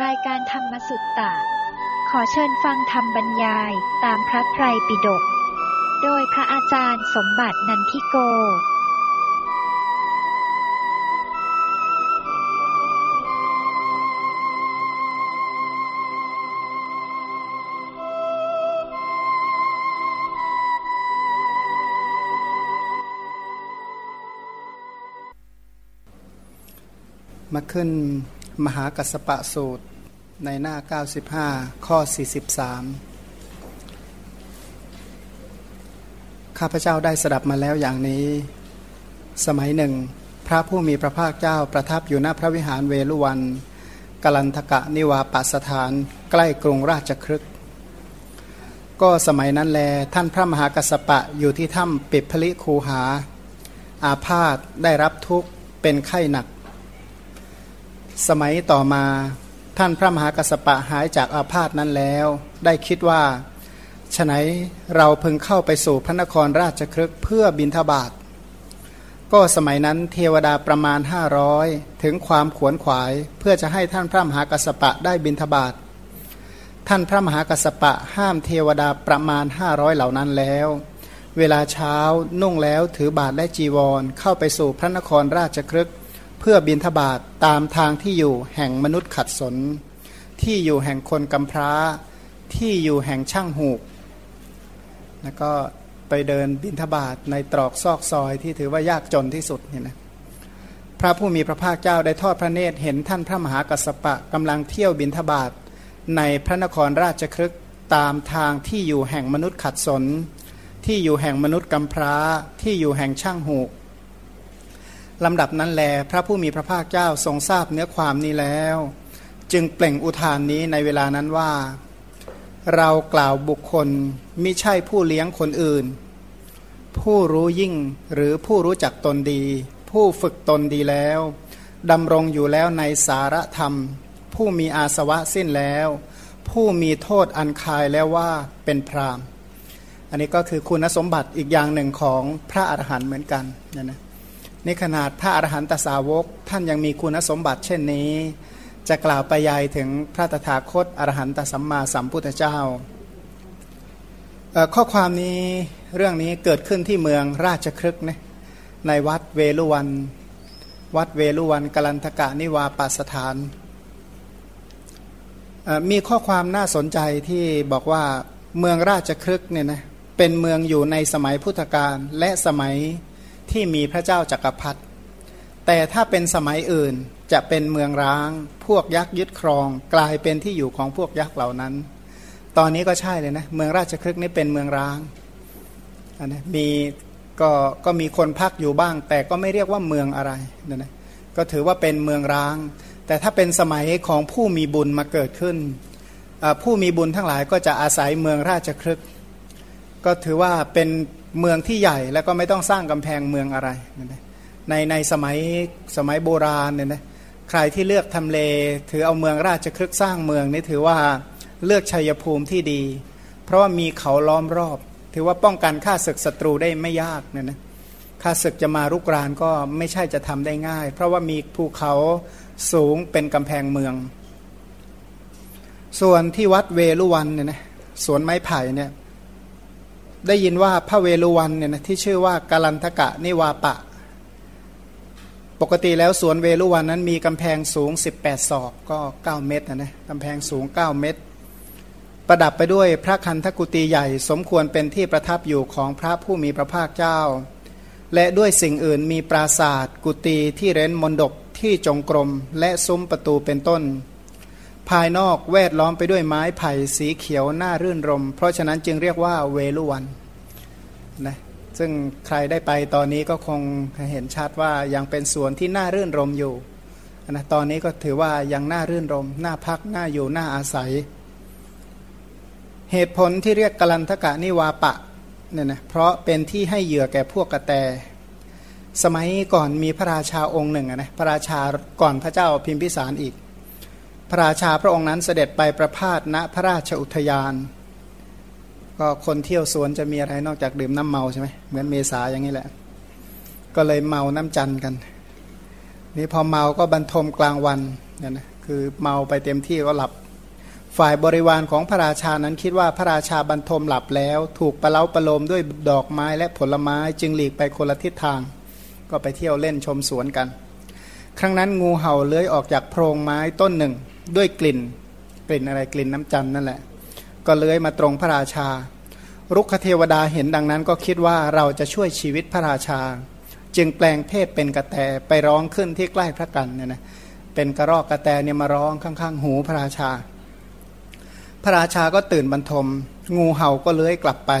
รายการธรรมสุตตะ ขอเชิญฟังธรรมบรรยายตามพระไตรปิฎก โดยพระอาจารย์สมบัตินันทิโก มาขึ้น มหากัสสปะสูตรในหน้า 95 ข้อ 43 ข้าพเจ้าได้สดับมาแล้วอย่างนี้ สมัยหนึ่ง พระผู้มีพระภาคเจ้าประทับอยู่หน้าพระวิหารเวลุวันกลันทกะนิวาปสถานใกล้กรุงราชครึก ก็สมัยนั้นแล ท่านพระมหากัสสปะอยู่ที่ถ้ำปิดพลิคูหา อาพาธได้รับทุกข์เป็นไข้หนัก สมัยต่อมาท่านพระมหากัสสปะหายจากอาพาธนั้นแล้ว ได้คิดว่าฉะไหนเราพึงเข้าไปสู่พระนครราชครึกเพื่อบินทบาทก็สมัยนั้นเทวดาประมาณ 500 ถึงความขวนขวาย เพื่อจะให้ท่านพระมหากัสสปะได้บินทบาทท่านพระมหากัสสปะห้ามเทวดาประมาณ 500 เหล่านั้นแล้ว เวลาเช้านุ่งแล้วถือบาทและจีวรเข้าไปสู่พระนครราชครึก เพื่อบินทบาทตามทางที่อยู่แห่งมนุษย์ขัดสน ที่อยู่แห่งคนกำพร้า ที่อยู่แห่งช่างหูก แล้วก็ไปเดินบินทบาทในตรอกซอกซอยที่ถือว่ายากจนที่สุดเนี่ยนะพระผู้มีพระภาคเจ้าได้ทอดพระเนตรเห็นท่านพระมหากัสสปะกำลังเที่ยวบินทบาทในพระนครราชครึกตามทางที่อยู่แห่งมนุษย์ขัดสน ที่อยู่แห่งมนุษย์กำพร้า ที่อยู่แห่งช่างหูก ลำดับนั้นแล พระผู้มีพระภาคเจ้าทรงทราบเนื้อความนี้แล้ว จึงเปล่งอุทานนี้ในเวลานั้นว่า เรากล่าวบุคคลมิใช่ผู้เลี้ยงคนอื่น ผู้รู้ยิ่งหรือผู้รู้จักตนดี ผู้ฝึกตนดีแล้วดำรงอยู่แล้วในสารธรรม ผู้มีอาสวะสิ้นแล้ว ผู้มีโทษอันคายแล้วว่าเป็นพรามอันนี้ก็คือคุณสมบัติอีกอย่างหนึ่งของพระอรหันต์เหมือนกันนะนะ นขนาดพระอรหันตสาวกท่านยังมีคุณสมบัติเช่นนี้ จะกล่าวไปยายถึงพระตถาคตอรหันตสัมมาสัมพุทธเจ้า ข้อความนี้เรื่องนี้เกิดขึ้นที่เมืองราชครึกนะในวัดเวลุวัน วัดเวลุวันกลันทกะนิวาปสถาน มีข้อความน่าสนใจที่บอกว่าเมืองราชครึกเนี่ยนะเป็นเมืองอยู่ในสมัยพุทธกาลและสมัย ที่มีพระเจ้าจากักรพรรดิแต่ถ้าเป็นสมัยอื่นจะเป็นเมืองร้าง พวกยักษ์ยึดครอง กลายเป็นที่อยู่ของพวกยักษ์เหล่านั้น ตอนนี้ก็ใช่เลยนะเมืองราชครึกนี่เป็นเมืองร้างนนะมีก็ก็มีคนพักอยู่บ้าง แต่ก็ไม่เรียกว่าเมืองอะไรนะนะก็ถือว่าเป็นเมืองร้าง แต่ถ้าเป็นสมัยของผู้มีบุญมาเกิดขึ้น ผู้มีบุญทั้งหลายก็จะอาศัยเมืองราชครึกก็ถือว่าเป็น เมืองที่ใหญ่แล้วก็ไม่ต้องสร้างกำแพงเมืองอะไร ในในสมัยสมัยโบราณเนี่ยนะใครที่เลือกทำเลถือเอาเมืองราชครึกสร้างเมืองนี่ถือว่าเลือกชัยภูมิที่ดี เพราะว่ามีเขาล้อมรอบ ถือว่าป้องกันข้าศึกศัตรูได้ไม่ยากเนี่ยนะข้าศึกจะมารุกรานก็ไม่ใช่จะทำได้ง่าย เพราะว่ามีภูเขาสูงเป็นกำแพงเมือง ส่วนที่วัดเวลุวันเนี่ยนะสวนไม้ไผ่เนี่ย ได้ยินว่าพระเวรุวันเนี่ยนะที่ชื่อว่ากาลันทกะนิวาปะ ปกติแล้วสวนเวรุวันนั้นมีกำแพงสูง 18 ศอกก็ 9 เมตรนะนะกำแพงสูง 9 เมตร ประดับไปด้วยพระคันธกุตีใหญ่ สมควรเป็นที่ประทับอยู่ของพระผู้มีพระภาคเจ้า และด้วยสิ่งอื่นมีปราศาสตร์กุตีที่เร้นมนดกที่จงกรมและซุ้มประตูเป็นต้น ภายนอกแวดล้อมไปด้วยไม้ไผ่สีเขียวน่ารื่นรม เพราะฉะนั้นจึงเรียกว่าเวลุวันนะซึ่งใครได้ไปตอนนี้ก็คงเห็นชัดว่ายังเป็นสวนที่น่ารื่นรมอยู่นะตอนนี้ก็ถือว่ายังน่ารื่นรมน่าพักน่าอยู่น่าอาศัย เหตุผลที่เรียกกลันทกะนิวาปะเนี่ยนะเพราะเป็นที่ให้เหยื่อแก่พวกกระแต สมัยก่อนมีพระราชาองค์หนึ่งนะพระราชาก่อนพระเจ้าพิมพิสารอีก พระราชาพระองค์นั้นเสด็จไปประพาสณพระราชอุทยาน ก็คนเที่ยวสวนจะมีอะไรนอกจากดื่มน้ำเมาใช่ไหมเหมือนเมษาอย่างนี้แหละ ก็เลยเมาน้ำจันกัน นี่พอเมาก็บรรทมกลางวันเนี่ยนะคือเมาไปเต็มที่ก็หลับ ฝ่ายบริวารของพระราชานั้นคิดว่าพระราชาบรรทมหลับแล้ว ถูกประเล้าประโลมด้วยดอกไม้และผลไม้จึงหลีกไปคนละทิศทาง ก็ไปเที่ยวเล่นชมสวนกัน ครั้งนั้นงูเห่าเลื้อยออกจากโพรงไม้ต้นหนึ่ง ด้วยกลิ่นกลิ่นอะไรกลิ่นน้ำจันนั่นแหละ ก็เลื้อยมาตรงพระราชา รุกขเทวดาเห็นดังนั้น ก็คิดว่าเราจะช่วยชีวิตพระราชา จึงแปลงเพศเป็นกระแตไปร้องขึ้นที่ใกล้พระกันเนี่ยนะเป็นกระรอกกระแตเนี่ยมาร้องข้างๆ หูพระราชา พระราชาก็ตื่นบรรทม งูเห่าก็เลื้อยกลับไป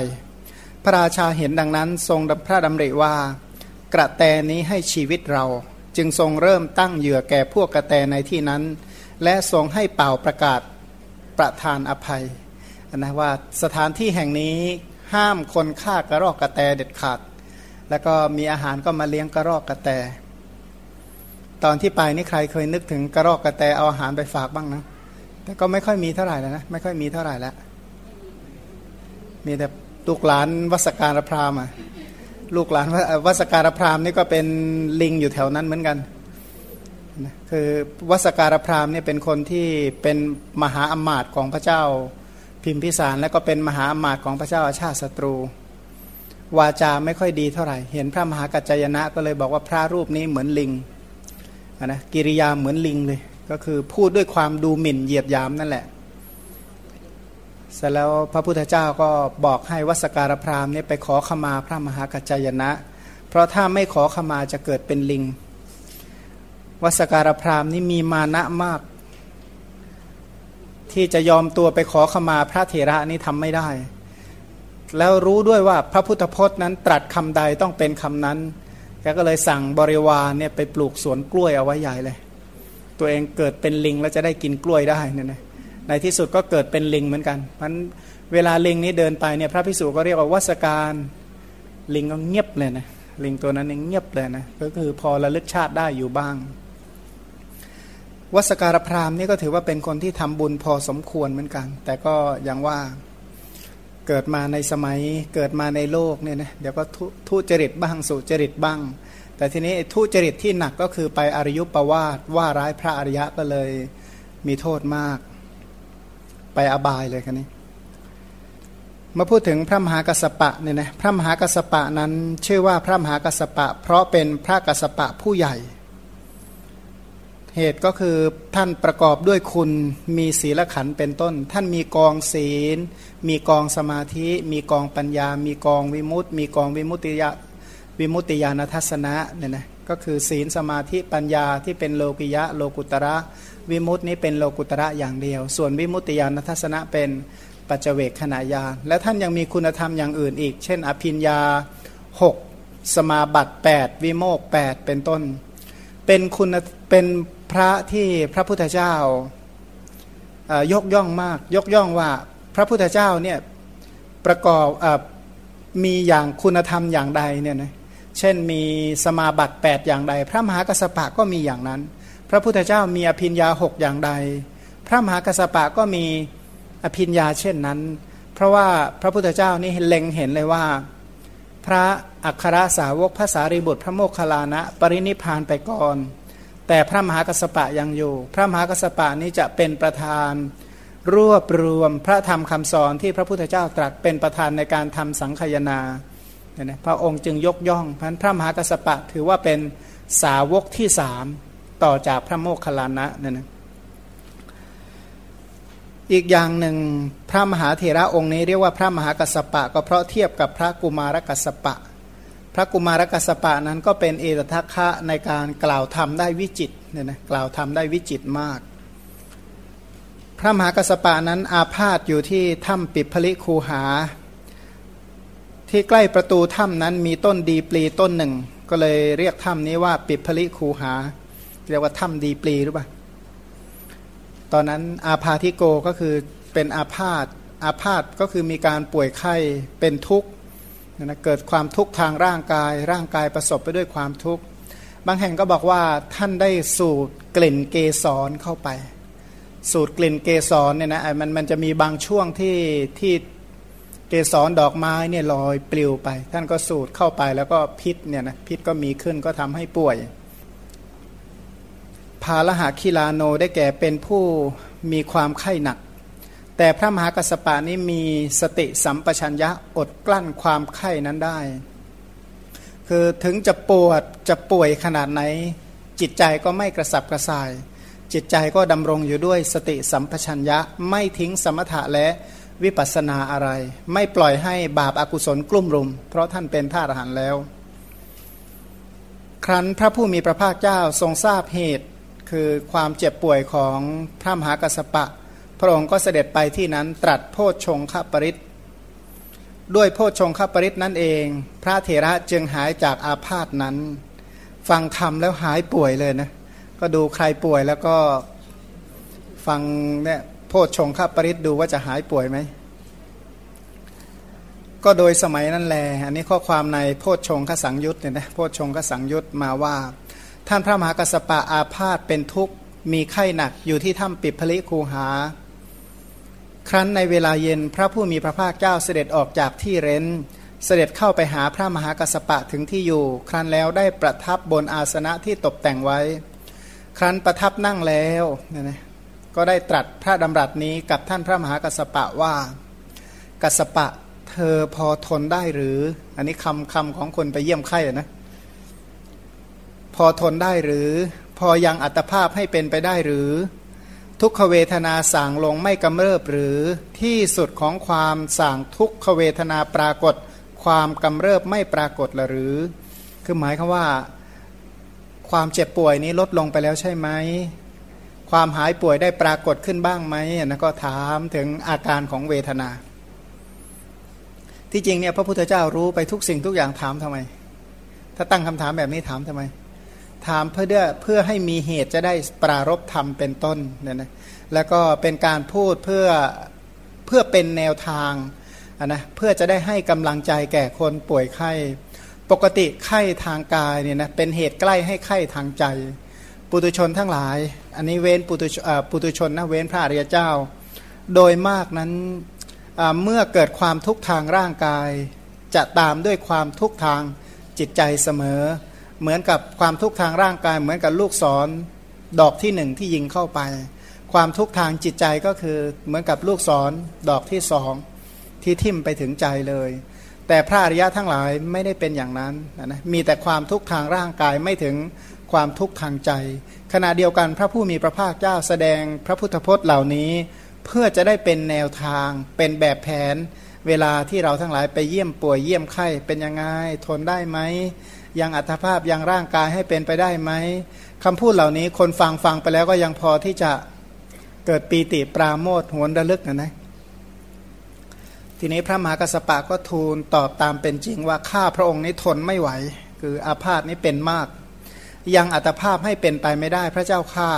พระราชาเห็นดังนั้น ทรงพระดำริว่า กระแตนี้ให้ชีวิตเรา จึงทรงเริ่มตั้งเหยื่อแก่พวกกระแตในที่นั้น และทรงให้เป่าประกาศประทานอภัยนะว่าสถานที่แห่งนี้ห้ามคนฆ่ากระรอกกระแตเด็ดขาด แล้วก็มีอาหารก็มาเลี้ยงกระรอกกระแต ตอนที่ไปนี่ใครเคยนึกถึงกระรอกกระแตเอาอาหารไปฝากบ้างนะแต่ก็ไม่ค่อยมีเท่าไหร่แล้วนะไม่ค่อยมีเท่าไหร่แล้วมีแต่ลูกหลานวัสการพรามอะลูกหลานวัสการพรามนี่ก็เป็นลิงอยู่แถวนั้นเหมือนกัน คือวัสการพรามเนี่ยเป็นคนที่เป็นมหาอมาตย์ของพระเจ้าพิมพิสารและก็เป็นมหาอมาตย์ของพระเจ้าอาชาติศัตรู วาจาไม่ค่อยดีเท่าไหร่ เห็นพระมหากัจจยนะก็เลยบอกว่าพระรูปนี้เหมือนลิงนะกิริยาเหมือนลิงเลย ก็คือพูดด้วยความดูหมิ่นเหยียดยามนั่นแหละ เสร็จแล้วพระพุทธเจ้าก็บอกให้วัสการพราหมณ์เนี่ยไปขอขมาพระมหากัจจยนะ เพราะถ้าไม่ขอขมาจะเกิดเป็นลิง วสการพราหมณ์นี่มีมานะมาก ที่จะยอมตัวไปขอขมาพระเถระนี่ทำไม่ได้ แล้วรู้ด้วยว่าพระพุทธพจน์นั้นตรัสคำใดต้องเป็นคำนั้นแกก็เลยสั่งบริวารเนี่ยไปปลูกสวนกล้วยเอาไว้ใหญ่เลย ตัวเองเกิดเป็นลิงแล้วจะได้กินกล้วยได้เนี่ยนะในที่สุดก็เกิดเป็นลิงเหมือนกันเพราะเวลาลิงนี้เดินไปเนี่ยพระพิสุก็เรียกว่าวัสการลิงก็เงียบเลยนะลิงตัวนั้นเงียบเลยนะก็คือพอระลึกชาติได้อยู่บ้าง วัสการพราหมณ์นี่ก็ถือว่าเป็นคนที่ทำบุญพอสมควรเหมือนกัน แต่ก็ยังว่าเกิดมาในสมัยเกิดมาในโลกเนี่ยนะเดี๋ยวก็ทุจริตบ้างสุจริตบ้าง แต่ทีนี้ทุจริตที่หนักก็คือไปอริยุปวาทว่าร้ายพระอริยะก็เลยมีโทษมาก ไปอบายเลยคันนี้มาพูดถึงพระมหากัสปะเนี่ยนะพระมหากัสปะนั้นชื่อว่าพระมหากัสปะ เพราะเป็นพระกัสปะผู้ใหญ่ เหตุก็คือท่านประกอบด้วยคุณมีศีลขันเป็นต้น ท่านมีกองศีล มีกองสมาธิ มีกองปัญญา มีกองวิมุตติ มีกองวิมุตติยะวิมุตติญาณทัศนะเนี่ยนะก็คือศีลสมาธิปัญญาที่เป็นโลกิยะโลกุตระ วิมุตตินี้เป็นโลกุตระอย่างเดียว ส่วนวิมุตติญาณทัศนะเป็นปัจเจกขณะญาณและท่านยังมีคุณธรรมอย่างอื่นอีก เช่น อภิญญา 6 สมาบัติ 8 วิโมก8เป็นต้น เป็นคุณเป็น พระที่พระพุทธเจ้ายกย่องมาก ยกย่องว่าพระพุทธเจ้าเนี่ยประกอบอมีอย่างคุณธรรมอย่างใดเนี่ยนะเช่นมีสมาบัติ 8 อย่างใด พระมหากัสปะก็มีอย่างนั้น พระพุทธเจ้ามีอภิญญาหกอย่างใด พระมหากัสปะก็มีอภิญญาเช่นนั้น เพราะว่าพระพุทธเจ้านี่เล็งเห็นเลยว่า พระอัครสาวกภาษารีบุตรพระโมคคัลลานะ ปรินิพานไปก่อน แต่พระมหากัสปะยังอยู่ พระมหากัสปะนี้จะเป็นประธานรวบรวมพระธรรมคำสอนที่พระพุทธเจ้าตรัสเป็นประธานในการทำสังคยนาเนี่ยพระองค์จึงยกย่องพันพระมหากัสปะถือว่าเป็นสาวกที่สามต่อจากพระโมคคัลลานะเนี่ยนะอีกอย่างหนึ่งพระมหาเถระองค์นี้เรียกว่าพระมหากัสปะ ก็เพราะเทียบกับพระกุมารกัสปะ พระกุมารกัสปะนั้นก็เป็นเอตทัคคะในการกล่าวธรรมได้วิจิตเนี่ยนะกล่าวธรรมได้วิจิตมาก พระมหากัสปะนั้นอาพาธอยู่ที่ถ้ำปิดผลิคูหา ที่ใกล้ประตูถ้ำนั้นมีต้นดีปลีต้นหนึ่ง ก็เลยเรียกถ้ำนี้ว่าปิดผลิคูหา เรียกว่าถ้ำดีปลีหรือเปล่าตอนนั้นอาพาธิโกก็คือเป็นอาพาธอาพาธก็คือมีการป่วยไข้เป็นทุกข์ นะเกิดความทุกข์ทางร่างกาย ร่างกายประสบไปด้วยความทุกข์บางแห่งก็บอกว่าท่านได้สูดกลิ่นเกสรเข้าไป สูดกลิ่นเกสรเนี่ยนะมันมันจะมีบางช่วงที่ที่เกสรดอกไม้เนี่ยลอยปลิวไป ท่านก็สูดเข้าไปแล้วก็พิษเนี่ยนะพิษก็มีขึ้นก็ทำให้ป่วยทพาลหาคิลาโนได้แก่เป็นผู้มีความไข้หนัก แต่พระมหากัสสปะนี้มีสติสัมปชัญญะอดกลั้นความไข้นั้นได้ คือถึงจะปวดจะป่วยขนาดไหน จิตใจก็ไม่กระสับกระส่าย จิตใจก็ดำรงอยู่ด้วยสติสัมปชัญญะไม่ทิ้งสมถะและวิปัสสนาอะไร ไม่ปล่อยให้บาปอากุศลกลุ่มรุม เพราะท่านเป็นพระอรหันแล้ว ครั้นพระผู้มีพระภาคเจ้าทรงทราบเหตุ คือความเจ็บป่วยของพระมหากัสปะ พระองค์ก็เสด็จไปที่นั้นตรัสโพชฌงคปริตด้วยโพชฌงคปริตนั่นเอง พระเถระจึงหายจากอาพาธนั้น ฟังธรรมแล้วหายป่วยเลยนะ ก็ดูใครป่วยแล้วก็ฟังเนี่ยโพชฌงคปริตดูว่าจะหายป่วยไหมก็โดยสมัยนั้นแล อันนี้ข้อความในโพชฌงคสังยุตเนี่ยนะโพชฌงคสังยุตมาว่า ท่านพระมหากัสปะอาพาธเป็นทุกข์มีไข้หนักอยู่ที่ถ้ำปิดผลิคูหา ครั้นในเวลาเย็นพระผู้มีพระภาคเจ้าเสด็จออกจากที่เร้น เสด็จเข้าไปหาพระมหากัสปะถึงที่อยู่ ครั้นแล้วได้ประทับบนอาสนะที่ตกแต่งไว้ ครั้นประทับนั่งแล้วเนี่ยนะก็ได้ตรัสพระดำรัสนี้กับท่านพระมหากัสปะว่า กัสปะเธอพอทนได้หรือ อันนี้คำคำของคนไปเยี่ยมไข้นะพอทนได้หรือ พอยังอัตภาพให้เป็นไปได้หรือ ทุกขเวทนาสั่งลงไม่กำเริบหรือที่สุดของความสั่งทุกขเวทนาปรากฏ ความกำเริบไม่ปรากฏหรือ คือหมายคือว่า ความเจ็บป่วยนี้ลดลงไปแล้วใช่ไหมความหายป่วยได้ปรากฏขึ้นบ้างไหมนะก็ถามถึงอาการของเวทนา ที่จริงเนี่ยพระพุทธเจ้ารู้ไปทุกสิ่งทุกอย่างถามทำไม ถ้าตั้งคำถามแบบนี้ถามทำไม ถามเพื่อเพื่อให้มีเหตุจะได้ปรารบธรรมเป็นต้นเนี่ยนะแล้วก็เป็นการพูดเพื่อเพื่อเป็นแนวทางนะเพื่อจะได้ให้กำลังใจแก่คนป่วยไข้ ปกติไข้ทางกายเนี่ยนะเป็นเหตุใกล้ให้ไข้ทางใจ ปุตุชนทั้งหลาย อันนี้เว้นปุตุปุตุชนนะเว้นพระอริยเจ้า โดยมากนั้นเมื่อเกิดความทุกข์ทางร่างกาย จะตามด้วยความทุกข์ทางจิตใจเสมอ เหมือนกับความทุกข์ทางร่างกาย เหมือนกับลูกศรดอกที่หนึ่งที่ยิงเข้าไป ความทุกข์ทางจิตใจก็คือเหมือนกับลูกศรดอกที่สองที่ทิ่มไปถึงใจเลย แต่พระอริยะทั้งหลายไม่ได้เป็นอย่างนั้นนะมีแต่ความทุกข์ทางร่างกายไม่ถึงความทุกข์ทางใจ ขณะเดียวกันพระผู้มีพระภาคเจ้าแสดงพระพุทธพจน์เหล่านี้ เพื่อจะได้เป็นแนวทาง เป็นแบบแผน เวลาที่เราทั้งหลายไปเยี่ยมป่วยเยี่ยมไข้เป็นยังไงทนได้ไหม ยังอัตภาพยังร่างกายให้เป็นไปได้ไหมคำพูดเหล่านี้คนฟังฟังไปแล้วก็ยังพอที่จะเกิดปีติปราโมทหวนระลึกนะนะทีนี้พระมหากัสปะก็ทูลตอบตามเป็นจริงว่าข้าพระองค์นี้ทนไม่ไหว คืออาพาธนี้เป็นมาก ยังอัตภาพให้เป็นไปไม่ได้พระเจ้าข้า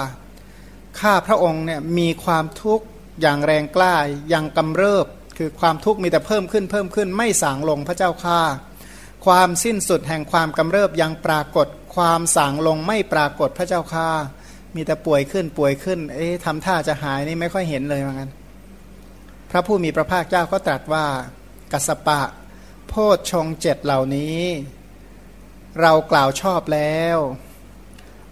ข้าพระองค์เนี่ยมีความทุกข์อย่างแรงกล้ายังกำเริบ คือความทุกข์มีแต่เพิ่มขึ้นเพิ่มขึ้นไม่สางลงพระเจ้าข้า ความสิ้นสุดแห่งความกำเริบยังปรากฏ ความสางลงไม่ปรากฏพระเจ้าค่ามีแต่ป่วยขึ้นป่วยขึ้น เอ๊ะทำท่าจะหายนี่ไม่ค่อยเห็นเลยเหมือนกันพระผู้มีพระภาคเจ้าก็ตรัสว่า กัสปะ โพชฌงเจ็ดเหล่านี้ เรากล่าวชอบแล้ว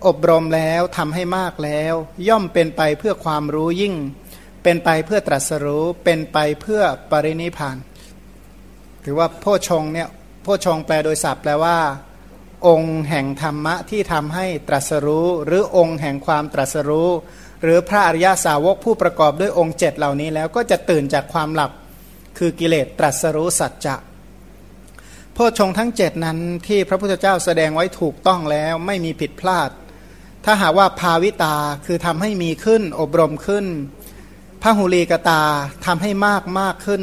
อบรมแล้วทำให้มากแล้ว ย่อมเป็นไปเพื่อความรู้ยิ่ง เป็นไปเพื่อตรัสรู้ เป็นไปเพื่อปรินิพานถือว่าโพชฌงเนี่ย พชงแปลโดยศัพท์แปลว่า องค์แห่งธรรมะที่ทำให้ตรัสรู้ หรือองค์แห่งความตรัสรู้ หรือพระอริยาสาวกผู้ประกอบด้วยองค์เจ็ดเหล่านี้แล้วก็จะตื่นจากความหลับคือกิเลสตรัสรู้สัจจะโพชงทั้งเจ็ดนั้นที่พระพุทธเจ้าแสดงไว้ถูกต้องแล้วไม่มีผิดพลาด ถ้าหากว่าภาวิตาคือทำให้มีขึ้นอบรมขึ้นพระหุลีกตาทำให้มากมากขึ้น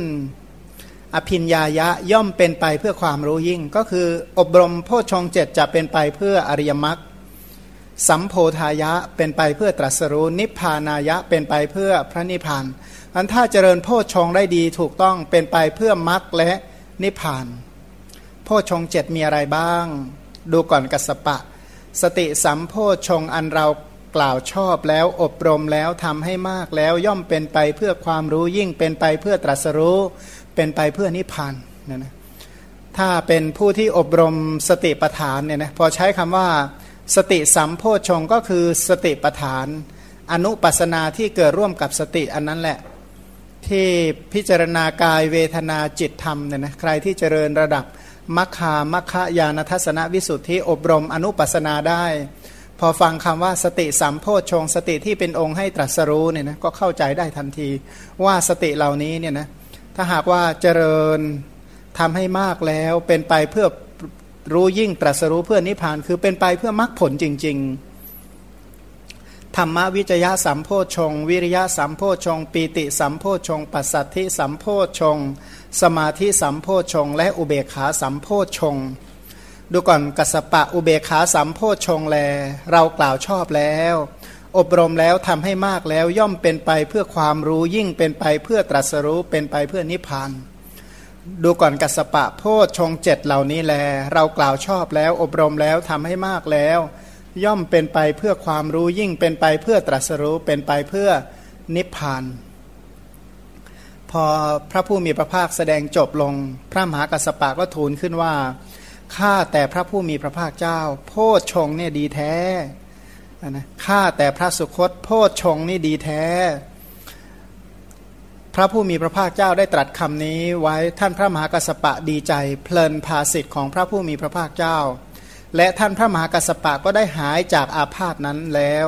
อภินญายะย่อมเป็นไปเพื่อความรู้ยิ่ง ก็คืออบรมโพชงเจ็ดจะเป็นไปเพื่ออริยมรรคสัมโพธายะเป็นไปเพื่อตรัสรู้นิพพานายะเป็นไปเพื่อพระนิพพานอันถ้าเจริญโพชงได้ดีถูกต้องเป็นไปเพื่อมรรคและนิพพาน โพชงเจ็ดมีอะไรบ้าง ดูก่อนกัสปะ สติสัมโพชงอันเรากล่าวชอบแล้วอบรมแล้วทำให้มากแล้วย่อมเป็นไปเพื่อความรู้ยิ่งเป็นไปเพื่อตรัสรู้ เป็นไปเพื่อนิพพานนะนะถ้าเป็นผู้ที่อบรมสติปัฏฐานเนี่ยนะพอใช้คำว่าสติสัมโพชงก็คือสติปัฏฐาน อนุปัสนาที่เกิดร่วมกับสติอันนั้นแหละ ที่พิจารณากายเวทนาจิตธรรมเนี่ยนะใครที่เจริญระดับมัคคามัคคายานทัศนวิสุทธิอบรมอนุปัสนาได้ พอฟังคำว่าสติสัมโพชงสติที่เป็นองค์ให้ตรัสรู้เนี่ยนะก็เข้าใจได้ทันทีว่าสติเหล่านี้เนี่ยนะ ถ้าหากว่าเจริญทำให้มากแล้วเป็นไปเพื่อรู้ยิ่งตรัสรู้เพื่อนิพพานคือเป็นไปเพื่อมรรคผลจริง ๆ ธรรมวิจยะสัมโพชง วิริยะสัมโพชง ปีติสัมโพชง ปัสสัทธิสัมโพชง สมาธิสัมโพชง และอุเบกขาสัมโพชง ดูก่อนกัสปะอุเบกขาสัมโพชงแล เรากล่าวชอบแล้ว อบรมแล้วทำให้มากแล้วย่อมเป็นไปเพื่อความรู้ยิ่งเป็นไปเพื่อตรัสรู้เป็นไปเพื่อนิพพาน ดูก่อนกัสปะโพชชงเจ็ดเหล่านี้แล เรากล่าวชอบแล้วอบรมแล้วทำให้มากแล้ว ย่อมเป็นไปเพื่อความรู้ยิ่งเป็นไปเพื่อตรัสรู้เป็นไปเพื่อนิพพาน พอพระผู้มีพระภาคแสดงจบลง พระมหากัสปะก็ทูลขึ้นว่าข้าแต่พระผู้มีพระภาคเจ้า โพชชงเนี่ยดีแท้ นะข้าแต่พระสุคตโพชชงนี่ดีแท้ พระผู้มีพระภาคเจ้าได้ตรัสคำนี้ไว้ท่านพระมหากัสปะดีใจ เพลินภาสิทธิ์ของพระผู้มีพระภาคเจ้า และท่านพระมหากัสปะก็ได้หายจากอาพาธนั้นแล้ว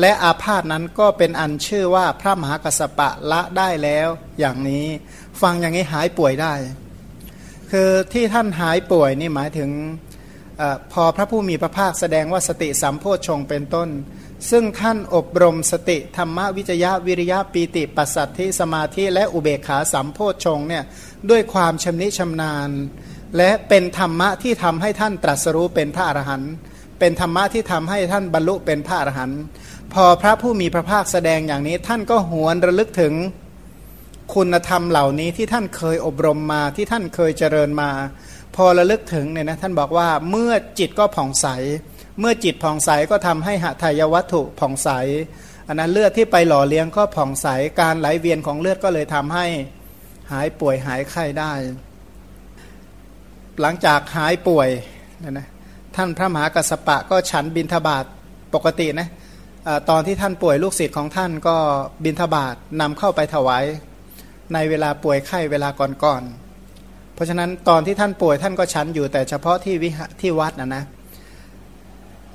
และอาพาธนั้นก็เป็นอันชื่อว่าพระมหากัสปะละได้แล้ว อย่างนี้ฟังอย่างนี้หายป่วยได้ คือที่ท่านหายป่วยนี่หมายถึง พอพระผู้มีพระภาคแสดงว่าสติสัมโพชงเป็นต้น ซึ่งท่านอบรมสติธรรมวิจยะวิริยะปีติปัสสัทธิสมาธิและอุเบกขาสัมโพชงเนี่ยด้วยความชำนิชำนาญ และเป็นธรรมะที่ทำให้ท่านตรัสรู้เป็นพระอรหันต์เป็นธรรมะที่ทำให้ท่านบรรลุเป็นพระอรหันต์พอพระผู้มีพระภาคแสดงอย่างนี้ท่านก็หวนระลึกถึงคุณธรรมเหล่านี้ที่ท่านเคยอบรมมาที่ท่านเคยเจริญมา พอระลึกถึงเนี่ยนะท่านบอกว่าเมื่อจิตก็ผ่องใส เมื่อจิตผ่องใสก็ทำให้หทายวัตถุผ่องใสอันนั้นเลือดที่ไปหล่อเลี้ยงก็ผ่องใสการไหลเวียนของเลือดก็เลยทำให้หายป่วยหายไข้ได้ หลังจากหายป่วยนะนะท่านพระมหากัสปะก็ฉันบินทบาทปกตินะตอนที่ท่านป่วยลูกศิษย์ของท่านก็บินทบาทนำเข้าไปถวายในเวลาป่วยไข้เวลาก่อนๆ ราะฉะนั้นตอนที่ท่านป่วยท่านก็ฉันอยู่แต่เฉพาะที่วิหที่วัดนะนะ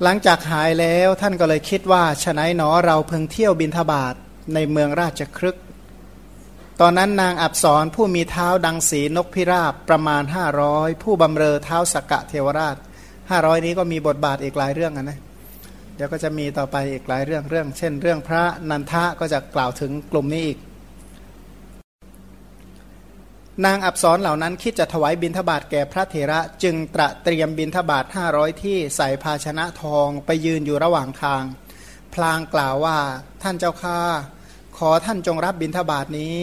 หลังจากหายแล้วท่านก็เลยคิดว่าฉนัยหนอเราเพิ่งเที่ยวบินทบาทในเมืองราชครึก ตอนนั้นนางอับสรผู้มีเท้าดังสีนกพิราบประมาณห้าร้อยผู้บำเรอเท้าสกกะเทวราชห้าร้อยนี้ก็มีบทบาทอีกหลายเรื่องนะเดี๋ยวก็จะมีต่อไปอีกหลายเรื่องเรื่อง เช่น เรื่องพระนันทะก็จะกล่าวถึงกลุ่มนี้อีก นางอับสรเหล่านั้นคิดจะถวายบิณฑบาตแก่พระเถระจึงตระเตรียมบิณฑบาตห้าร้อยที่ใส่ภาชนะทองไปยืนอยู่ระหว่างทาง พลางกล่าวว่าท่านเจ้าข้าขอท่านจงรับบิณฑบาตนี้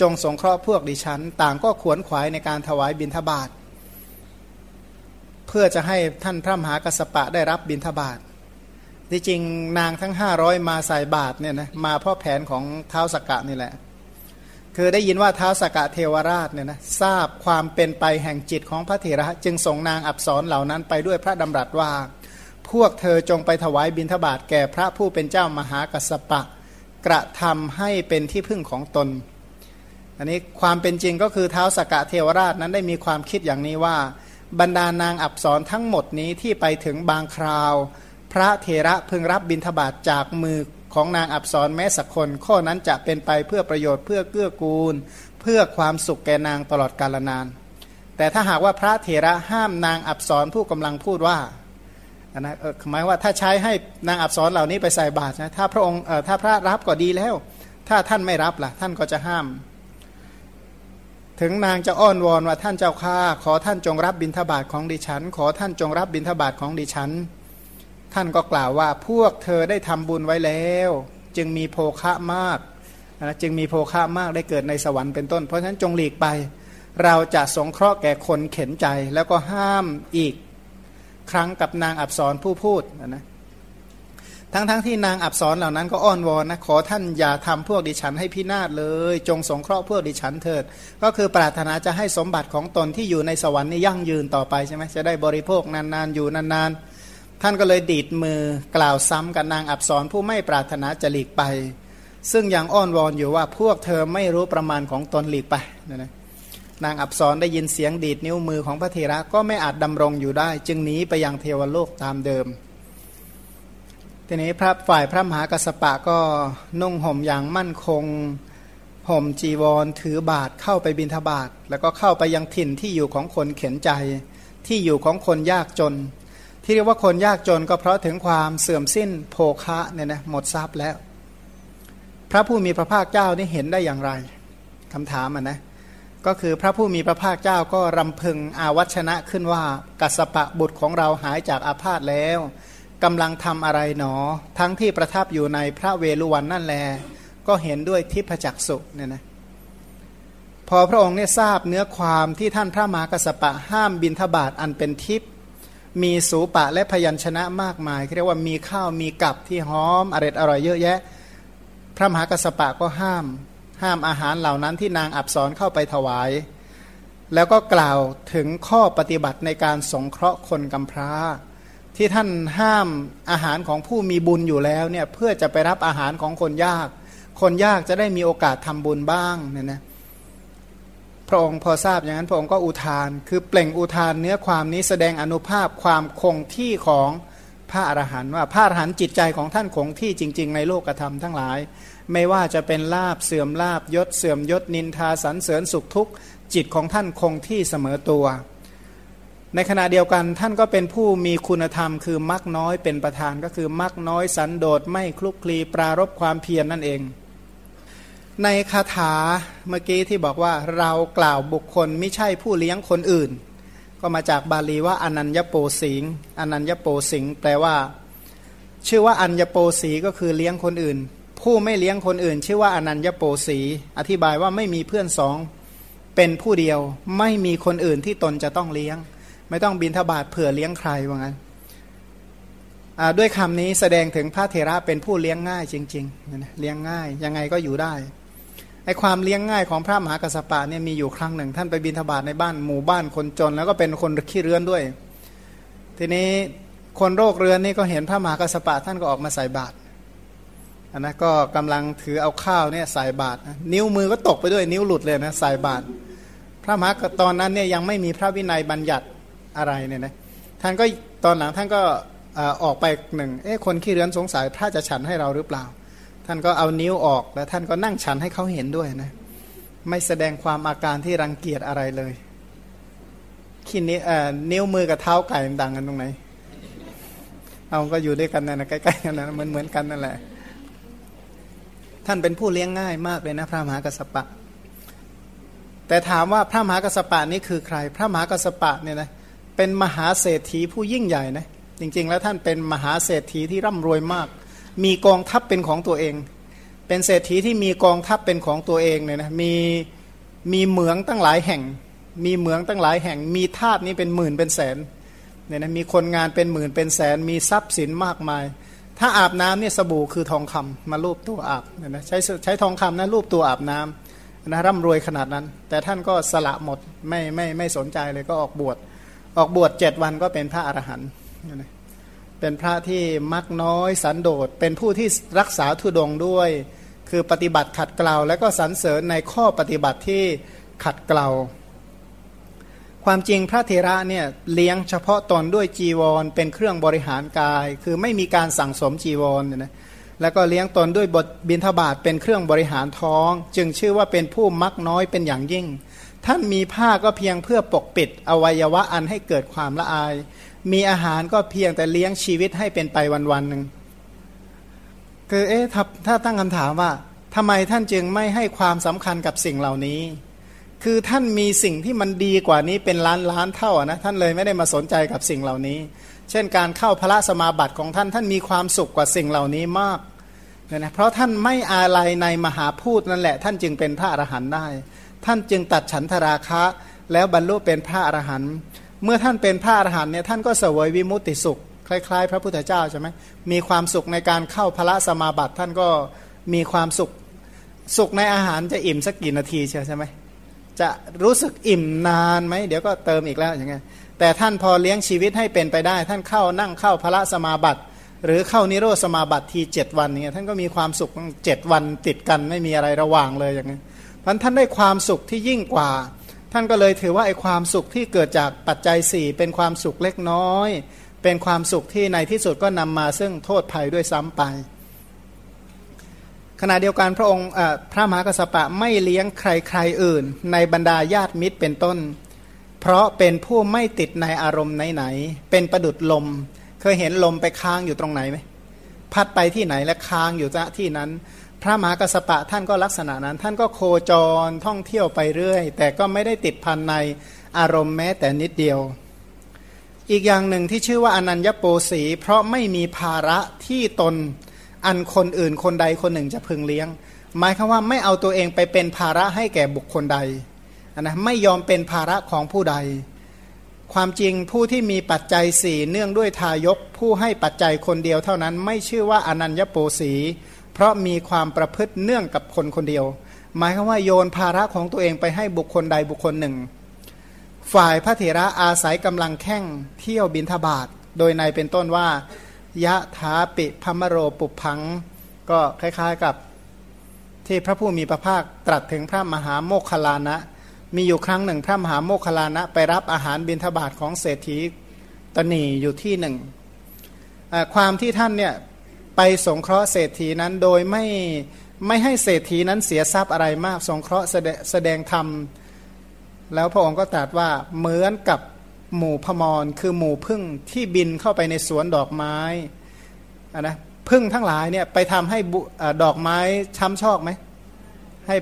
จงสงเคราะห์พวกดิฉัน ต่างก็ขวนขวายในการถวายบิณฑบาตเพื่อจะให้ท่านพระมหากัสปะได้รับบิณฑบาตที่จริงนางทั้งห้าร้อยมาใส่บาตเนี่ยนะมาเพราะแผนของเท้าสกกะนี่แหละ คือได้ยินว่าท้าวสกะเทวราชเนี่ยนะทราบความเป็นไปแห่งจิตของพระเถระ จึงส่งนางอับสรเหล่านั้นไปด้วยพระดำรัสว่า พวกเธอจงไปถวายบิณฑบาตแก่พระผู้เป็นเจ้ามหากัสปะ กระทำให้เป็นที่พึ่งของตน อันนี้ความเป็นจริงก็คือท้าวสกะเทวราชนั้นได้มีความคิดอย่างนี้ว่า บรรดานางอับสรทั้งหมดนี้ที่ไปถึงบางคราว พระเถระพึงรับบิณฑบาตจากมือ ของนางอับสรแม้สักคน ข้อนั้นจะเป็นไปเพื่อประโยชน์เพื่อเกื้อกูล เพื่อความสุขแก่นางตลอดกาลนาน แต่ถ้าหากว่าพระเถระห้ามนางอับสรผู้กำลังพูดว่านะหมายว่าถ้าใช้ให้นางอับสรเหล่านี้ไปใส่บาตรนะถ้าพระองค์ถ้าพระรับก็ดีแล้ว ถ้าท่านไม่รับล่ะ ท่านก็จะห้าม ถึงนางจะอ้อนวอนว่าท่านเจ้าข้าขอท่านจงรับบิณฑบาตของดิฉัน ขอท่านจงรับบิณฑบาตของดิฉัน ท่านก็กล่าวว่าพวกเธอได้ทำบุญไว้แล้ว จึงมีโภคะมากนะจึงมีโภคะมากได้เกิดในสวรรค์เป็นต้น เพราะฉะนั้นจงหลีกไป เราจะสงเคราะห์แก่คนเข็นใจ แล้วก็ห้ามอีกครั้งกับนางอับสรผู้พูดนะทั้งๆทที่นางอับสรเหล่านั้นก็อ้อนวอนนะขอท่านอย่าทำพวกดิฉันให้พินาศเลย จงสงเคราะห์พวกดิฉันเถิด ก็คือปรารถนาจะให้สมบัติของตนที่อยู่ในสวรรค์นี่ยั่งยืนต่อไปใช่ไหมจะได้บริโภคนานๆอยู่นานๆ ท่านก็เลยดีดมือกล่าวซ้ำกับนางอับสรผู้ไม่ปรารถนาจะหลีกไป ซึ่งยังอ้อนวอนอยู่ว่าพวกเธอไม่รู้ประมาณของตนหลีกไปนะนะนางอับสรได้ยินเสียงดีดนิ้วมือของพระเทระก็ไม่อาจดำรงอยู่ได้ จึงหนีไปยังเทวโลกตามเดิม ทีนี้พระฝ่ายพระมหากัสปะก็นุ่งห่มอย่างมั่นคงห่มจีวรถือบาทเข้าไปบิณฑบาตแล้วก็เข้าไปยังถิ่นที่อยู่ของคนเข็นใจที่อยู่ของคนยากจน ที่เรียกว่าคนยากจนก็เพราะถึงความเสื่อมสิ้นโภคะเนี่ยนะหมดทรัพย์แล้ว พระผู้มีพระภาคเจ้านี่เห็นได้อย่างไรคำถามอะนะก็คือพระผู้มีพระภาคเจ้าก็รำพึงอาวัชนะขึ้นว่ากัสปะบุตรของเราหายจากอาพาธแล้วกำลังทำอะไรหนอ ทั้งที่ประทับอยู่ในพระเวลุวันนั่นแล ก็เห็นด้วยทิพจักสุเนี่ยนะพอพระองค์เนี่ยทราบเนื้อความที่ท่านพระมหากัสปะห้ามบินทบาทอันเป็นทิพ มีสูปะและพยัญชนะมากมายเรียกว่ามีข้าวมีกับที่หอมอร่อยอร่อยเยอะแยะ พระมหากสปะก็ห้าม ห้ามอาหารเหล่านั้นที่นางอับสรเข้าไปถวาย แล้วก็กล่าวถึงข้อปฏิบัติในการสงเคราะห์คนกำพร้า ที่ท่านห้ามอาหารของผู้มีบุญอยู่แล้วเนี่ยเพื่อจะไปรับอาหารของคนยาก คนยากจะได้มีโอกาสทำบุญบ้างเนี่ยนะ พระองค์พอทราบอย่างนั้นพระองค์ก็อุทาน คือเปล่งอุทานเนื้อความนี้แสดงอนุภาพความคงที่ของพระอรหันต์ว่าพระอรหันต์จิตใจของท่านคงที่จริง ๆ ในโลกธรรมทั้งหลาย ไม่ว่าจะเป็นลาบเสื่อมลาบยศเสื่อมยศนินทาสันเสริญสุขทุกข์จิตของท่านคงที่เสมอตัว ในขณะเดียวกันท่านก็เป็นผู้มีคุณธรรม คือมักน้อยเป็นประธานก็คือมักน้อยสันโดษไม่คลุกคลีปรารบความเพียรนนั่นเอง ในคาถาเมื่อกี้ที่บอกว่าเรากล่าวบุคคลไม่ใช่ผู้เลี้ยงคนอื่น ก็มาจากบาลีว่าอนัญญโปสิงอนัญญโปสิงแปลว่า ชื่อว่าอัญญโปสีก็คือเลี้ยงคนอื่น ผู้ไม่เลี้ยงคนอื่น ชื่อว่าอนัญญโปสี อธิบายว่าไม่มีเพื่อนสองเป็นผู้เดียวไม่มีคนอื่นที่ตนจะต้องเลี้ยง ไม่ต้องบินทบาทเผื่อเลี้ยงใครว่างั้นด้วยคำนี้แสดงถึงพระเทระเป็นผู้เลี้ยงง่ายจริงๆเลี้ยงง่ายยังไงก็อยู่ได้ ไอความเลี้ยงง่ายของพระมหากัสปะเนี่ยมีอยู่ครั้งหนึ่ง ท่านไปบินทบาทในบ้านหมู่บ้านคนจน แล้วก็เป็นคนขี้เรือนด้วย ทีนี้คนโรคเรือนนี่ก็เห็นพระมหากัสปะท่านก็ออกมาใส่บาตรอันนั้นก็กำลังถือเอาข้าวเนี่ยใส่บาตรนิ้วมือก็ตกไปด้วยนิ้วหลุดเลยนะใส่บาตรพระมหากตอนนั้นเนี่ยยังไม่มีพระวินัยบัญญัติอะไรเนี่ยนะท่านก็ตอนหลังท่านก็ออกไปหนึ่งเอ๊ะคนขี้เรือนสงสัยพระจะฉันให้เราหรือเปล่า ท่านก็เอานิ้วออกแล้วท่านก็นั่งฉันให้เขาเห็นด้วยนะ ไม่แสดงความอาการที่รังเกียจอะไรเลยขี้นี้นิ้วมือกับเท้าไก่ต่างกันตรงไหน เอาก็อยู่ด้วยกันนะใกล้ๆกันนะเหมือนเหมือนกันนั่นแหละ ท่านเป็นผู้เลี้ยงง่ายมากเลยนะ พระมหากรสปะ แต่ถามว่าพระมหากรสปะนี่คือใคร พระมหากรสปะเนี่ยนะเป็นมหาเศรษฐีผู้ยิ่งใหญ่นะจริง ๆ แล้วท่านเป็นมหาเศรษฐีที่ร่ำรวยมาก มีกองทัพเป็นของตัวเอง เป็นเศรษฐีที่มีกองทัพเป็นของตัวเองเนี่ยนะมีมีเหมืองตั้งหลายแห่ง มีเหมืองตั้งหลายแห่ง มีทาสนี่เป็นหมื่นเป็นแสนเนี่ยนะมีคนงานเป็นหมื่นเป็นแสน มีทรัพย์สินมากมาย ถ้าอาบน้ำเนี่ยสบู่คือทองคำมาลูบตัวอาบเนี่ยนะใช้ใช้ทองคำนะลูบตัวอาบน้ำนะร่ำรวยขนาดนั้น แต่ท่านก็สละหมดไม่ไม่ไม่สนใจเลยก็ออกบวชออกบวชเจ็ดวันก็เป็นพระอรหันต์นะ เป็นพระที่มักน้อยสันโดษเป็นผู้ที่รักษาทุดงด้วย คือปฏิบัติขัดเกลาและก็สรรเสริญในข้อปฏิบัติที่ขัดเกลาความจริงพระเทระเนี่ยเลี้ยงเฉพาะตนด้วยจีวร เป็นเครื่องบริหารกาย คือไม่มีการสั่งสมจีวรเนี่ยนะแล้วก็เลี้ยงตนด้วยบทบินทบาทเป็นเครื่องบริหารท้อง จึงชื่อว่าเป็นผู้มักน้อยเป็นอย่างยิ่ง ท่านมีผ้าก็เพียงเพื่อปกปิดอวัยวะอันให้เกิดความละอาย มีอาหารก็เพียงแต่เลี้ยงชีวิตให้เป็นไปวันๆหนึ่งคือเอ๊ะถ้าถ้าตั้งคำถามว่าทำไมท่านจึงไม่ให้ความสำคัญกับสิ่งเหล่านี้ คือท่านมีสิ่งที่มันดีกว่านี้เป็นล้านล้านเท่านะท่านเลยไม่ได้มาสนใจกับสิ่งเหล่านี้ เช่นการเข้าพระสมาบัติของท่านท่านมีความสุขกว่าสิ่งเหล่านี้มากเนี่ยนะเพราะท่านไม่อาลัยในมหาพูดนั่นแหละ ท่านจึงเป็นพระอรหันต์ได้ ท่านจึงตัดฉันทราคะ แล้วบรรลุเป็นพระอรหันต์ เมื่อท่านเป็นพระอรหันต์เนี่ยท่านก็เสวยวิมุตติสุข คล้าย ๆ พระพุทธเจ้าใช่ไหมมีความสุขในการเข้าพระสมาบัติท่านก็มีความสุขสุขในอาหารจะอิ่มสักกี่นาทีเชียวใช่ไหมจะรู้สึกอิ่มนานไหมเดี๋ยวก็เติมอีกแล้วอย่างเงี้ยแต่ท่านพอเลี้ยงชีวิตให้เป็นไปได้ ท่านเข้านั่งเข้าพระสมาบัติ หรือเข้านิโรธสมาบัติทีเจ็ดวันเนี่ยท่านก็มีความสุขเจ็ดวันติดกันไม่มีอะไรระหว่างเลยอย่างนี้ยพันท่านได้ความสุขที่ยิ่งกว่า ท่านก็เลยถือว่าไอ้ความสุขที่เกิดจากปัจจัยสี่เป็นความสุขเล็กน้อย เป็นความสุขที่ในที่สุดก็นำมาซึ่งโทษภัยด้วยซ้ำไป ขณะเดียวกันพระองค์พระมหากษัตริย์ไม่เลี้ยงใครใครอื่น ในบรรดาญาติมิตรเป็นต้น เพราะเป็นผู้ไม่ติดในอารมณ์ไหนๆเป็นประดุดลม เคยเห็นลมไปค้างอยู่ตรงไหนไหมพัดไปที่ไหนและค้างอยู่ที่นั้น พระมหากระสปะท่านก็ลักษณะนั้น ท่านก็โคจรท่องเที่ยวไปเรื่อย แต่ก็ไม่ได้ติดพันในอารมณ์แม้แต่นิดเดียว อีกอย่างหนึ่งที่ชื่อว่าอนัญญโปสี เพราะไม่มีภาระที่ตนอันคนอื่นคนใดคนหนึ่งจะพึงเลี้ยง หมายคือว่าไม่เอาตัวเองไปเป็นภาระให้แก่บุคคลใดนะไม่ยอมเป็นภาระของผู้ใด ความจริงผู้ที่มีปัจจัยสี่เนื่องด้วยทายกผู้ให้ปัจจัยคนเดียวเท่านั้น ไม่ชื่อว่าอนัญญโปสี เพราะมีความประพฤติเนื่องกับคนคนเดียว หมายความว่าโยนภาระของตัวเองไปให้บุคคลใดบุคคลหนึ่ง ฝ่ายพระเถระอาศัยกำลังแข่งเที่ยวบินทบาทโดยในเป็นต้นว่ายะถาปิพมโรปุพัง ก็คล้ายๆกับที่พระผู้มีพระภาคตรัสถึงพระมหาโมคคลานะ มีอยู่ครั้งหนึ่งพระมหาโมคคลานะ ไปรับอาหารบินทบาทของเศรษฐีตนีอยู่ที่หนึ่ง ความที่ท่านเนี่ย ไปสงเคราะห์เศรษฐีนั้นโดยไม่ไม่ให้เศรษฐีนั้นเสียทรัพย์อะไรมาก สงเคราะห์แสดงธรรม แล้วพระองค์ก็ตรัสว่าเหมือนกับหมู่พมรคือหมู่พึ่งที่บินเข้าไปในสวนดอกไม้นะพึ่งทั้งหลายเนี่ยไปทำให้ดอกไม้ช้ำชอกไหมให้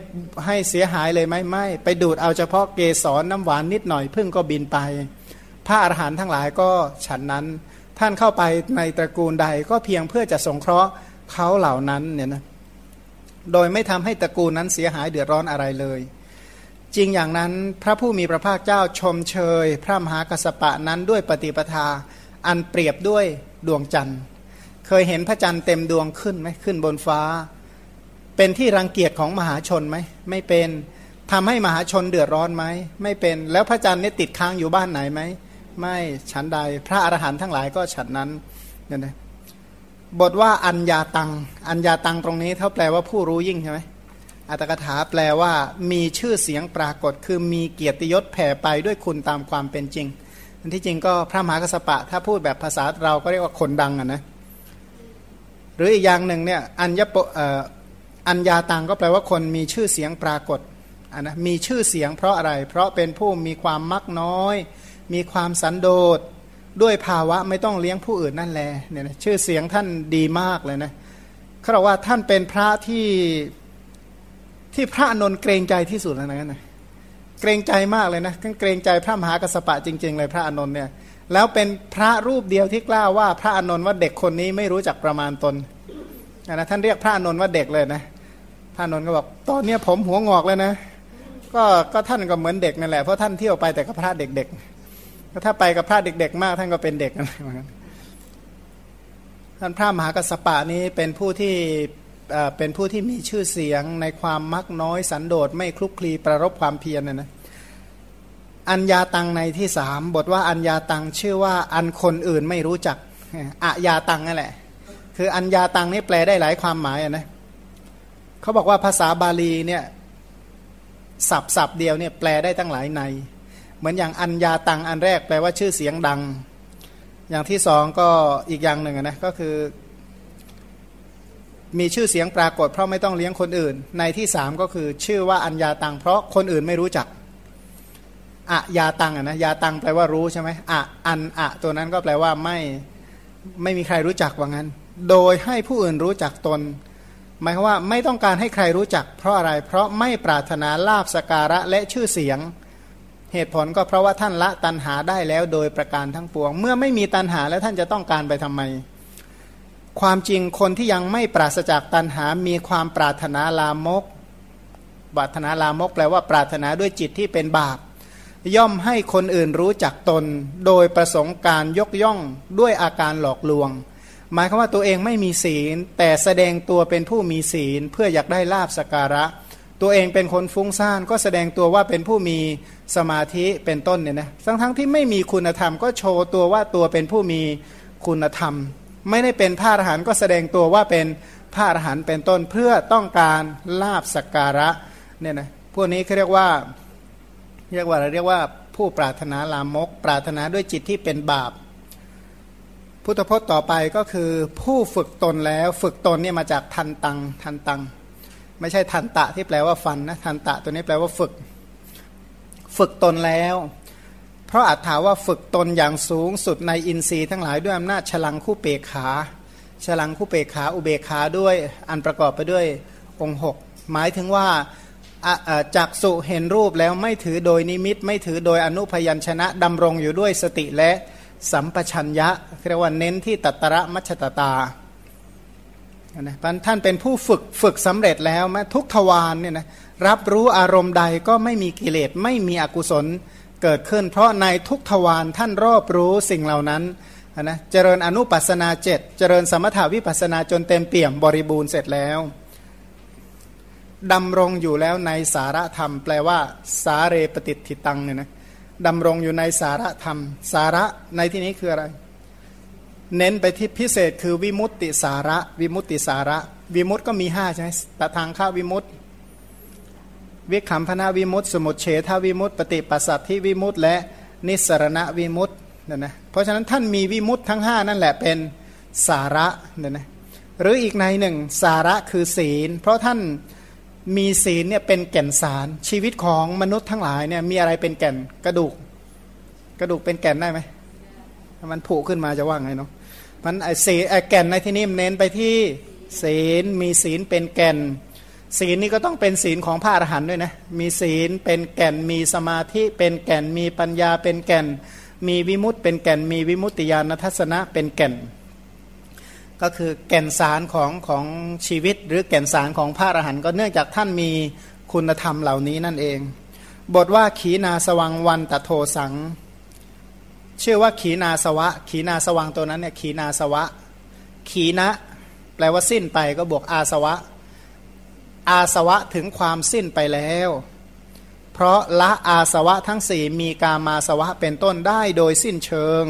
ให้เสียหายเลยไหมไม่ ไปดูดเอาเฉพาะเกสรน้ำหวานนิดหน่อยพึ่งก็บินไป พระอรหันต์ทั้งหลายก็ฉันนั้น ท่านเข้าไปในตระกูลใดก็เพียงเพื่อจะสงเคราะห์เขาเหล่านั้นเนี่ยนะโดยไม่ทำให้ตระกูลนั้นเสียหายเดือดร้อนอะไรเลย จริงอย่างนั้นพระผู้มีพระภาคเจ้าชมเชย พระมหากัสปะนั้นด้วยปฏิปทา อันเปรียบด้วยดวงจันทร์ เคยเห็นพระจันทร์เต็มดวงขึ้นไหมขึ้นบนฟ้า เป็นที่รังเกียจของมหาชนไหมไม่เป็นทำให้มหาชนเดือดร้อนไหมไม่เป็นแล้วพระจันทร์นี่ติดค้างอยู่บ้านไหนไหม ไม่ฉันใด พระอรหันต์ทั้งหลายก็ฉันนั้นเนี่ยนะบทว่าอัญญาตัง อัญญาตังตรงนี้เท่าแปลว่าผู้รู้ยิ่งใช่ไหมอัตกถาแปลว่ามีชื่อเสียงปรากฏ คือมีเกียรติยศแผ่ไปด้วยคุณตามความเป็นจริง อันที่จริงก็พระมหากระสปะ ถ้าพูดแบบภาษาเราก็เรียกว่าคนดังอะนะหรืออีกอย่างหนึ่งเนี่ยอัญญปอัญญาตังก็แปลว่าคนมีชื่อเสียงปรากฏอันนะมีชื่อเสียงเพราะอะไร เพราะเป็นผู้มีความมักน้อย มีความสันโดษด้วยภาวะไม่ต้องเลี้ยงผู้อื่นนั่นแหละเนี่ยนะชื่อเสียงท่านดีมากเลยนะเขาบอกว่าท่านเป็นพระที่ที่พระนนท์เกรงใจที่สุดแล้วนะเกรงใจมากเลยนะเกรงใจพระมหากระสปะจริง ๆ เลยพระอนนท์เนี่ยแล้วเป็นพระรูปเดียวที่กล้าว่าพระอนนท์ว่าเด็กคนนี้ไม่รู้จักประมาณตนนะท่านเรียกพระอนนท์ว่าเด็กเลยนะพระอนนท์ก็บอกตอนเนี้ยผมหัวงอกเลยนะ ก็ก็ท่านก็เหมือนเด็กนั่นแหละเพราะท่านเที่ยวไปแต่กับพระเด็กๆ ถ้าไปกับพระเด็กๆ มากท่านก็เป็นเด็กนะท่านพระมหากัสปะนี้เป็นผู้ที่เป็นผู้ที่มีชื่อเสียงในความมักน้อยสันโดษไม่คลุกคลีประรบความเพียรนะนะอัญญาตังในที่สามบทว่าอัญญาตังชื่อว่าอันคนอื่นไม่รู้จักอะยาตังนั่นแหละ คืออัญญาตังนี่แปลได้หลายความหมายนะเขาบอกว่าภาษาบาลีเนี่ยสับสับเดียวเนี่ยแปลได้ตั้งหลายใน เหมือนอย่างอัญญาตังอันแรกแปลว่าชื่อเสียงดัง อย่างที่สองก็อีกอย่างหนึ่งนะก็คือ มีชื่อเสียงปรากฏ เพราะไม่ต้องเลี้ยงคนอื่น ในที่สามก็คือชื่อว่าอัญญาตัง เพราะคนอื่นไม่รู้จักอะยาตังนะยาตังแปลว่ารู้ใช่ไหมอะอันอะตัวนั้นก็แปลว่าไม่ไม่มีใครรู้จักว่างั้น โดยให้ผู้อื่นรู้จักตน หมายความว่าไม่ต้องการให้ใครรู้จัก เพราะอะไรเพราะไม่ปรารถนาลาบสการะและชื่อเสียง เหตุผลก็เพราะว่าท่านละตันหาได้แล้วโดยประการทั้งปวง เมื่อไม่มีตันหาแล้วท่านจะต้องการไปทำไม ความจริงคนที่ยังไม่ปราศจากตันหา มีความปรารถนาลามกปรารถนาลามกแปลว่าปรารถนาด้วยจิตที่เป็นบาป ย่อมให้คนอื่นรู้จักตน โดยประสงค์การยกย่องด้วยอาการหลอกลวง หมายความว่าตัวเองไม่มีศีล แต่แสดงตัวเป็นผู้มีศีลเพื่ออยากได้ลาบสการะ ตัวเองเป็นคนฟุ้งซ่านก็แสดงตัวว่าเป็นผู้มีสมาธิเป็นต้นเนี่ยนะทั้งทั้งที่ไม่มีคุณธรรมก็โชว์ตัวว่าตัวเป็นผู้มีคุณธรรม ไม่ได้เป็นพระอรหันต์ก็แสดงตัวว่าเป็นพระอรหันต์เป็นต้นเพื่อต้องการลาบสักการะเนี่ยนะพวกนี้เขาเรียกว่าเรียกว่าอะไรเรียกว่าผู้ปรารถนาลามก ปรารถนาด้วยจิตที่เป็นบาป พุทธพจน์ต่อไปก็คือผู้ฝึกตนแล้วฝึกตนเนี่ยมาจากทันตังทันตัง ไม่ใช่ทันตะที่แปลว่าฟันนะทันตะตัวนี้แปลว่าฝึก ฝึกตนแล้ว เพราะอัตถาว่าฝึกตนอย่างสูงสุดในอินทรีย์ทั้งหลายด้วยอำนาจฉลังคู่เปกขาฉลังคู่เปกขาอุเบกขาด้วยอันประกอบไปด้วยองค์หกหมายถึงว่าจักสุเห็นรูปแล้วไม่ถือโดยนิมิต ไม่ถือโดยอนุพยัญชนะดำรงอยู่ด้วยสติและสัมปชัญญะเรียกว่าเน้นที่ตัตระมัชตตา นะท่านเป็นผู้ฝึกฝึกสำเร็จแล้วแม้ทุกทวารเนี่ยนะรับรู้อารมณ์ใดก็ไม่มีกิเลสไม่มีอกุศลเกิดขึ้น เพราะในทุกทวารท่านรอบรู้สิ่งเหล่านั้นนะเจริญอนุปัสนาเจ็ดเจริญสมถาวิปัสนาจนเต็มเปี่ยมบริบูรณ์เสร็จแล้วดำรงอยู่แล้วในสารธรรม แปลว่า สาเรปฏิทิตังเนี่ยนะดำรงอยู่ในสารธรรม สาระในที่นี้คืออะไร เน้นไปที่พิเศษคือวิมุตติสาระ วิมุตติสาระ วิมุตก็มีห้าใช่ไหมตทางข้าวิมุตติวิคัมพนาวิมุตติสมุทเฉทวิมุตติปฏิปัสสัตทิวิมุตติและนิสรณวิมุตติเนี่ยนะเพราะฉะนั้นท่านมีวิมุตติทั้งห้านั่นแหละเป็นสาระเนี่ยนะหรืออีกในหนึ่งสาระคือศีล เพราะท่านมีศีลเนี่ยเป็นแก่นสารชีวิตของมนุษย์ทั้งหลายเนี่ยมีอะไรเป็นแก่นกระดูก กระดูกเป็นแก่นได้ไหม มันผุขึ้นมาจะว่าไงเนาะมันไอศีไอแก่นในที่นี้เน้นไปที่ศีลมีศีลเป็นแก่น ศีลนี่ก็ต้องเป็นศีลของพระอรหันต์ด้วยนะมีศีลเป็นแก่นมีสมาธิเป็นแก่นมีปัญญาเป็นแก่น มีวิมุตต์เป็นแก่น มีวิมุตติญาณทัศนะเป็นแก่น ก็คือแก่นสารของของชีวิต หรือแก่นสารของพระอรหันต์ก็เนื่องจากท่านมีคุณธรรมเหล่านี้นั่นเอง บทว่าขีนาสวังวันตะโทสัง ชื่อว่าขีนาสวะ ขีนาสวังตัวนั้นเนี่ยขีนาสวะ ขีนะแปลว่าสิ้นไปก็บวกอาสวะ อาสวะถึงความสิ้นไปแล้ว เพราะละอาสวะทั้งสี่มีกามาสวะเป็นต้นได้โดยสิ้นเชิง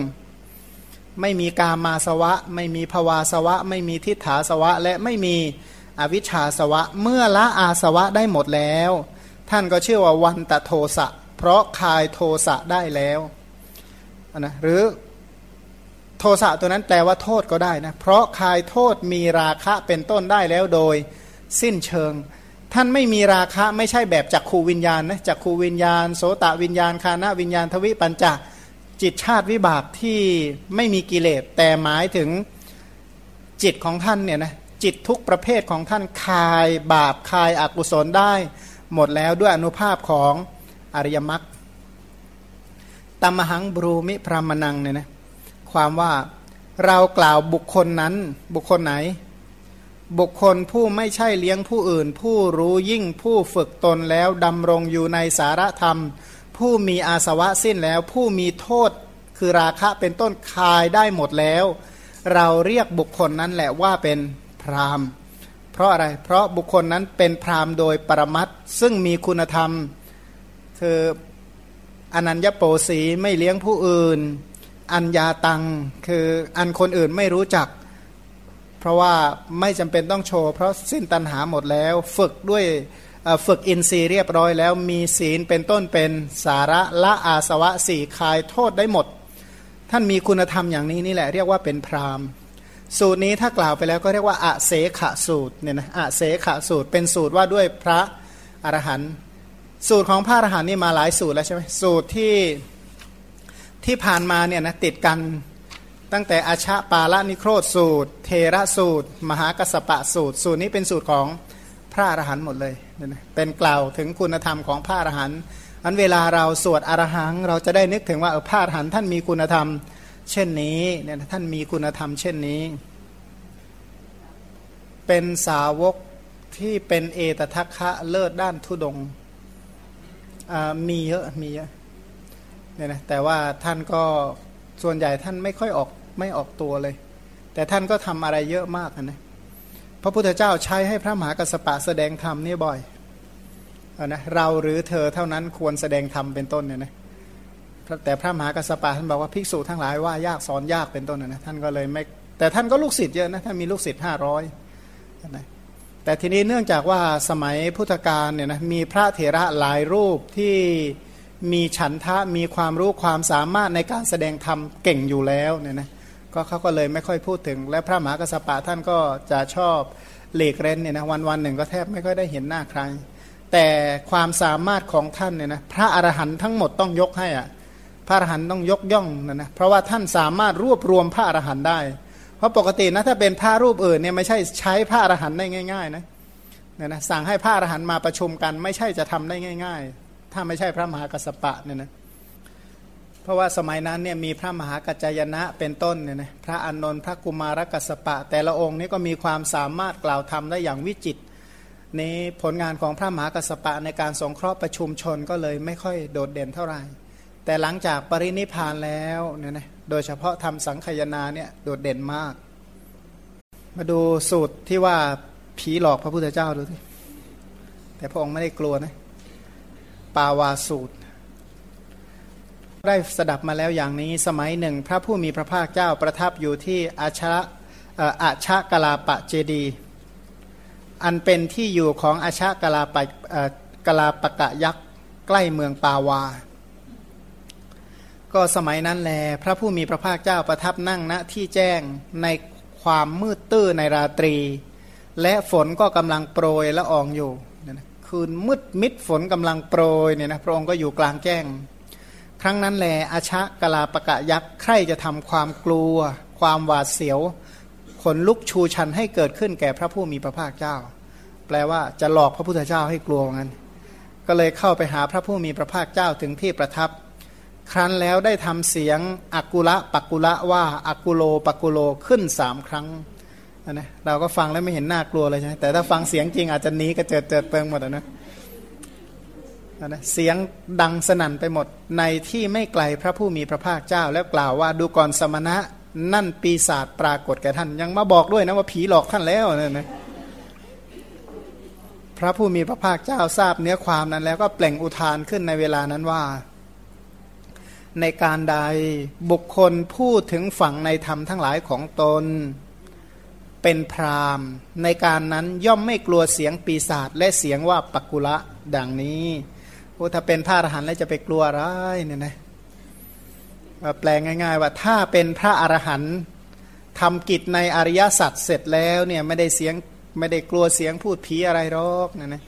ไม่มีกามาสวะ ไม่มีภวาสวะ ไม่มีทิฏฐาสวะ และไม่มีอวิชชาสวะ เมื่อละอาสวะได้หมดแล้ว ท่านก็ชื่อว่าวันตะโทสะ เพราะคายโทสะได้แล้ว นะหรือโทสะตัวนั้นแปลว่าโทษก็ได้นะ เพราะคายโทษมีราคะเป็นต้นได้แล้วโดยสิ้นเชิง ท่านไม่มีราคะไม่ใช่แบบจักขูวิญญาณนะจักขูวิญญาณ โสตวิญญาณคานะวิญญาณทวิปัญจจิตชาติวิบากที่ไม่มีกิเลสแต่หมายถึงจิตของท่านเนี่ยนะจิตทุกประเภทของท่านคายบาปคายอกุศลได้ หมดแล้วด้วยอนุภาพของอริยมรรค ตมหังบรูมิพรามนังเนี่ยนะความว่าเรากล่าวบุคคลนั้นบุคคลไหน บุคคลผู้ไม่ใช่เลี้ยงผู้อื่น ผู้รู้ยิ่งผู้ฝึกตนแล้วดำรงอยู่ในสารธรรม ผู้มีอาสวะสิ้นแล้ว ผู้มีโทษคือราคะเป็นต้นคายได้หมดแล้ว เราเรียกบุคคลนั้นแหละว่าเป็นพรามเพราะอะไร เพราะบุคคลนั้นเป็นพรามโดยปรมัตซึ่งมีคุณธรรมคือ อนัญญโปสีไม่เลี้ยงผู้อื่น อัญญาตัง คืออันคนอื่นไม่รู้จัก เพราะว่าไม่จำเป็นต้องโชว์ เพราะสิ้นตัณหาหมดแล้ว ฝึกด้วยฝึกอินทรีย์เรียบร้อยแล้วมีศีลเป็นต้นเป็นสาระละอาสวะสี่คายโทษได้หมด ท่านมีคุณธรรมอย่างนี้นี่แหละเรียกว่าเป็นพรามสูตรนี้ถ้ากล่าวไปแล้วก็เรียกว่าอะเสขะสูตรเนี่ยนะอะเสขะสูตรเป็นสูตรว่าด้วยพระอรหันต์ สูตรของพระอรหันต์นี่มาหลายสูตรแล้วใช่ไหมสูตรที่ที่ผ่านมาเนี่ยนะติดกันตั้งแต่อาชาปาละนิโครธสูตร เทระสูตร มหากสปะสูตร สูตรนี้เป็นสูตรของพระอรหันต์หมดเลยเป็นกล่าวถึงคุณธรรมของพระอรหันต์อันเวลาเราสวดอรหัง เราจะได้นึกถึงว่าพระอรหันต์ท่านมีคุณธรรม เช่นนี้เนี่ยท่านมีคุณธรรม เช่นนี้ เป็นสาวกที่เป็นเอตทัคคะเลิศด้านทุดง มีเยอะมีเยอะเนี่ยนะแต่ว่าท่านก็ส่วนใหญ่ท่านไม่ค่อยออกไม่ออกตัวเลย แต่ท่านก็ทำอะไรเยอะมากนะพระพุทธเจ้าใช้ให้พระมหากัสปะแสดงธรรมนี่บ่อยนะเราหรือเธอเท่านั้นควรแสดงธรรมเป็นต้นเนี่ยนะแต่พระมหากัสปะท่านบอกว่าภิกษุทั้งหลายว่ายากสอนยากเป็นต้นนะท่านก็เลยไม่แต่ท่านก็ลูกศิษย์เยอะนะท่านมีลูกศิษย์ห้าร้อยนะ แต่ทีนี้เนื่องจากว่าสมัยพุทธกาลเนี่ยนะมีพระเถระหลายรูปที่มีฉันทะมีความรู้ความสามารถในการแสดงธรรมเก่งอยู่แล้วเนี่ยนะก็เขาก็เลยไม่ค่อยพูดถึง และพระมหากัสปะท่านก็จะชอบหลีกเล่นเนี่ยนะวันวันหนึ่งก็แทบไม่ค่อยได้เห็นหน้าใคร แต่ความสามารถของท่านเนี่ยนะพระอรหันต์ทั้งหมดต้องยกให้อะพระอรหันต์ต้องยกย่องนะนะเพราะว่าท่านสามารถรวบรวมพระอรหันต์ได้ เพราะปกตินะถ้าเป็นพระรูปอื่นเนี่ยไม่ใช่ใช้พระอรหันต์ได้ง่ายๆนะเนี่ยนะสั่งให้พระอรหันต์มาประชุมกัน ไม่ใช่จะทำได้ง่าย ๆ ถ้าไม่ใช่พระมหากัสปะเนี่ยนะเพราะว่าสมัยนั้นเนี่ยมีพระมหากัจจยนะเป็นต้นเนี่ยนะพระอานนท์พระกุมารกัสปะ แต่ละองค์นี้ก็มีความสามารถกล่าวธรรมได้อย่างวิจิตรนี้ผลงานของพระมหากัสปะในการสงเคราะห์ประชุมชนก็เลยไม่ค่อยโดดเด่นเท่าไหร่ แต่หลังจากปรินิพานแล้วเนี่ยนะ โดยเฉพาะทำสังขยนาเนี่ยโดดเด่นมาก มาดูสูตรที่ว่าผีหลอกพระพุทธเจ้าดูสิแต่พระองค์ไม่ได้กลัวนะปาวาสูตร ได้สดับมาแล้วอย่างนี้สมัยหนึ่ง พระผู้มีพระภาคเจ้าประทับอยู่ที่อาชะอาชะกลาปะเจดี อันเป็นที่อยู่ของอาชะกลาปะกลาปะกะยักษ์ใกล้เมืองปาวา ก็สมัยนั้นแล พระผู้มีพระภาคเจ้าประทับนั่งณที่แจ้งในความมืดตื้อในราตรี และฝนก็กำลังโปรยละอองอยู่คืนมืดมิดฝนกำลังโปรยเนี่ยนะพระองค์ก็อยู่กลางแจ้ง ครั้งนั้นแลอาชะกลาปะกะยักษ์ใครจะทำความกลัว ความหวาดเสียวขนลุกชูชันให้เกิดขึ้นแก่พระผู้มีพระภาคเจ้า แปลว่าจะหลอกพระพุทธเจ้าให้กลัวงั้น ก็เลยเข้าไปหาพระผู้มีพระภาคเจ้าถึงที่ประทับ ครั้นแล้วได้ทำเสียงอักุละปักุละว่าอักุโลปักุโลขึ้นสามครั้งนะเราก็ฟังแล้วไม่เห็นน่ากลัวเลยใช่ไหมแต่ถ้าฟังเสียงจริงอาจจะหนีกระเจิดเจิดเปิงหมดนะนะเสียงดังสนั่นไปหมดในที่ไม่ไกลพระผู้มีพระภาคเจ้า แล้วกล่าวว่าดูก่อนสมณะนั่นปีศาจปรากฏแก่ท่าน ยังมาบอกด้วยนะว่าผีหลอกท่านแล้วเนี่ยนะพระผู้มีพระภาคเจ้าทราบเนื้อความนั้นแล้วก็เปล่งอุทานขึ้นในเวลานั้นว่า ในการใดบุคคลพูดถึงฝั่งในธรรมทั้งหลายของตน เป็นพรามในการนั้นย่อมไม่กลัวเสียงปีศาจและเสียงว่าปักกุละดังนี้โอ้ถ้าเป็นพระอรหันต์แล้วจะไปกลัวอะไรเนี่ยนะแปลงง่าย ๆ ว่าถ้าเป็นพระอรหันต์ทำกิจในอริยสัจเสร็จแล้วเนี่ยไม่ได้เสียงไม่ได้กลัวเสียงพูดผีอะไรหรอกเนี่ยนะ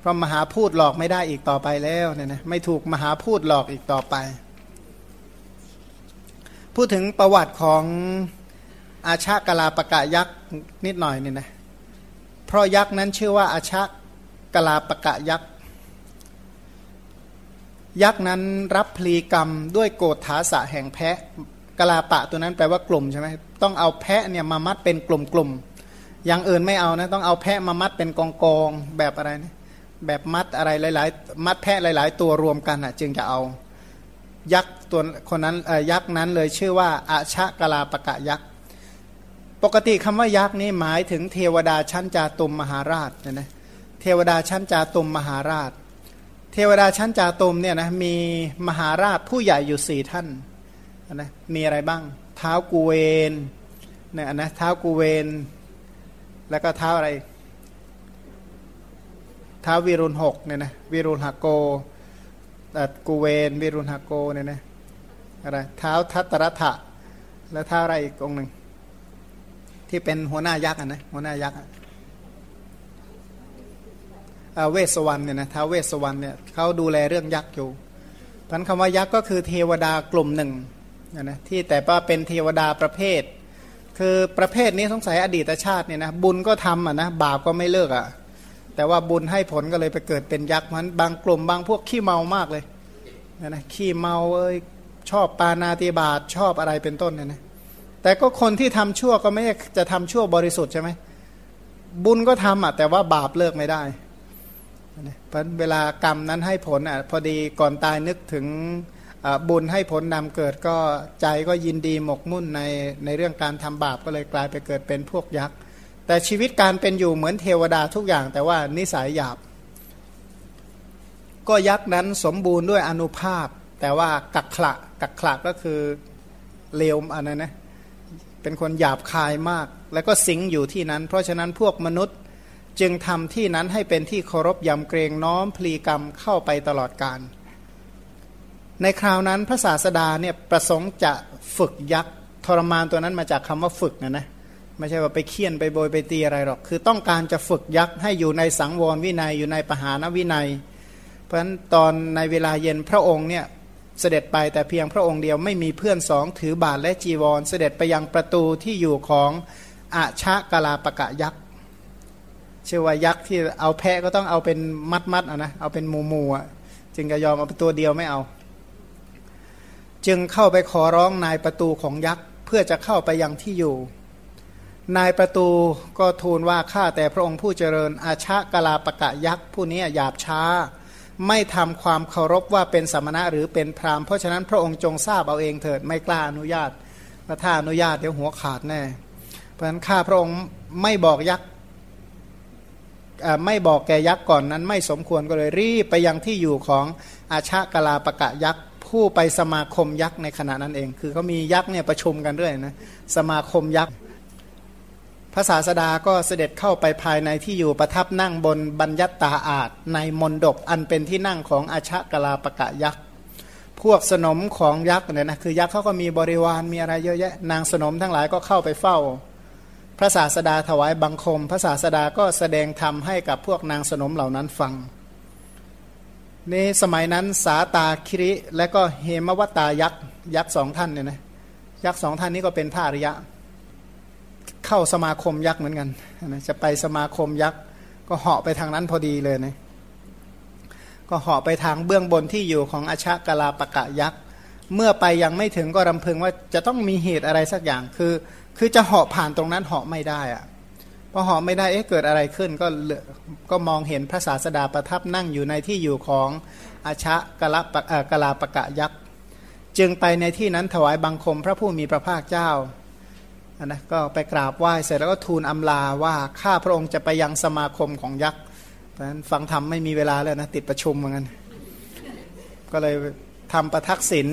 เพราะมหาพูดหลอกไม่ได้อีกต่อไปแล้วเนี่ยนะไม่ถูกมหาพูดหลอกอีกต่อไป พูดถึงประวัติของอาชากลาปะกะยักษ์นิดหน่อยนี่นะเพราะยักษ์นั้นชื่อว่าอาชากลาปะกะยักษ์ยักษ์นั้นรับพลีกรรมด้วยโกฏฐาสะแห่งแพะกลาปะตัวนั้นแปลว่ากลุ่มใช่ไหมต้องเอาแพะเนี่ยมามัดเป็นกลุ่มๆอย่างอื่นไม่เอานะต้องเอาแพะมามัดเป็นกองกองแบบอะไรนะแบบมัดอะไรหลาย ๆ มัดแพะหลาย ๆ ตัวรวมกันอะ จึงจะเอา ยักษ์ตัวคนนั้นยักษ์นั้นเลยชื่อว่าอาชะกลาปะกะยักษ์ปกติคำว่ายักษ์นี่หมายถึงเทวดาชั้นจาตุมมหาราชนะนะเทวดาชั้นจาตุมมหาราช เทวดาชั้นจาตุมเนี่ยนะมีมหาราชผู้ใหญ่อยู่สี่ท่านนะมีอะไรบ้าง เท้ากูเวนเนี่ยนะเท้ากูเวนแล้วก็เท้าอะไร เท้าวิรุณหกเนี่ยนะวิรุณหโก กูเวนวิรุณหโกเนี่ยนะอะไรเท้าทัตระทะแล้วเท้าอะไรอีกองหนึ่ง ที่เป็นหัวหน้ายักษ์นะหัวหน้ายักษ์เวสวรรณเนี่ยนะท้าเวสวรรณเนี่ยเขาดูแลเรื่องยักษ์อยู่พันคำว่ายักษ์ก็คือเทวดากลุ่มหนึ่งนะที่แต่ว่าเป็นเทวดาประเภท คือประเภทนี้สงสัยอดีตชาติเนี่ยนะบุญก็ทำอะนะบาปก็ไม่เลิกอะ แต่ว่าบุญให้ผลก็เลยไปเกิดเป็นยักษ์มันบางกลุ่มบางพวกขี้เมามากเลยนะนะขี้เมาเอ้ยชอบปานาติบาตชอบอะไรเป็นต้นเนี่ยนะแต่ก็คนที่ทำชั่วก็ไม่จะทำชั่วบริสุทธิ์ใช่ไหมบุญก็ทำอะแต่ว่าบาปเลิกไม่ได้เพราะเวลากรรมนั้นให้ผลอะพอดีก่อนตายนึกถึงบุญให้ผลนำเกิดก็ใจก็ยินดีหมกมุ่นในในเรื่องการทำบาปก็เลยกลายไปเกิดเป็นพวกยักษ์ แต่ชีวิตการเป็นอยู่เหมือนเทวดาทุกอย่าง แต่ว่านิสัยหยาบ ก็ยักษ์นั้นสมบูรณ์ด้วยอนุภาพ แต่ว่ากักขละกักขละก็คือเลวอันนั้นนะเป็นคนหยาบคายมาก แล้วก็สิงอยู่ที่นั้น เพราะฉะนั้นพวกมนุษย์จึงทำที่นั้นให้เป็นที่เคารพยำเกรงน้อมพลีกรรมเข้าไปตลอดกาลในคราวนั้นพระศาสดาเนี่ยประสงค์จะฝึกยักษ์ทรมานตัวนั้นมาจากคำว่าฝึกนะนะ ไม่ใช่ว่าไปเคี่ยนไปโบยไปตีอะไรหรอก คือต้องการจะฝึกยักษ์ให้อยู่ในสังวรวินัยอยู่ในปหานวินัย เพราะฉะนั้นตอนในเวลาเย็นพระองค์เนี่ยเสด็จไปแต่เพียงพระองค์เดียวไม่มีเพื่อนสองถือบาทและจีวร เสด็จไปยังประตูที่อยู่ของอาชะกลาปะกะยักษ์ชื่อว่ายักษ์ที่เอาแพะก็ต้องเอาเป็นมัดมัดอะนะเอาเป็นหมูมูอะจึงจะยอมเอาตัวเดียวไม่เอา จึงเข้าไปขอร้องนายประตูของยักษ์เพื่อจะเข้าไปยังที่อยู่ นายประตูก็ทูลว่าข้าแต่พระองค์ผู้เจริญ อาชะกลาปะกะยักษ์ผู้นี้หยาบช้า ไม่ทำความเคารพว่าเป็นสมณะหรือเป็นพราหมณ์เพราะฉะนั้นพระองค์จงทราบเอาเองเถิดไม่กล้าอนุญาตถ้าอนุญาตเดี๋ยวหัวขาดแน่เพราะฉะนั้นข้าพระองค์ไม่บอกยักษ์ไม่บอกแกยักษ์ก่อนนั้น ไม่สมควรก็เลยรีบไปยังที่อยู่ของอาชากลาปะกะยักษ์ผู้ไปสมาคมยักษ์ในขณะนั้นเอง คือเขามียักษ์เนี่ยประชุมกันด้วยนะสมาคมยักษ์ พระศาสดาก็เสด็จเข้าไปภายในที่อยู่ประทับนั่งบนบัญญัตตาอาจในมนดบอันเป็นที่นั่งของอาชากลาปะกะยักษ์ พวกสนมของยักษ์เนี่ยนะคือยักษ์เขาก็มีบริวารมีอะไรเยอะแยะ นางสนมทั้งหลายก็เข้าไปเฝ้า พระศาสดาถวายบังคม พระศาสดาก็แสดงธรรมให้กับพวกนางสนมเหล่านั้นฟังในสมัยนั้นสาตาคิริและก็เฮมวัตตายักษ์ยักษ์สองท่านเนี่ยนะยักษ์สองท่านนี้ก็เป็นพระอริยะ เข้าสมาคมยักษ์เหมือนกันนะจะไปสมาคมยักษ์ก็เหาะไปทางนั้นพอดีเลยนะก็เหาะไปทางเบื้องบนที่อยู่ของอาชากลาปะกะยักษ์เมื่อไปยังไม่ถึงก็รำพึงว่าจะต้องมีเหตุอะไรสักอย่างคือ คือจะเหาะผ่านตรงนั้นเหาะไม่ได้อะพอเหาะไม่ได้เอ๊ะเกิดอะไรขึ้นก็ก็มองเห็นพระศาสดาประทับนั่งอยู่ในที่อยู่ของอาชะกะละปะกะลาปะกะยักษ์จึงไปในที่นั้นถวายบังคมพระผู้มีพระภาคเจ้า นะก็ไปกราบไหว้เสร็จแล้วก็ทูลอำลาว่าข้าพระองค์จะไปยังสมาคมของยักษ์เพราะฉะนั้นฟังธรรมไม่มีเวลาแล้วนะติดประชุมเหมือนกันก็เลยทำประทักษิณ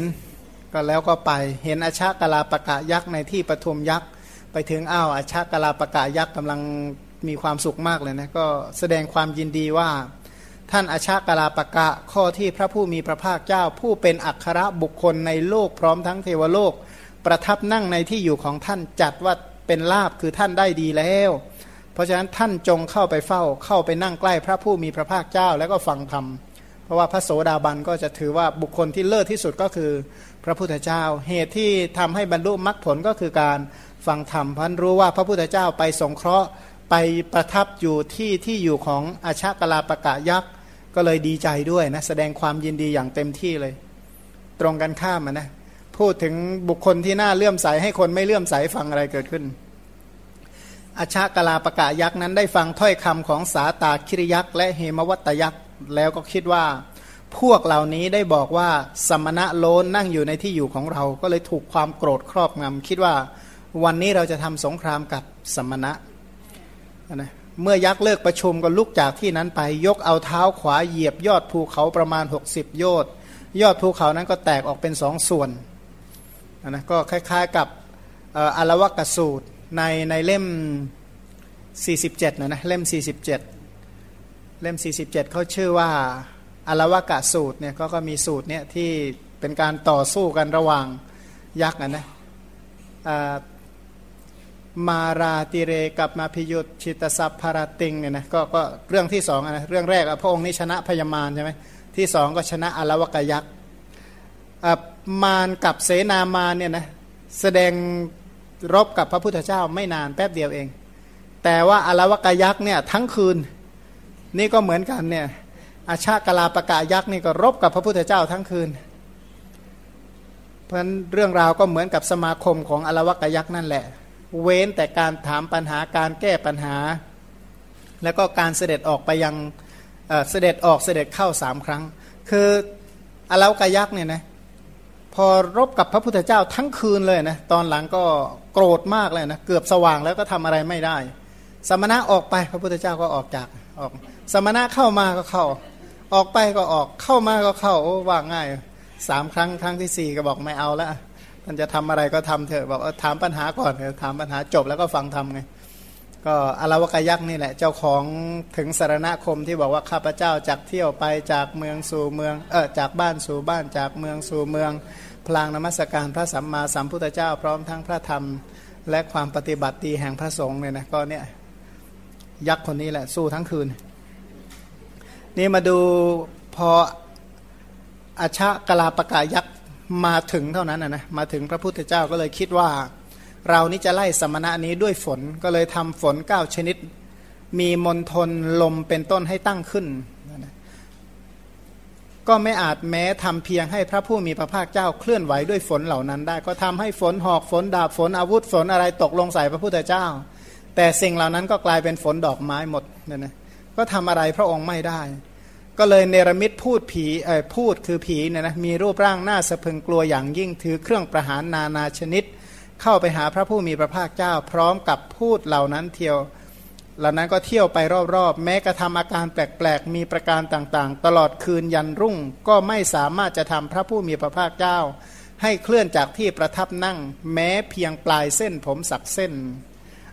ก็แล้วก็ไปเห็นอาชากลาปะกะยักษ์ในที่ปฐุมยักษ์ไปถึงอ้าวอาชากลาปะกะยักษ์กำลังมีความสุขมากเลยนะก็แสดงความยินดีว่าท่านอาชากลาปะกะข้อที่พระผู้มีพระภาคเจ้าผู้เป็นอัครบุคคลในโลกพร้อมทั้งเทวโลก ประทับนั่งในที่อยู่ของท่านจัดว่าเป็นลาบคือท่านได้ดีแล้ว เพราะฉะนั้นท่านจงเข้าไปเฝ้าเข้าไปนั่งใกล้พระผู้มีพระภาคเจ้าแล้วก็ฟังธรรมเพราะว่าพระโสดาบันก็จะถือว่าบุคคลที่เลิศที่สุดก็คือพระพุทธเจ้า เหตุที่ทำให้บรรลุมรรคผลก็คือการฟังธรรมพันรู้ว่าพระพุทธเจ้าไปสงเคราะห์ไปประทับอยู่ที่ที่อยู่ของอาชากลาปะกะยักษ์ก็เลยดีใจด้วยนะแสดงความยินดีอย่างเต็มที่เลย ตรงกันข้ามนะ พูดถึงบุคคลที่น่าเลื่อมใสให้คนไม่เลื่อมใสฟังอะไรเกิดขึ้นอาชากลาปะกะยักษ์นั้นได้ฟังถ้อยคำของสาตาคิริยักษ์และเฮมวัตยักษ์แล้วก็คิดว่า พวกเหล่านี้ได้บอกว่าสมณะโลนนั่งอยู่ในที่อยู่ของเรา ก็เลยถูกความโกรธครอบงำคิดว่าวันนี้เราจะทำสงครามกับสมณะนะเมื่อยักษ์เลิกประชุมก็ลุกจากที่นั้นไปยกเอาเท้าขวาเหยียบยอดภูเขาประมาณ 60 โยชน์ยอดภูเขานั้นก็แตกออกเป็นสองส่วน นะก็คล้ายๆกับอารวกสูตรในในเล่ม 47นะนะเล่ม 47 เล่ม 47เขาชื่อว่าอารวกะสูตรเนี่ยก็ก็มีสูตรเนี่ยที่เป็นการต่อสู้กันระหว่างยักษ์นะมาราติเรกับมาพิยุตชิตสัพพารติงเนี่ยนะก็ก็เรื่องที่สองนะเรื่องแรกพระองค์นี้ชนะพญามารใช่ไหมที่สองก็ชนะอารวกยักษ์ มารกับเสนามารเนี่ยนะแสดงรบกับพระพุทธเจ้าไม่นานแป๊บเดียวเอง แต่ว่าอารวกยักษ์เนี่ยทั้งคืน นี่ก็เหมือนกันเนี่ยอาชากลาปะกายักษ์นี่ก็รบกับพระพุทธเจ้าทั้งคืน เพราะฉะนั้นเรื่องราวก็เหมือนกับสมาคมของอารวกยักษ์นั่นแหละ เว้นแต่การถามปัญหาการแก้ปัญหา แล้วก็การเสด็จออกไปยังเสด็จออกเสด็จเข้าสามครั้ง คืออารวกยักษ์เนี่ยนะ พอรบกับพระพุทธเจ้าทั้งคืนเลยนะตอนหลังก็โกรธมากเลยนะเกือบสว่างแล้วก็ทำอะไรไม่ได้ สมณะออกไปพระพุทธเจ้าก็ออกจากออก สมณะเข้ามาก็เข้า ออกไปก็ออกเข้ามาก็เข้าว่าง่ายสามครั้งครั้งที่สี่ก็บอกไม่เอาแล้วมันจะทำอะไรก็ทำเถอะบอกถามปัญหาก่อนถามปัญหาจบแล้วก็ฟังทำไง ก็อารวกยักษ์นี่แหละ เจ้าของถึงสารณคมที่บอกว่าข้าพเจ้าจากเที่ยวไปจากเมืองสู่เมืองเออจากบ้านสู่บ้านจากเมืองสู่เมือง พลางนมัสการพระสัมมาสัมพุทธเจ้าพร้อมทั้งพระธรรม และความปฏิบัติดีแห่งพระสงฆ์เนี่ยนะก็เนี่ยยักษ์คนนี้แหละสู้ทั้งคืน นี่มาดูพออาชะกลาปกายักษ์มาถึงเท่านั้นนะมาถึงพระพุทธเจ้าก็เลยคิดว่า เรานี่จะไล่สมณะนี้ด้วยฝนก็เลยทำฝนเก้าชนิด มีมนทนลมเป็นต้นให้ตั้งขึ้น ก็ไม่อาจแม้ทำเพียงให้พระผู้มีพระภาคเจ้าเคลื่อนไหวด้วยฝนเหล่านั้นได้ ก็ทำให้ฝนหอกฝนดาบฝนอาวุธฝนอะไรตกลงใส่พระพุทธเจ้า แต่สิ่งเหล่านั้นก็กลายเป็นฝนดอกไม้หมดเนี่ยนะก็ทำอะไรพระองค์ไม่ได้ ก็เลยเนรมิตพูดผีเอ่พูดคือผีเนี่ยนะมีรูปร่างหน้าสะพึงกลัวอย่างยิ่งถือเครื่องประหารนานาชนิด เข้าไปหาพระผู้มีพระภาคเจ้า พร้อมกับพูดเหล่านั้นเที่ยว เหล่านั้นก็เที่ยวไปรอบๆ แม้กระทำอาการแปลกๆ มีประการต่างๆ ตลอดคืนยันรุ่งก็ไม่สามารถจะทำพระผู้มีพระภาคเจ้า ให้เคลื่อนจากที่ประทับนั่ง แม้เพียงปลายเส้นผมสักเส้น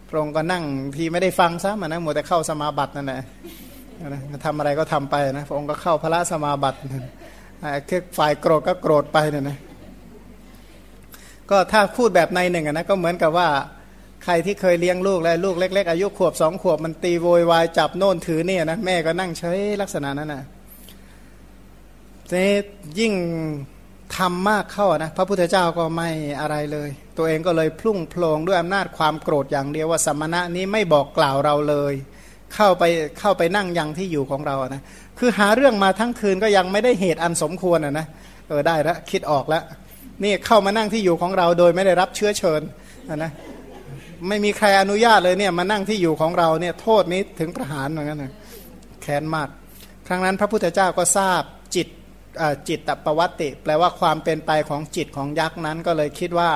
พระองค์ก็นั่งทีไม่ได้ฟังซะมันนะมัวแต่เข้าสมาบัตินั่นแหละทำอะไรก็ทำไปนะพระองค์ก็เข้าพระสมาบัติคือฝ่ายโกรธก็โกรธไปเนี่ยนะ ก็ถ้าพูดแบบในหนึ่งนะก็เหมือนกับว่าใครที่เคยเลี้ยงลูกแล้วลูกเล็ก ๆ อายุขวบสองขวบมันตีโวยวายจับโน่นถือเนี่ยนะแม่ก็นั่งใช้ลักษณะนั้นนะนี่ยิ่งทำมากเข้านะพระพุทธเจ้าก็ไม่อะไรเลย ตัวเองก็เลยพลุ่งโพลงด้วยอำนาจความโกรธอย่างเดียวว่าสมณะนี้ไม่บอกกล่าวเราเลย เข้าไปเข้าไปนั่งยังที่อยู่ของเรานะคือหาเรื่องมาทั้งคืนก็ยังไม่ได้เหตุอันสมควรอะนะเออได้แล้วคิดออกแล้ว นี่เข้ามานั่งที่อยู่ของเราโดยไม่ได้รับเชื้อเชิญนะไม่มีใครอนุญาตเลยเนี่ยมานั่งที่อยู่ของเราเนี่ยโทษนี้ถึงประหารเหมือนกันนะแค้นมาก ครั้งนั้นพระพุทธเจ้าก็ทราบจิตจิตตปวัติ แปลว่าความเป็นไปของจิตของยักษ์นั้น ก็เลยคิดว่า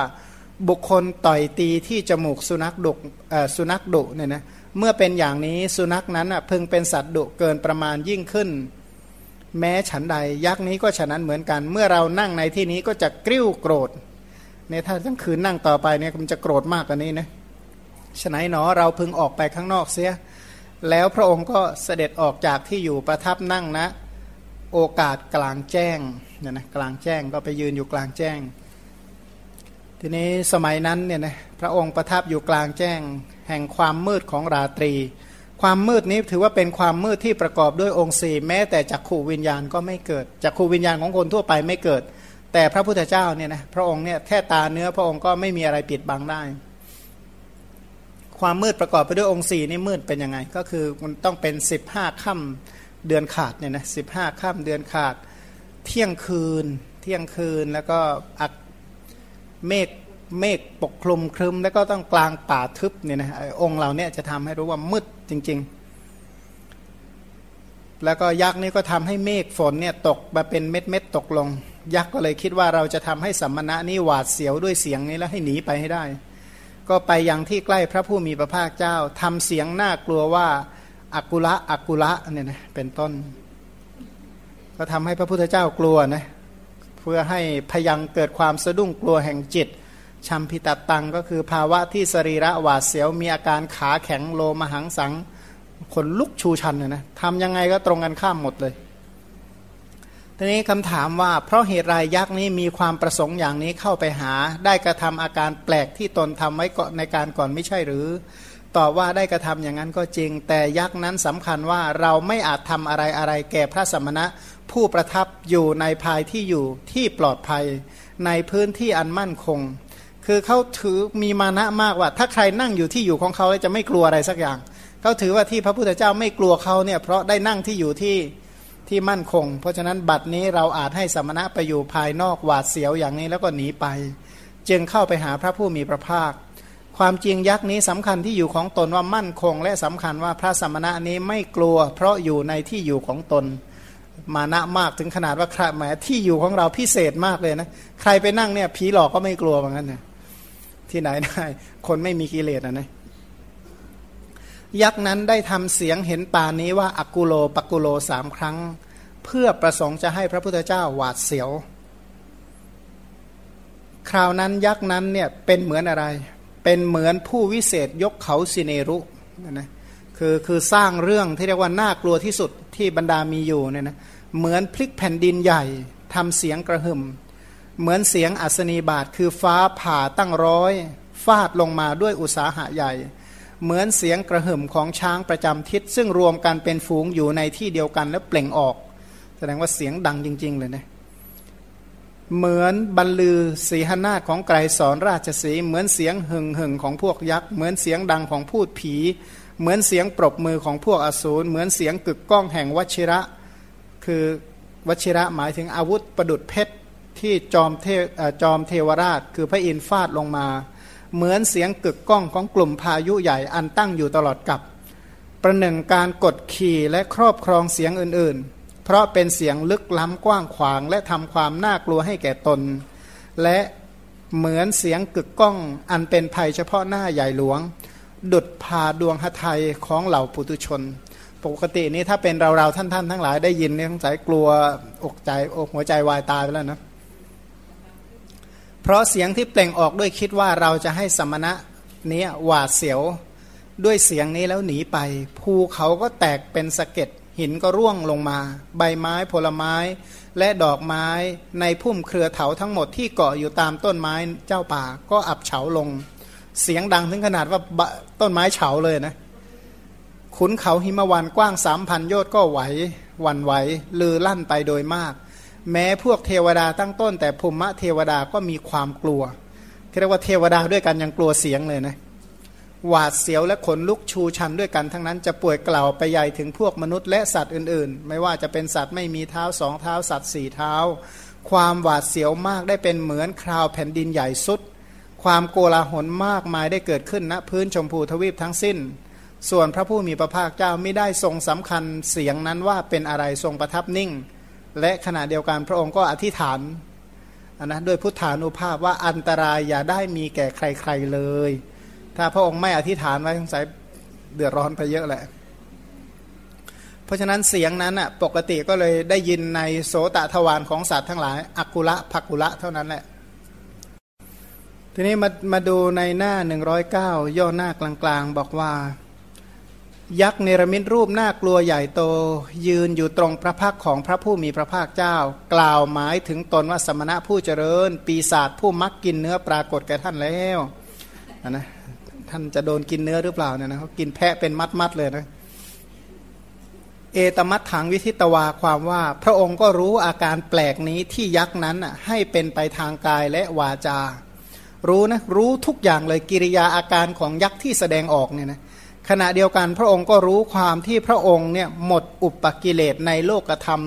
บุคคลต่อยตีที่จมูกสุนัขดุสุนัขดุเนี่ยนะเมื่อเป็นอย่างนี้สุนัขนั้นเพึงเป็นสัตว์ดุเกินประมาณยิ่งขึ้น แม้ฉันใด ยักษ์นี้ก็ฉะนั้นเหมือนกัน เมื่อเรานั่งในที่นี้ก็จะกริ้วโกรธเนี่ยถ้าทั้งคืนนั่งต่อไปเนี่ยมันจะโกรธมากกว่านี้นะฉะนั้นหนอเราพึงออกไปข้างนอกเสีย แล้วพระองค์ก็เสด็จออกจากที่อยู่ประทับนั่งนะ โอกาสกลางแจ้งเนี่ยนะกลางแจ้งก็ไปยืนอยู่กลางแจ้ง ทีนี้สมัยนั้นเนี่ยนะพระองค์ประทับอยู่กลางแจ้ง แห่งความมืดของราตรี ความมืดนี้ถือว่าเป็นความมืดที่ประกอบด้วยองค์สี่แม้แต่จักขูวิญญาณก็ไม่เกิดจักขูวิญญาณของคนทั่วไปไม่เกิด แต่พระพุทธเจ้าเนี่ยนะพระองค์เนี่ยแค่ตาเนื้อพระองค์ก็ไม่มีอะไรปิดบังได้ ความมืดประกอบไปด้วยองค์สี่นี่มืดเป็นยังไง ก็คือมันต้องเป็นสิบห้าค่ำเดือนขาดเนี่ยนะสิบห้าค่ำเดือนขาด เที่ยงคืน เที่ยงคืนแล้วก็อักเมฆ เมฆปกคลุมครึมแล้วก็ต้องกลางป่าทึบเนี่ยนะองค์เราเนี่ยจะทำให้รู้ว่ามืดจริง ๆ แล้วก็ยักษ์นี่ก็ทำให้เมฆฝนเนี่ยตกมาเป็นเม็ดเม็ดตกลง ยักษ์ก็เลยคิดว่าเราจะทำให้สัมมณะนี่หวาดเสียวด้วยเสียงนี้แล้วให้หนีไปให้ได้ ก็ไปยังที่ใกล้พระผู้มีพระภาคเจ้าทำเสียงน่ากลัวว่าอักุละอักุละเนี่ยนะเป็นต้น ก็ทำให้พระพุทธเจ้ากลัวนะเพื่อให้พยังเกิดความสะดุ้งกลัวแห่งจิต ชัมพิตตังก็คือภาวะที่สรีระหวาดเสียวมีอาการขาแข็งโลมหังสังขนลุกชูชันเนี่ยนะทำยังไงก็ตรงกันข้ามหมดเลย ทีนี้คำถามว่า เพราะเหตุไรยักษ์นี้มีความประสงค์อย่างนี้เข้าไปหา ได้กระทำอาการแปลกที่ตนทำไว้ก่อนในการก่อนไม่ใช่หรือ ตอบว่าได้กระทำอย่างนั้นก็จริง แต่ยักษ์นั้นสำคัญว่าเราไม่อาจทำอะไรอะไรแก่พระสมณะ ผู้ประทับอยู่ในภายที่อยู่ที่ปลอดภัย ในพื้นที่อันมั่นคง คือเขาถือมีมานะมากว่า ถ้าใครนั่งอยู่ที่อยู่ของเขาจะไม่กลัวอะไรสักอย่างเขาถือว่าที่พระพุทธเจ้าไม่กลัวเขาเนี่ยเพราะได้นั่งที่อยู่ที่ที่มั่นคง เพราะฉะนั้นบัดนี้เราอาจให้สมณะไปอยู่ภายนอกหวาดเสียวอย่างนี้แล้วก็หนีไป จึงเข้าไปหาพระผู้มีพระภาค ความจริงยักษ์นี้สำคัญที่อยู่ของตนว่ามั่นคง และสำคัญว่าพระสมณะนี้ไม่กลัว เพราะอยู่ในที่อยู่ของตนมานะมากถึงขนาดว่าใครแหมที่อยู่ของเราพิเศษมากเลยนะใครไปนั่งเนี่ยผีหลอกก็ไม่กลัวเหมือนกันนะ ที่ไหนได้ คนไม่มีกิเลสอะนะยักษ์นั้นได้ทำเสียงเห็นป่านี้ว่าอกุโลปักุโลสามครั้ง เพื่อประสงค์จะให้พระพุทธเจ้าหวาดเสียว คราวนั้นยักษ์นั้นเนี่ยเป็นเหมือนอะไร เป็นเหมือนผู้วิเศษยกเขาสิเนรุนะคือคือสร้างเรื่องที่เรียกว่าน่ากลัวที่สุดที่บรรดามีอยู่เนี่ยนะเหมือนพลิกแผ่นดินใหญ่ทำเสียงกระหึ่ม เหมือนเสียงอัศนีบาทคือฟ้าผ่าตั้งร้อยฟาดลงมาด้วยอุตสาหะใหญ่ เหมือนเสียงกระหึ่มของช้างประจำทิศ ซึ่งรวมกันเป็นฝูงอยู่ในที่เดียวกันแล้วเปล่งออก แสดงว่าเสียงดังจริง ๆ เลยนะเหมือนบรรลือสีหนาฏของไกรสอนราชสีเหมือนเสียงหึ่งหึ่งของพวกยักษ์เหมือนเสียงดังของพูดผี เหมือนเสียงปรบมือของพวกอสูรเหมือนเสียงกึกก้องแห่งวชิระ คือวชิระหมายถึงอาวุธประดุดเพชร ที่จอมเทจอมเทวราช คือพระอินทร์ฟาดลงมา เหมือนเสียงกึกก้องของกลุ่มพายุใหญ่อันตั้งอยู่ตลอดกับ ประหนึ่งการกดขี่และครอบครองเสียงอื่นๆ เพราะเป็นเสียงลึกล้ำกว้างขวาง และทำความน่ากลัวให้แก่ตน และเหมือนเสียงกึกก้องอันเป็นภัยเฉพาะหน้าใหญ่หลวง ดุดพาดวงหทัยของเหล่าปุตุชน ปกตินี้ถ้าเป็นเราๆท่านๆ ทั้งหลายได้ยินเนี่ยสงสัยกลัวอกใจอกหัวใจวายตายไปแล้วนะ เพราะเสียงที่เปล่งออกด้วยคิดว่าเราจะให้สมณะนี้หวาดเสียวด้วยเสียงนี้แล้วหนีไป ภูเขาก็แตกเป็นสะเก็ดหินก็ร่วงลงมา ใบไม้ผลไม้และดอกไม้ในพุ่มเครือเถาทั้งหมดที่เกาะอยู่ตามต้นไม้เจ้าป่าก็อับเฉาลง เสียงดังถึงขนาดว่าต้นไม้เฉาเลยนะ ขุนเขาหิมวันกว้างสามพันโยชน์ก็ไหววันไหวลือลั่นไปโดยมาก แม้พวกเทวดาตั้งต้น แต่ภูมิเทวดาก็มีความกลัวเรียกว่าเทวดาด้วยกันยังกลัวเสียงเลยนะหวาดเสียวและขนลุกชูชันด้วยกันทั้งนั้นจะป่วยกล่าวไปใหญ่ถึงพวกมนุษย์และสัตว์อื่นๆ ไม่ว่าจะเป็นสัตว์ไม่มีเท้าสองเท้าสัตว์สี่เท้า ความหวาดเสียวมากได้เป็นเหมือนคราวแผ่นดินใหญ่สุด ความโกลาหลมากมายได้เกิดขึ้นณนะพื้นชมพูทวีปทั้งสิ้น ส่วนพระผู้มีพระภาคเจ้าไม่ได้ทรงสำคัญเสียงนั้นว่าเป็นอะไรทรงประทับนิ่ง และขณะเดียวกันพระองค์ก็อธิษฐานนะด้วยพุทธานุภาพว่าอันตรายอย่าได้มีแก่ใครๆเลย ถ้าพระองค์ไม่อธิษฐานไว้สงสัยเดือดร้อนไปเยอะแหละ เพราะฉะนั้นเสียงนั้นอะปกติก็เลยได้ยินในโสตทวารของสัตว์ทั้งหลายอักุละภักุละเท่านั้นแหละ ทีนี้มามาดูในหน้า 109 ย่อหน้ากลางๆ บอกว่า ยักษ์เนรมิตรูปหน่ากลัวใหญ่โต ยืนอยู่ตรงพระพักของพระผู้มีพระภาคเจ้า กล่าวหมายถึงตนว่าสมณะผู้เจริญ ปีศาจผู้มักกินเนื้อปรากฏแก่ท่านแล้วนะท่านจะโดนกินเนื้อหรือเปล่าเนี่ยนะเขากินแพะเป็นมัดมัดเลยนะเอตมัตถังวิทิตวาความว่า พระองค์ก็รู้อาการแปลกนี้ที่ยักษ์นั้นให้เป็นไปทางกายและวาจา รู้นะรู้ทุกอย่างเลยกิริยาอาการของยักษ์ที่แสดงออกเนี่ยนะ ขณะเดียวกันพระองค์ก็รู้ความที่พระองค์เนี่ยหมดอุปกิเลสในโลกธรรม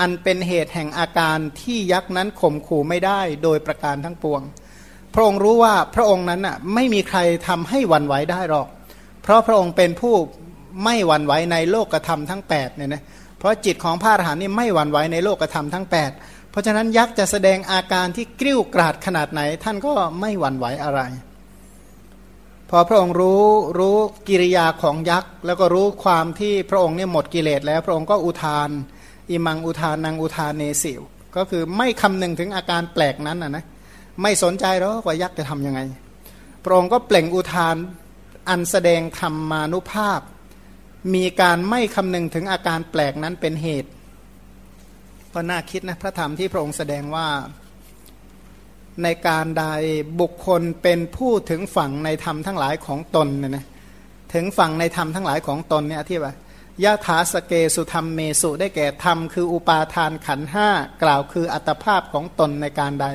อันเป็นเหตุแห่งอาการที่ยักษ์นั้นข่มขู่ไม่ได้โดยประการทั้งปวง พระองค์รู้ว่าพระองค์นั้นอะไม่มีใครทำให้วันไหวได้หรอก เพราะพระองค์เป็นผู้ไม่หวั่นไหวในโลกธรรมทั้ง8เนี่ยนะเพราะจิตของพระอรหันต์นี่ไม่หวั่นไหวในโลกธรรมทั้ง 8 เพราะฉะนั้นยักษ์จะแสดงอาการที่กริ้วกราดขนาดไหน ท่านก็ไม่หวั่นไหวอะไร พอพระองค์รู้รู้กิริยาของยักษ์ แล้วก็รู้ความที่พระองค์เนี่ยหมดกิเลสแล้วพระองค์ก็อุทานอิมังอุทานนางอุทานเนสิวก็คือไม่คำนึงถึงอาการแปลกนั้นนะนะไม่สนใจหรอกว่ายักษ์จะทำยังไง พระองค์ก็เปล่งอุทานอันแสดงธรรมานุภาพ มีการไม่คำนึงถึงอาการแปลกนั้นเป็นเหตุ ก็น่าคิดนะพระธรรมที่พระองค์แสดงว่า ในการใดบุคคลเป็นผู้ถึงฝั่งในธรรมทั้งหลายของตนเนี่ยนะถึงฝั่งในธรรมทั้งหลายของตนเนี่ยที่ว่ายะถาสเกสุธรรมเมสุได้แก่ธรรมคืออุปาทานขันห้ากล่าวคืออัตภาพของตนในการใด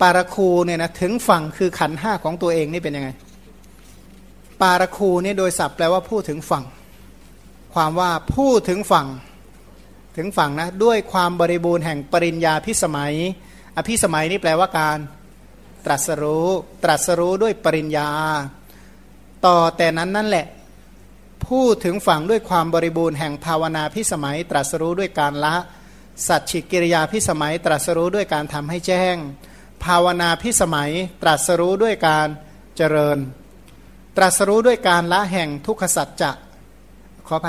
ปารคูเนี่ยนะถึงฝั่งคือขันห้าของตัวเองนี่เป็นยังไง ปารคูนี่โดยศัพท์แปลว่าผู้ถึงฝั่ง ความว่าผู้ถึงฝั่ง ถึงฝั่งนะด้วยความบริบูรณ์แห่งปริญญาพิสมัย อภิสมัยนี่แปลว่าการตรัสรู้ตรัสรู้ด้วยปริญญา ต่อแต่นั้นนั่นแหละ พูดถึงฝั่งด้วยความบริบูรณ์แห่งภาวนาพิสมัย ตรัสรู้ด้วยการละ สัจฉิกิริยาพิสมัย ตรัสรู้ด้วยการทำให้แจ้ง ภาวนาพิสมัย ตรัสรู้ด้วยการเจริญ ตรัสรู้ด้วยการละแห่งทุกขสัจจะขอไป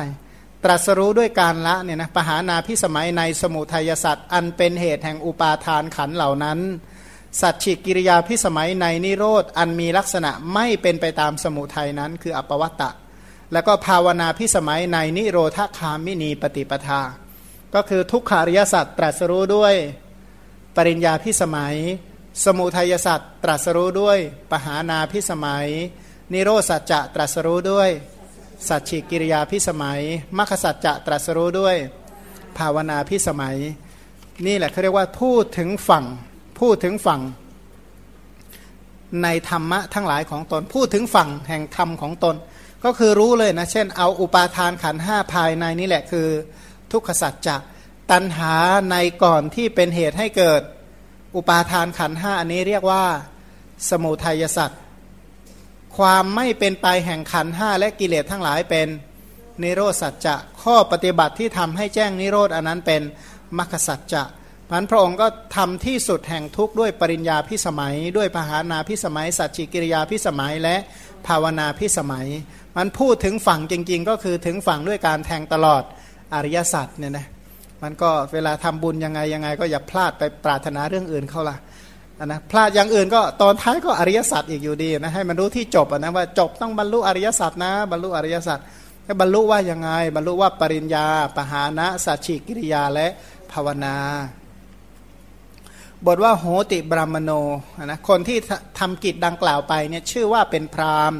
ตรัสรู้ด้วยการละเนี่ยนะปหานาพิสมัยในสมุทัยสัตว์อันเป็นเหตุแห่งอุปาทานขันเหล่านั้น สัจฉิกิริยาพิสมัยในนิโรธอันมีลักษณะไม่เป็นไปตามสมุทัยนั้น คืออปวัตตะ แล้วก็ภาวนาพิสมัยในนิโรธคามินีปฏิปทา ก็คือทุกขาริยสัตว์ตรัสรู้ด้วยปริญญาพิสมัย สมุทัยสัตว์ตรัสรู้ด้วย ปหานาพิสมัย นิโรสัจจะตรัสรู้ด้วย สัจฉิกิริยาพิสมัยมรรคสัจจะตรัสรู้ด้วย ภาวนาพิสมัย นี่แหละเขาเรียกว่าพูดถึงฝั่งพูดถึงฝั่ง ในธรรมะทั้งหลายของตน พูดถึงฝั่งแห่งธรรมของตน ก็คือรู้เลยนะ เช่น เอาอุปาทานขันห้าภายในนี่แหละคือ ทุกขสัจจะตัณหาในก่อนที่เป็นเหตุให้เกิด อุปาทานขันห้าอันนี้เรียกว่า สมุทัยสัจ ความไม่เป็นไปแห่งขันห้าและกิเลสทั้งหลายเป็นนิโรธสัจจะข้อปฏิบัติที่ทำให้แจ้งนิโรธอันนั้นเป็นมรรคสัจจะพันพระองค์ก็ทำที่สุดแห่งทุกข์ด้วยปริญญาพิสมัย ด้วยปหานาพิสมัย สัจจิกิริยาพิสมัยและภาวนาพิสมัย มันพูดถึงฝั่งจริง ๆ ก็คือถึงฝั่งด้วยการแทงตลอดอริยสัจเนี่ยนะมันก็เวลาทำบุญยังไงยังไง ก็อย่าพลาดไปปรารถนาเรื่องอื่นเข้าละ นะพลาดอย่างอื่นก็ตอนท้ายก็อริยสัจอีกอยู่ดีนะให้มันรู้ที่จบนะว่าจบต้องบรรลุอริยสัจนะ บรรลุอริยสัจบรรลุว่ายังไง บรรลุว่าปริญญา ปหานะสัจฉิกิริยาและภาวนา บทว่าโหติบรามโนนะคนที่ทำกิจดังกล่าวไปเนี่ยชื่อว่าเป็นพราม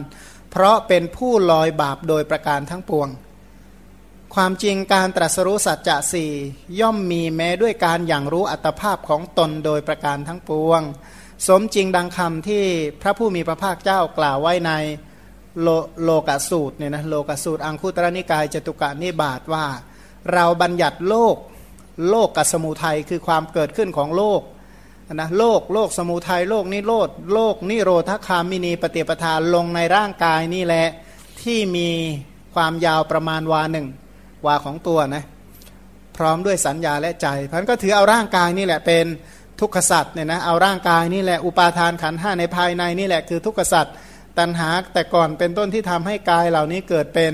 เพราะเป็นผู้ลอยบาปโดยประการทั้งปวง ความจริงการตรัสรู้สัจจะสี่ย่อมมีแม้ด้วยการอย่างรู้อัตภาพของตนโดยประการทั้งปวง สมจริงดังคำที่พระผู้มีพระภาคเจ้ากล่าวไว้ในโลโลกสูตรเนี่ยนะโลกสูตร อังคุตรนิกายจตุกะนิบาตว่า เราบัญญัติโลกโลกกับสมุทัยคือความเกิดขึ้นของโลกนะโลกโลกสมุทัยโลกนิโรธโลกนิโรธคามินีปฏิปทานลงในร่างกายนี่แหละที่มีความยาวประมาณวาหนึ่ง วาของตัวนะพร้อมด้วยสัญญาและใจพันก็ถือเอาร่างกายนี่แหละเป็นทุกขสัตว์เนี่ยนะเอาร่างกายนี่แหละอุปาทานขันห้าในภายในนี่แหละคือทุกขสัตว์ตัณหาแต่ก่อนเป็นต้นที่ทำให้กายเหล่านี้เกิดเป็น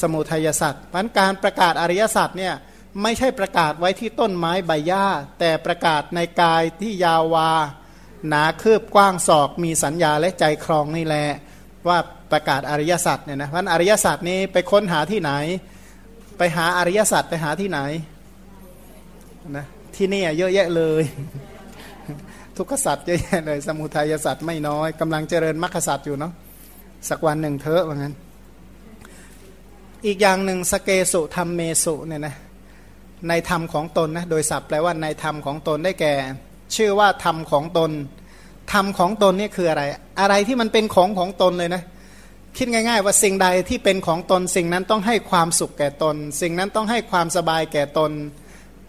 สมุทัยสัตว์พันการประกาศอริยสัตว์เนี่ยไม่ใช่ประกาศไว้ที่ต้นไม้ใบหญ้า แต่ประกาศในกายที่ยาววา หนาคืบกว้างศอกมีสัญญาและใจครองนี่แหละว่าประกาศอริยสัจเนี่ยนะพันอริยสัจนี้ไปค้นหาที่ไหน ไปหาอริยสัจไปหาที่ไหนนะที่นี่เยอะแยะเลย ทุกขสัจเยอะแยะเลย สมุทัยสัจไม่น้อยกำลังเจริญมรรคสัจอยู่เนาะสักวันหนึ่งเถอะว่างั้น อีกอย่างหนึ่งสเกสุธรรมเมสุเนี่ยนะในธรรมของตนนะโดยศัพท์แปลว่าในธรรมของตนได้แก่ ชื่อว่าธรรมของตนธรรมของตนนี่คืออะไร อะไรที่มันเป็นของของตนเลยนะ คิดง่าย ๆ ว่าสิ่งใดที่เป็นของตนสิ่งนั้นต้องให้ความสุขแก่ตน สิ่งนั้นต้องให้ความสบายแก่ตน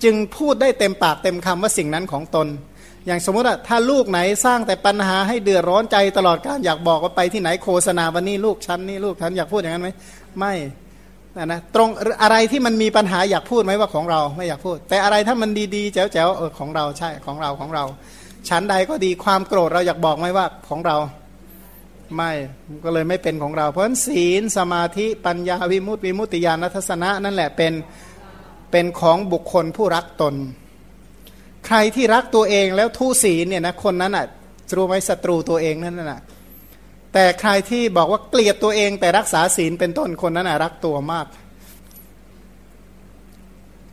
จึงพูดได้เต็มปากเต็มคำว่าสิ่งนั้นของตน อย่างสมมติอะถ้าลูกไหนสร้างแต่ปัญหาให้เดือดร้อนใจตลอดการอยากบอกว่าไปที่ไหนโฆษณาวันนี้ลูกฉันนี่ลูกฉันอยากพูดอย่างนั้นไหมไม่นะนะตรงอะไรที่มันมีปัญหาอยากพูดไหมว่าของเราไม่อยากพูด แต่อะไรถ้ามันดีๆแจ๋วๆเออของเราใช่ของเราของเรา ชั้นใดก็ดีความโกรธเราอยากบอกไหมว่าของเรา ไม่ก็เลยไม่เป็นของเรา เพราะศีลสมาธิปัญญาวิมุตติวิมุตติญาณทัศนะนั่นแหละเป็นเป็นของบุคคลผู้รักตน ใครที่รักตัวเองแล้วทุศีลเนี่ยนะคนนั้นอะรู้ไหมศัตรูตัวเองนั่นน่ะแต่ใครที่บอกว่าเกลียดตัวเอง แต่รักษาศีลเป็นต้นคนนั้นอะรักตัวมาก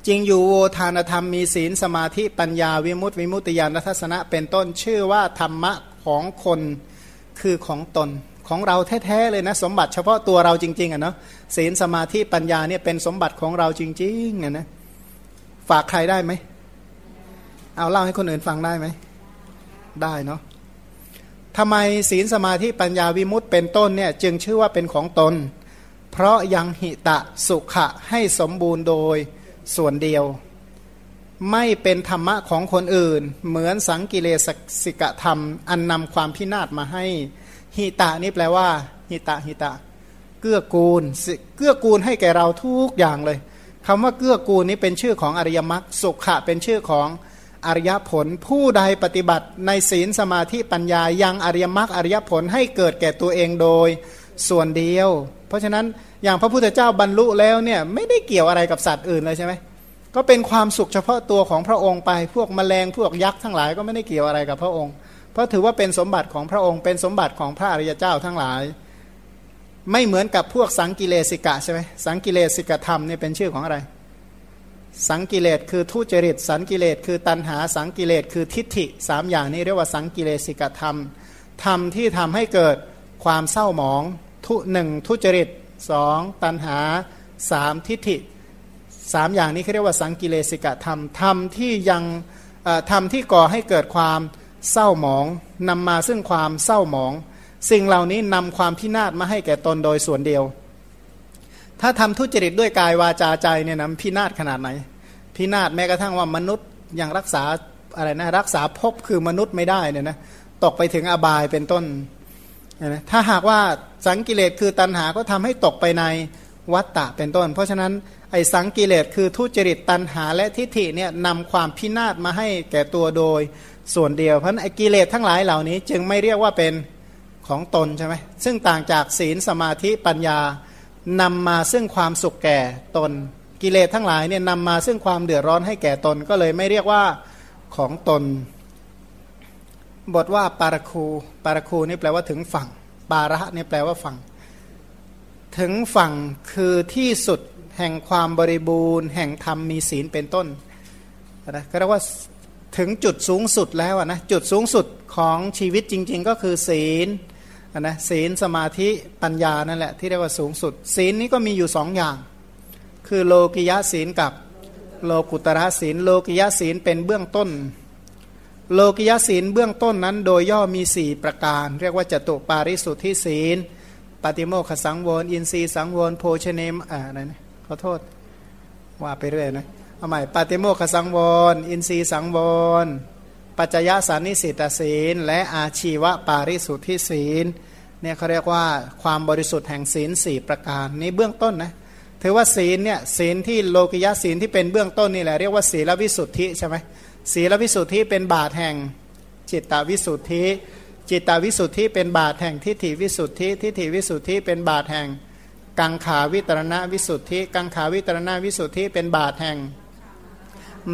จริงอยู่โวทานธรรมมีศีลสมาธิปัญญาวิมุตติวิมุตติญาณทัศนะเป็นต้นชื่อว่าธรรมะของคน คือของตนของเราแท้ๆเลยนะ สมบัติเฉพาะตัวเราจริง ๆอะเนาะศีลสมาธิปัญญาเนี่ยเป็นสมบัติของเราจริงๆอะนะฝากใครได้ไหมเอาเล่าให้คนอื่นฟังได้ไหมได้เนาะทำไมศีลสมาธิปัญญาวิมุตต์เป็นต้นเนี่ยจึงชื่อว่าเป็นของตน เพราะยังหิตะสุขะให้สมบูรณ์โดยส่วนเดียว ไม่เป็นธรรมะของคนอื่น เหมือนสังกิเลสสิกธรรม อันนำความพินาศมาให้หิตะนี่แปลว่าหิตะหิตะ เกื้อกูลเกื้อกูลให้แก่เราทุกอย่างเลยคำว่าเกื้อกูลนี้เป็นชื่อของอริยมรรคสุขะเป็นชื่อของอริยผลผู้ใดปฏิบัติในศีลสมาธิปัญญายังอริยมรรคอริยผลให้เกิดแก่ตัวเองโดยส่วนเดียว เพราะฉะนั้นอย่างพระพุทธเจ้าบรรลุแล้วเนี่ยไม่ได้เกี่ยวอะไรกับสัตว์อื่นเลยใช่ไหม ก็เป็นความสุขเฉพาะตัวของพระองค์ไป พวกแมลงพวกยักษ์ทั้งหลายก็ไม่ได้เกี่ยวอะไรกับพระองค์ เพราะถือว่าเป็นสมบัติของพระองค์เป็นสมบัติของพระอริยเจ้าทั้งหลาย ไม่เหมือนกับพวกสังกิเลสิกะใช่ไหมสังกิเลสิกธรรมเนี่ยเป็นชื่อของอะไร สังกิเลสคือทุจริต สังกิเลสคือตัณหา สังกิเลสคือทิฏฐิสามอย่างนี้เรียกว่าสังกิเลสิกธรรมธรรมที่ทำให้เกิดความเศร้าหมองทุหนึ่งทุจริตสองตัณหาสามทิฏฐิ สามอย่างนี้เขาเรียกว่าสังกิเลสิกะธรรมธรรมที่ยังธรรมที่ก่อให้เกิดความเศร้าหมองนำมาซึ่งความเศร้าหมอง สิ่งเหล่านี้นำความพินาศมาให้แก่ตนโดยส่วนเดียว ถ้าทำทุจริตด้วยกายวาจาใจเนี่ยนะพินาศขนาดไหน พินาศแม้กระทั่งว่ามนุษย์ยังรักษาอะไรนะรักษาภพคือมนุษย์ไม่ได้เนี่ยนะตกไปถึงอบายเป็นต้นนะถ้าหากว่าสังกิเลสคือตัณหาก็ทำให้ตกไปในวัตตะเป็นต้น เพราะฉะนั้นไอ้สังกิเลสคือทุจริตตัณหาและทิฏฐิเนี่ยนำความพินาศมาให้แก่ตัวโดยส่วนเดียว เพราะไอ้กิเลสทั้งหลายเหล่านี้จึงไม่เรียกว่าเป็นของตนใช่ไหมซึ่งต่างจากศีลสมาธิปัญญานำมาซึ่งความสุขแก่ตน กิเลสทั้งหลายเนี่ยนำมาซึ่งความเดือดร้อนให้แก่ตนก็เลยไม่เรียกว่าของตน บทว่าปารคูปารคูนี่แปลว่าถึงฝั่ง ปาระนี่แปลว่าฝั่ง ถึงฝั่งคือที่สุด แห่งความบริบูรณ์ แห่งธรรมมีศีลเป็นต้นนะก็เรียกว่าถึงจุดสูงสุดแล้วนะจุดสูงสุดของชีวิตจริง ๆ ก็คือศีลนะศีลสมาธิปัญญานั่นแหละที่เรียกว่าสูงสุด ศีลนี้ก็มีอยู่สองอย่าง คือโลกิยะศีลกับโลกุตระศีล โลกิยะศีลเป็นเบื้องต้น โลกิยะศีลเบื้องต้นนั้นโดยย่อมีสี่ประการ เรียกว่าจตุปาริสุทธิศีล ปฏิโมขสังวรอินทรีสังวรโภชเนมอ่าอะไรนะ ขอโทษ ว่าไปเรื่อยนะ เอาใหม่ปฏิโมขสังวร อินทรีสังวร ปัจจยสันนิสิตศีล และอาชีวะปาริสุทธิศีล เนี่ยเขาเรียกว่าความบริสุทธิ์แห่งศีลสี่ประการนี้เบื้องต้นนะถือว่าศีลเนี่ยศีลที่โลกิยะศีลที่เป็นเบื้องต้นนี่แหละเรียกว่าศีลวิสุทธิใช่ไหมศีลวิสุทธิเป็นบาทแห่งจิตตวิสุทธิ จิตตวิสุทธิเป็นบาทแห่งทิฏฐิวิสุทธิ ทิฏฐิวิสุทธิเป็นบาทแห่ง กังขาวิตรณวิสุทธิ กังขาวิตรณวิสุทธิเป็นบาทแห่ง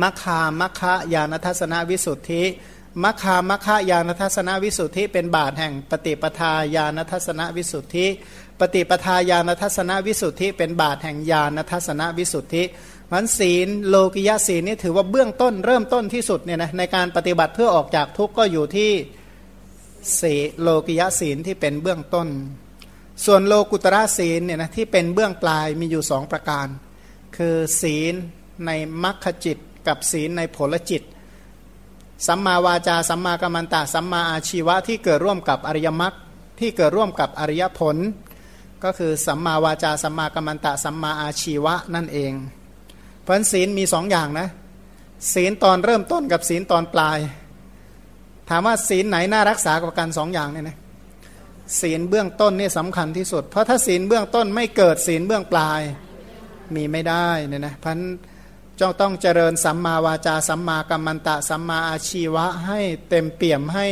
มัคคามัคคายานทัศนวิสุทธิมัคคามัคคายานทัศนวิสุทธิเป็นบาทแห่ง ปฏิปทาญาณทัศนวิสุทธิ ปฏิปทาญาณทัศนวิสุทธิ เป็นบาทแห่งญาณทัศนวิสุทธิมันศีลโลกิยาศีลนี่ถือว่าเบื้องต้นเริ่มต้นที่สุดเนี่ยนะในการปฏิบัติเพื่อออกจากทุกข์ก็อยู่ที่สีโลกิยศีลที่เป็นเบื้องต้น ส่วนโลกุตระศีลเนี่ยนะที่เป็นเบื้องปลายมีอยู่สองประการ คือศีลในมัคคจิต กับศีลในผลจิต สัมมาวาจาสัมมากัมมันตะสัมมาอาชีวะที่เกิดร่วมกับอริยมรรคที่เกิดร่วมกับอริยผล ก็คือสัมมาวาจาสัมมากัมมันตะสัมมาอาชีวะนั่นเอง เพราะศีลมีสองอย่างนะศีลตอนเริ่มต้นกับศีลตอนปลาย ถามว่าศีลไหนน่ารักษากว่ากันสองอย่างเนี่ยนะ ศีลเบื้องต้นนี่สำคัญที่สุด เพราะถ้าศีลเบื้องต้นไม่เกิดศีลเบื้องปลายมีไม่ได้เนี่ยนะพันจ้องต้องเจริญสัมมาวาจาสัมมากัมมันตะสัมมาอาชีวะให้เต็มเปี่ยมให้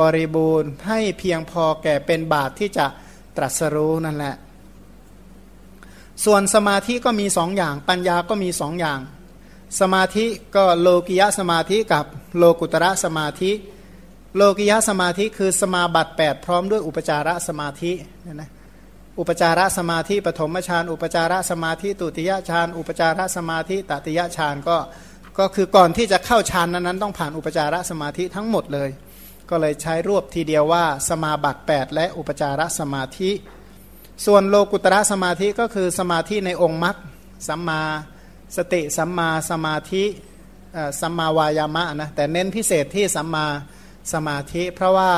บริบูรณ์ ให้เพียงพอแก่เป็นบาตรที่จะตรัสรู้นั่นแหละ ส่วนสมาธิก็มีสองอย่าง ปัญญาก็มีสองอย่าง สมาธิก็โลกิยะสมาธิกับโลกุตระสมาธิ โลกิยะสมาธิคือสมาบัติ 8 พร้อมด้วยอุปจารสมาธิเนี่ยนะอุปจารสมาธิปฐมฌานอุปจารสมาธิตุติยฌานอุปจารสมาธิตติยฌานก็ก็คือก่อนที่จะเข้าฌานนั้นต้องผ่านอุปจารสมาธิทั้งหมดเลย ก็เลยใช้รวบทีเดียวว่า สมาบัติ 8 และอุปจารสมาธิ ส่วนโลกุตระสมาธิก็คือสมาธิในองค์มรรคสัมมาสติสัมมาสมาธิสัมมาวายามะนะแต่เน้นพิเศษที่สัมมา สมาธิ เพราะว่า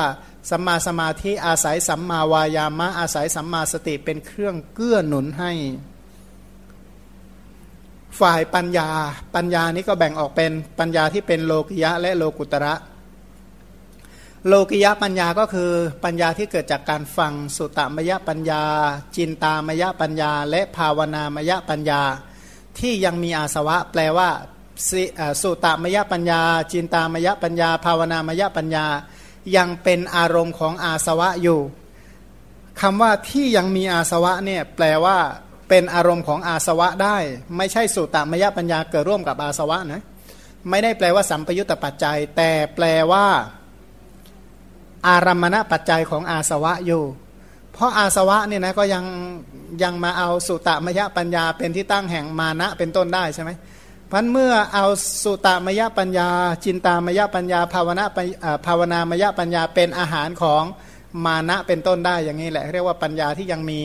สัมมาสมาธิอาศัยสัมมาวายามะอาศัยสัมมาสติเป็นเครื่องเกื้อหนุนให้ ฝ่ายปัญญา ปัญญานี้ก็แบ่งออกเป็นปัญญาที่เป็นโลกิยะและโลกุตระ โลกิยะปัญญาก็คือปัญญาที่เกิดจากการฟังสุตมยปัญญา จินตามยปัญญา และภาวนามยปัญญา ที่ยังมีอาสวะ แปลว่า สุตามยปัญญา จินตามยปัญญา ภาวนามยปัญญา ยังเป็นอารมณ์ของอาสวะอยู่คำว่าที่ยังมีอาสวะเนี่ยแปลว่าเป็นอารมณ์ของอาสวะได้ ไม่ใช่สุตตมยปัญญาเกิดร่วมกับอาสวะนะไม่ได้แปลว่าสัมปยุตตปัจจัย แต่แปลว่า อารมณปัจจัยของอาสวะอยู่ เพราะอาสวะเนี่ยนะก็ยังยังมาเอาสุตามยปัญญาเป็นที่ตั้งแห่งมานะเป็นต้นได้ใช่ไหม พันเมื่อเอาสุตามยปัญญา จินตามยปัญญา ภาวนาภาวนามยปัญญาเป็นอาหารของมานะเป็นต้นได้อย่างนี้แหละเรียกว่าปัญญาที่ยังมี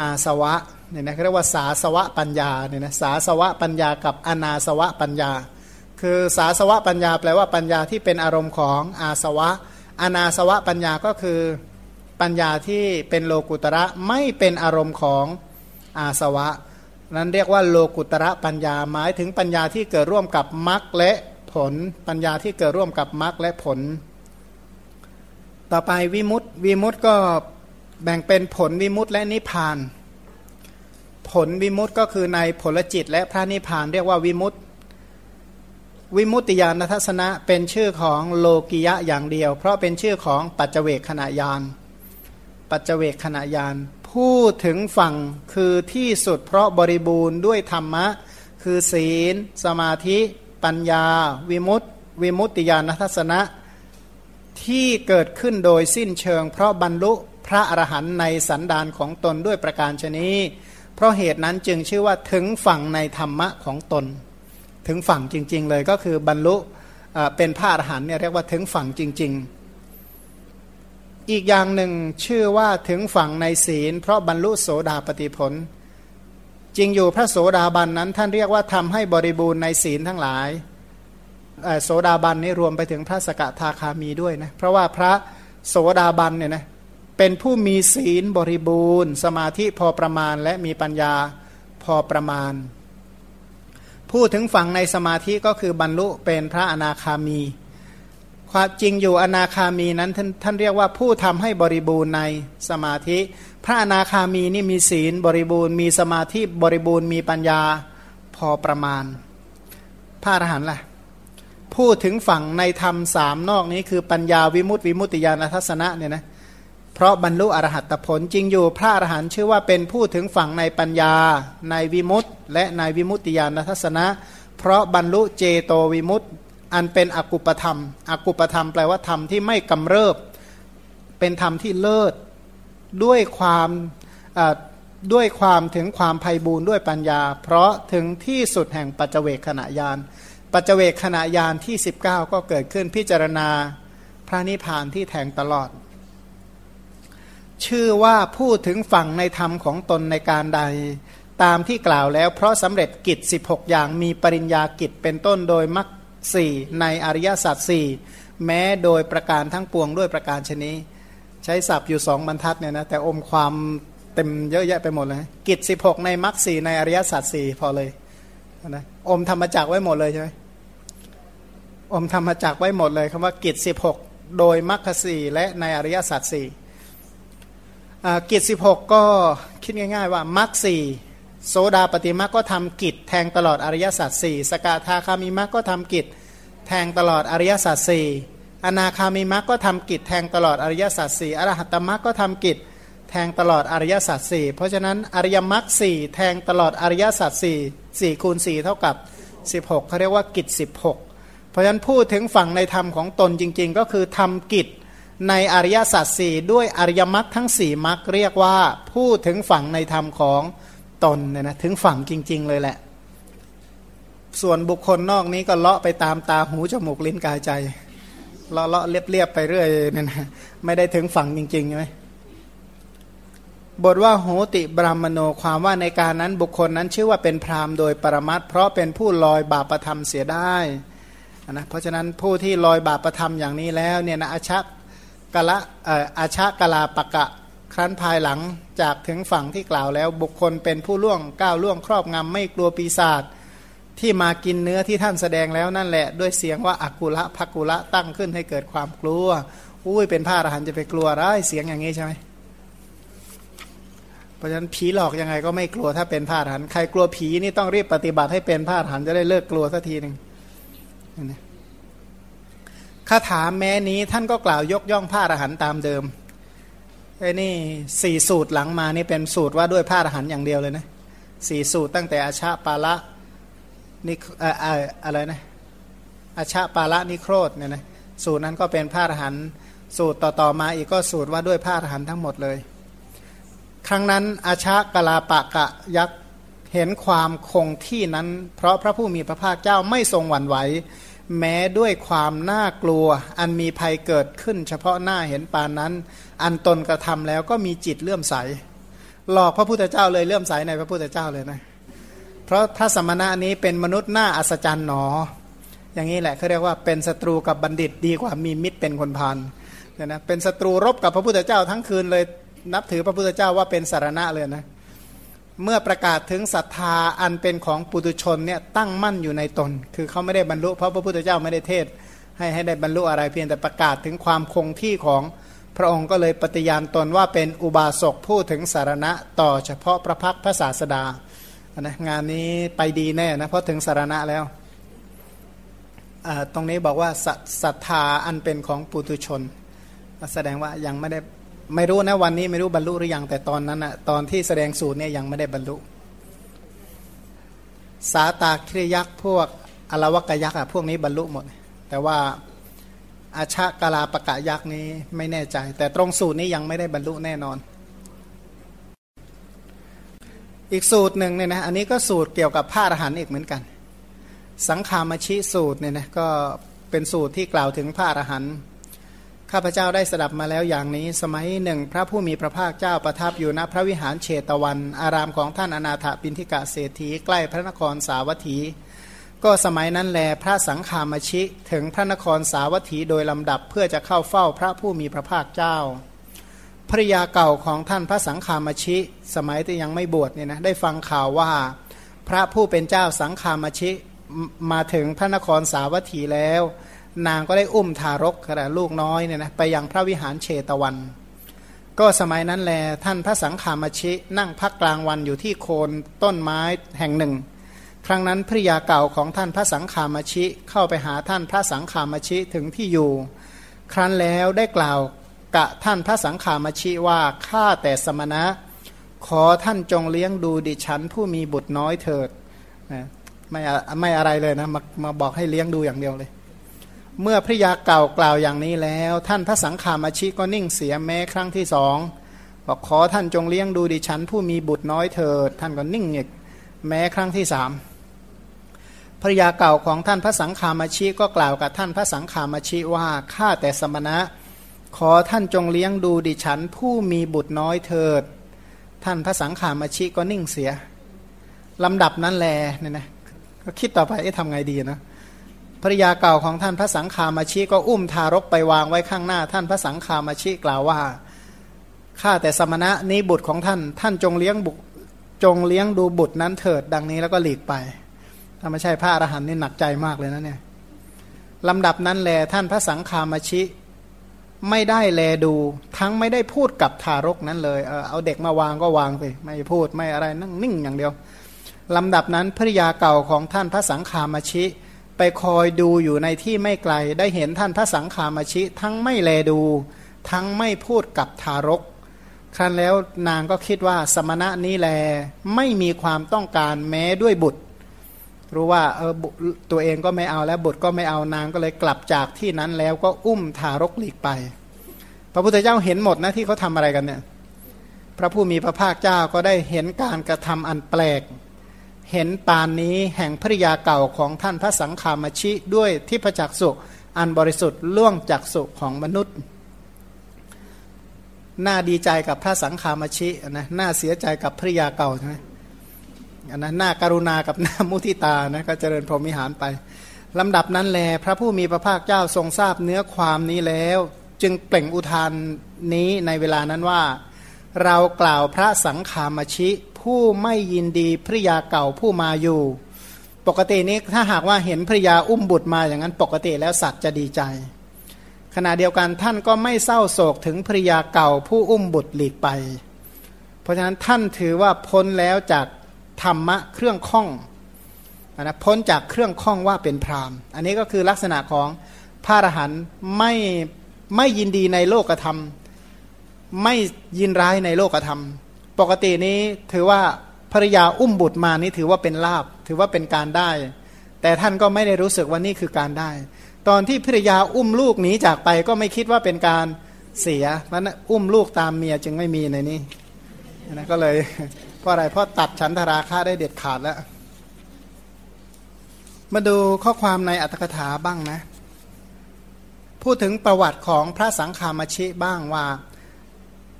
อาสวะเนี่ยนะเรียกว่าสาสวะปัญญาเนี่ยนะสาสวะปัญญากับอนาสวะปัญญา คือสาสวะปัญญาแปลว่าปัญญาที่เป็นอารมณ์ของอาสวะ อนาสวะปัญญาก็คือปัญญาที่เป็นโลกุตระไม่เป็นอารมณ์ของอาสวะ นั้นเรียกว่าโลกุตระปัญญาหมายถึงปัญญาที่เกิดร่วมกับมรรคและผล ปัญญาที่เกิดร่วมกับมรรคและผล ต่อไปวิมุตติวิมุตติก็แบ่งเป็นผลวิมุตติและนิพพาน ผลวิมุตติก็คือในผลจิตและพระนิพพานเรียกว่าวิมุตติวิมุตติญาณทัศนะเป็นชื่อของโลกิยะอย่างเดียว เพราะเป็นชื่อของปัจเจเวกขณะยานปัจเจเวกขณะยาน พูดถึงฝั่งคือที่สุดเพราะบริบูรณ์ด้วยธรรมะ คือศีล สมาธิ ปัญญา วิมุตติ วิมุตติญาณทัศนะ ที่เกิดขึ้นโดยสิ้นเชิง เพราะบรรลุพระอรหันต์ในสันดานของตนด้วยประการชนีเพราะเหตุนั้นจึงชื่อว่าถึงฝั่งในธรรมะของตน ถึงฝั่งจริง ๆ เลยก็คือบรรลุเป็นพระอรหันต์เนี่ยเรียกว่าถึงฝั่งจริง ๆ อีกอย่างหนึ่งชื่อว่าถึงฝั่งในศีล เพราะบรรลุโสดาปฏิผล จริงอยู่พระโสดาบันนั้น ท่านเรียกว่าทำให้บริบูรณ์ในศีลทั้งหลายโสดาบันนี้รวมไปถึงพระสกทาคามีด้วยนะเพราะว่าพระโสดาบันเนี่ยนะเป็นผู้มีศีลบริบูรณ์ สมาธิพอประมาณและมีปัญญาพอประมาณพูดถึงฝั่งในสมาธิก็คือบรรลุเป็นพระอนาคามี ความจริงอยู่อนาคามีนั้นท่านท่านเรียกว่าผู้ทำให้บริบูรณ์ในสมาธิ พระอนาคามีนี่มีศีลบริบูรณ์มีสมาธิบริบูรณ์มีปัญญาพอประมาณ พระอรหันต์ล่ะพูดถึงฝั่งในธรรมสามนอกนี้คือปัญญาวิมุตติวิมุตติญาณทัศนะเนี่ยนะเพราะบรรลุอรหัตผลจริงอยู่พระอรหันต์ชื่อว่าเป็นผู้ถึงฝั่งในปัญญาในวิมุตติและในวิมุตติญาณทัศนะ เพราะบรรลุเจโตวิมุตติ อันเป็นอกุปธรรม อกุปธรรมแปลว่าธรรมที่ไม่กำเริบ เป็นธรรมที่เลิศด้วยความด้วยความถึงความภัยบูรด้วยปัญญา เพราะถึงที่สุดแห่งปัจเจเวกขณะยาน ปัจเจเวกขณะยานที่ 19 ก็เกิดขึ้นพิจารณาพระนิพพานที่แทงตลอด ชื่อว่าพูดถึงฝั่งในธรรมของตนในการใด ตามที่กล่าวแล้ว เพราะสำเร็จกิจ 16 อย่างมีปริญญากิจเป็นต้นโดยมัก สี่ในอริยสัจสี่แม้โดยประการทั้งปวงด้วยประการชนี้ ใช้ศัพท์อยู่สองบรรทัดเนี่ยนะแต่อมความเต็มเยอะแยะไปหมดเลย กิจสิบหกในมรรคสี่ในอริยสัจสี่พอเลยนะอมธรรมจักไว้หมดเลยใช่ไหมอมธรรมจักไว้หมดเลยคำว่ากิจสิบหกโดยมรรคสี่และในอริยสัจสี่กิจสิบหกก็คิดง่าย ๆ ว่ามรรคสี่ โสดาปฏิมาก็ทำกิจ แทงตลอดอริยสัจสี่สกทาคามิมาก็ทำกิจ แทงตลอดอริยสัจสี่อนาคามิมักก็ทำกิจ แทงตลอดอริยสัจสี่อรหัตมักก็ทำกิจ แทงตลอดอริยสัจสี่เพราะฉะนั้นอริยมรรคสี่แทงตลอดอริยสัจสี่สี่คูณสี่เท่ากับ 16เขาเรียกว่ากิจ 16 เพราะฉะนั้นพูดถึงฝั่งในธรรมของตนจริง ๆ ก็คือทำกิจในอริยสัจสี่ด้วยอริยมรรคทั้งสี่มรรคเรียกว่าพูดถึงฝั่งในธรรมของต ตนเนี่ยนะถึงฝั่งจริง ๆ เลยแหละ ส่วนบุคคลนอกนี้ก็เลาะไปตามตาหูจมูกลิ้นกายใจ เลาะเลาะเรียบๆไปเรื่อยเนี่ยนะไม่ได้ถึงฝั่งจริงๆใช่ไหมบทว่าโหติบรามโนความว่าในการนั้นบุคคลนั้นชื่อว่าเป็นพรามโดยปรมัตเพราะเป็นผู้ลอยบาปประธรรมเสียได้นะเพราะฉะนั้นผู้ที่ลอยบาปประธรรมอย่างนี้แล้วเนี่ยนะอาชักกะละอาชากะลาปะกะ ครั้นภายหลังจากถึงฝั่งที่กล่าวแล้ว บุคคลเป็นผู้ล่วงก้าวล่วงครอบงำไม่กลัวปีศาจที่มากินเนื้อที่ท่านแสดงแล้วนั่นแหละ ด้วยเสียงว่าอากุละภักุละตั้งขึ้นให้เกิดความกลัวอุ้ยเป็นพระอรหันจะไปกลัวไรเสียงอย่างนี้ใช่ไหมเพราะฉะนั้นผีหลอกยังไงก็ไม่กลัวถ้าเป็นพระอรหันใครกลัวผีนี่ต้องรีบปฏิบัติให้เป็นพระอรหันจะได้เลิกกลัวสักทีหนึ่งคาถาแม้นี้ท่านก็กล่าวยกย่องพระอรหันตามเดิม ไอ้นี่สี่สูตรหลังมานี่เป็นสูตรว่าด้วยพระอรหันต์อย่างเดียวเลยนะสี่สูตรตั้งแต่อาชาปาละนี่อะไรนะอาชาปาละนิโครธเนี่ยนะสูตรนั้นก็เป็นพระอรหันต์สูตรต่อๆมาอีกก็สูตรว่าด้วยพระอรหันต์ทั้งหมดเลย ครั้งนั้นอาชากลาปะกะยักษ์เห็นความคงที่นั้น เพราะพระผู้มีพระภาคเจ้าไม่ทรงหวั่นไหว แม้ด้วยความน่ากลัว อันมีภัยเกิดขึ้น เฉพาะหน้าเห็นปานนั้น อันตนกระทำแล้วก็มีจิตเลื่อมใส หลอกพระพุทธเจ้าเลยเลื่อมใสในพระพุทธเจ้าเลยนะ เพราะพระสมณะนี้เป็นมนุษย์หน้าอัศจรรย์หนอ อย่างนี้แหละเขาเรียกว่าเป็นศัตรูกับบัณฑิตดีกว่ามีมิตรเป็นคนพานเนี่ยนะเป็นศัตรูรบกับพระพุทธเจ้าทั้งคืนเลยนับถือพระพุทธเจ้าว่าเป็นสารณะเลยนะเเมื่อประกาศถึงศรัทธาอันเป็นของปุตุชนเนี่ยตั้งมั่นอยู่ในตน คือเขาไม่ได้บรรลุเพราะพระพุทธเจ้าไม่ได้เทศ ให้ให้ได้บรรลุอะไรเพียงแต่ประกาศถึงความคงที่ของพระองค์ก็เลยปฏิญาณตนว่าเป็นอุบาสกพูดถึงสารณะต่อเฉพาะพระพักพระศาสดานะงานนี้ไปดีแน่นะเพราะถึงสารณะแล้ว ตรงนี้บอกว่าศรัทธาอันเป็นของปุตุชน แสดงว่ายังไม่ได้ ไม่รู้นะวันนี้ไม่รู้บรรลุหรือยังแต่ตอนนั้นอะตอนที่แสดงสูตรเนี่ยยังไม่ได้บรรลุ สาตาคริยักษ์พวกอลวกยักษ์อะพวกนี้บรรลุหมด แต่ว่าอาชากาลาปะกะยักษ์นี้ไม่แน่ใจ แต่ตรงสูตรนี้ยังไม่ได้บรรลุแน่นอน อีกสูตรหนึ่งเนี่ยนะอันนี้ก็สูตรเกี่ยวกับพระอรหันต์อีกเหมือนกัน สังขามชิสูตรเนี่ยนะก็เป็นสูตรที่กล่าวถึงพระอรหันต์ ข้าพเจ้าได้สดับมาแล้วอย่างนี้ สมัยหนึ่ง พระผู้มีพระภาคเจ้าประทับอยู่ณพระวิหารเชตวัน อารามของท่านอนาถปินทิกะเศรษฐีใกล้พระนครสาวัตถี ก็สมัยนั้นแลพระสังฆามชิถึงพระนครสาวัตถีโดยลำดับเพื่อจะเข้าเฝ้าพระผู้มีพระภาคเจ้าภริยาเก่าของท่านพระสังฆามชิ สมัยที่ยังไม่บวชเนี่ยนะได้ฟังข่าวว่าพระผู้เป็นเจ้าสังฆามชิมาถึงพระนครสาวัตถีแล้ว นางก็ได้อุ้มทารกขณะลูกน้อยเนี่ยนะไปยังพระวิหารเชตวัน ก็สมัยนั้นแลท่านพระสังขามชินั่งพักกลางวันอยู่ที่โคนต้นไม้แห่งหนึ่ง ครั้งนั้นภริยาเก่าของท่านพระสังขามชิเข้าไปหาท่านพระสังขามชิถึงที่อยู่ ครั้นแล้วได้กล่าวกะท่านพระสังขามชิว่าข้าแต่สมณะ ขอท่านจงเลี้ยงดูดิฉันผู้มีบุตรน้อยเถิดไม่ไม่อะไรเลยนะมามาบอกให้เลี้ยงดูอย่างเดียวเลย เมื่อพระยาเก่ากล่าวอย่างนี้แล้ว ท่านพระสังฆามาชิก็นิ่งเสียแม้ครั้งที่สองบอกขอท่านจงเลี้ยงดูดิฉัน ผู้มีบุตรน้อยเถิดท่านก็นิ่งอีกแม้ครั้งที่สามภรยาเก่าของท่านพระสังฆามาชิก็กล่าวกับท่านพระสังฆามาชิว่าข้าแต่สมณะ ขอท่านจงเลี้ยงดูดิฉัน ผู้มีบุตรน้อยเถิด ท่านพระสังฆามาชิก็นิ่งเสียลำดับนั้นแลเนี่ยนะก็คิดต่อไปเอ๊ะทำไงดีนะ ภริยาเก่าของท่านพระสังฆามาชิก็อุ้มทารกไปวางไว้ข้างหน้า ท่านพระสังฆามาชิกล่าวว่าข้าแต่สมณะนี้บุตรของท่าน ท่านจงเลี้ยงบุจงเลี้ยงดูบุตรนั้นเถิดดังนี้แล้วก็หลีกไป ถ้าไม่ใช่พระอรหันต์นี่หนักใจมากเลยนะเนี่ยลำดับนั้นแลท่านพระสังฆามาชิ ไม่ได้แลดู ทั้งไม่ได้พูดกับทารกนั้นเลยเออเอาเด็กมาวางก็วางไปไม่พูดไม่อะไรนั่งนิ่งอย่างเดียวลำดับนั้นภริยาเก่าของท่านพระสังฆามาชิ ไปคอยดูอยู่ในที่ไม่ไกล ได้เห็นท่านพระสังฆามาชิ ทั้งไม่แลดู ทั้งไม่พูดกับทารก ครั้นแล้วนางก็คิดว่าสมณะนี้แลไม่มีความต้องการแม้ด้วยบุตร รู้ว่าเออตัวเองก็ไม่เอาแล้วบุตรก็ไม่เอานางก็เลยกลับจากที่นั้นแล้วก็อุ้มทารกหลีกไป พระพุทธเจ้าเห็นหมดนะที่เขาทำอะไรกันเนี่ยพระผู้มีพระภาคเจ้าก็ได้เห็นการกระทำอันแปลก เห็นปานนี้แห่งภริยาเก่าของท่านพระสังฆามชิด้วยทิพจักสุอันบริสุทธิ์ล่วงจากสุของมนุษย์ น่าดีใจกับพระสังฆามชินะน่าเสียใจกับภริยาเก่าใช่ไหมอันนั้นน่าการุณากับน่ามุทิตานะก็เจริญพรหมิหารไปลำดับนั้นแล พระผู้มีพระภาคเจ้าทรงทราบเนื้อความนี้แล้ว จึงเปล่งอุทานนี้ในเวลานั้นว่า เรากล่าวพระสังฆามชิ ผู้ไม่ยินดีภริยาเก่าผู้มาอยู่ ปกตินี้ถ้าหากว่าเห็นภริยาอุ้มบุตรมาอย่างนั้นปกติแล้วสัตว์จะดีใจ ขณะเดียวกันท่านก็ไม่เศร้าโศกถึงภริยาเก่าผู้อุ้มบุตรหลีกไป เพราะฉะนั้นท่านถือว่าพ้นแล้วจากธรรมะเครื่องข้องนะพ้นจากเครื่องข้องว่าเป็นพรามอันนี้ก็คือลักษณะของพระอรหันต์ไม่ไม่ยินดีในโลกธรรม ไม่ยินร้ายในโลกธรรม ปกตินี้ถือว่าภรรยาอุ้มบุตรมานี่ถือว่าเป็นลาบ ถือว่าเป็นการได้ แต่ท่านก็ไม่ได้รู้สึกว่านี่คือการได้ ตอนที่ภรรยาอุ้มลูกหนีจากไปก็ไม่คิดว่าเป็นการเสียเพราะนั้นอุ้มลูกตามเมียจึงไม่มีในนี้นะก็เลยเพราะอะไรเพราะตัดฉันทราคาได้เด็ดขาดแล้ว มาดูข้อความในอัตถกถาบ้างนะ พูดถึงประวัติของพระสังฆามชิบ้างว่า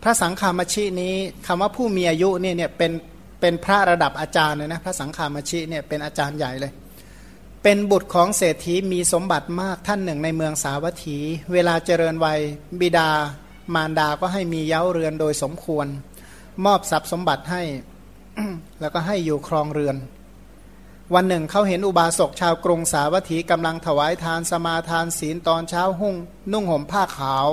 พระสังฆามชินี้คำว่าผู้มีอายุนี่เนี่ยเป็นเป็นพระระดับอาจารย์เลยนะพระสังฆามชิเนี่ยเป็นอาจารย์ใหญ่เลย เป็นบุตรของเศรษฐีมีสมบัติมากท่านหนึ่งในเมืองสาวัตถี เวลาเจริญวัยบิดามารดาก็ให้มีเย้าเรือนโดยสมควร มอบทรัพย์สมบัติให้แล้วก็ให้อยู่ครองเรือน วันหนึ่งเขาเห็นอุบาสกชาวกรุงสาวัตถีกำลังถวายทานสมาทานศีลตอนเช้าหุ่งนุ่งห่มผ้าขาว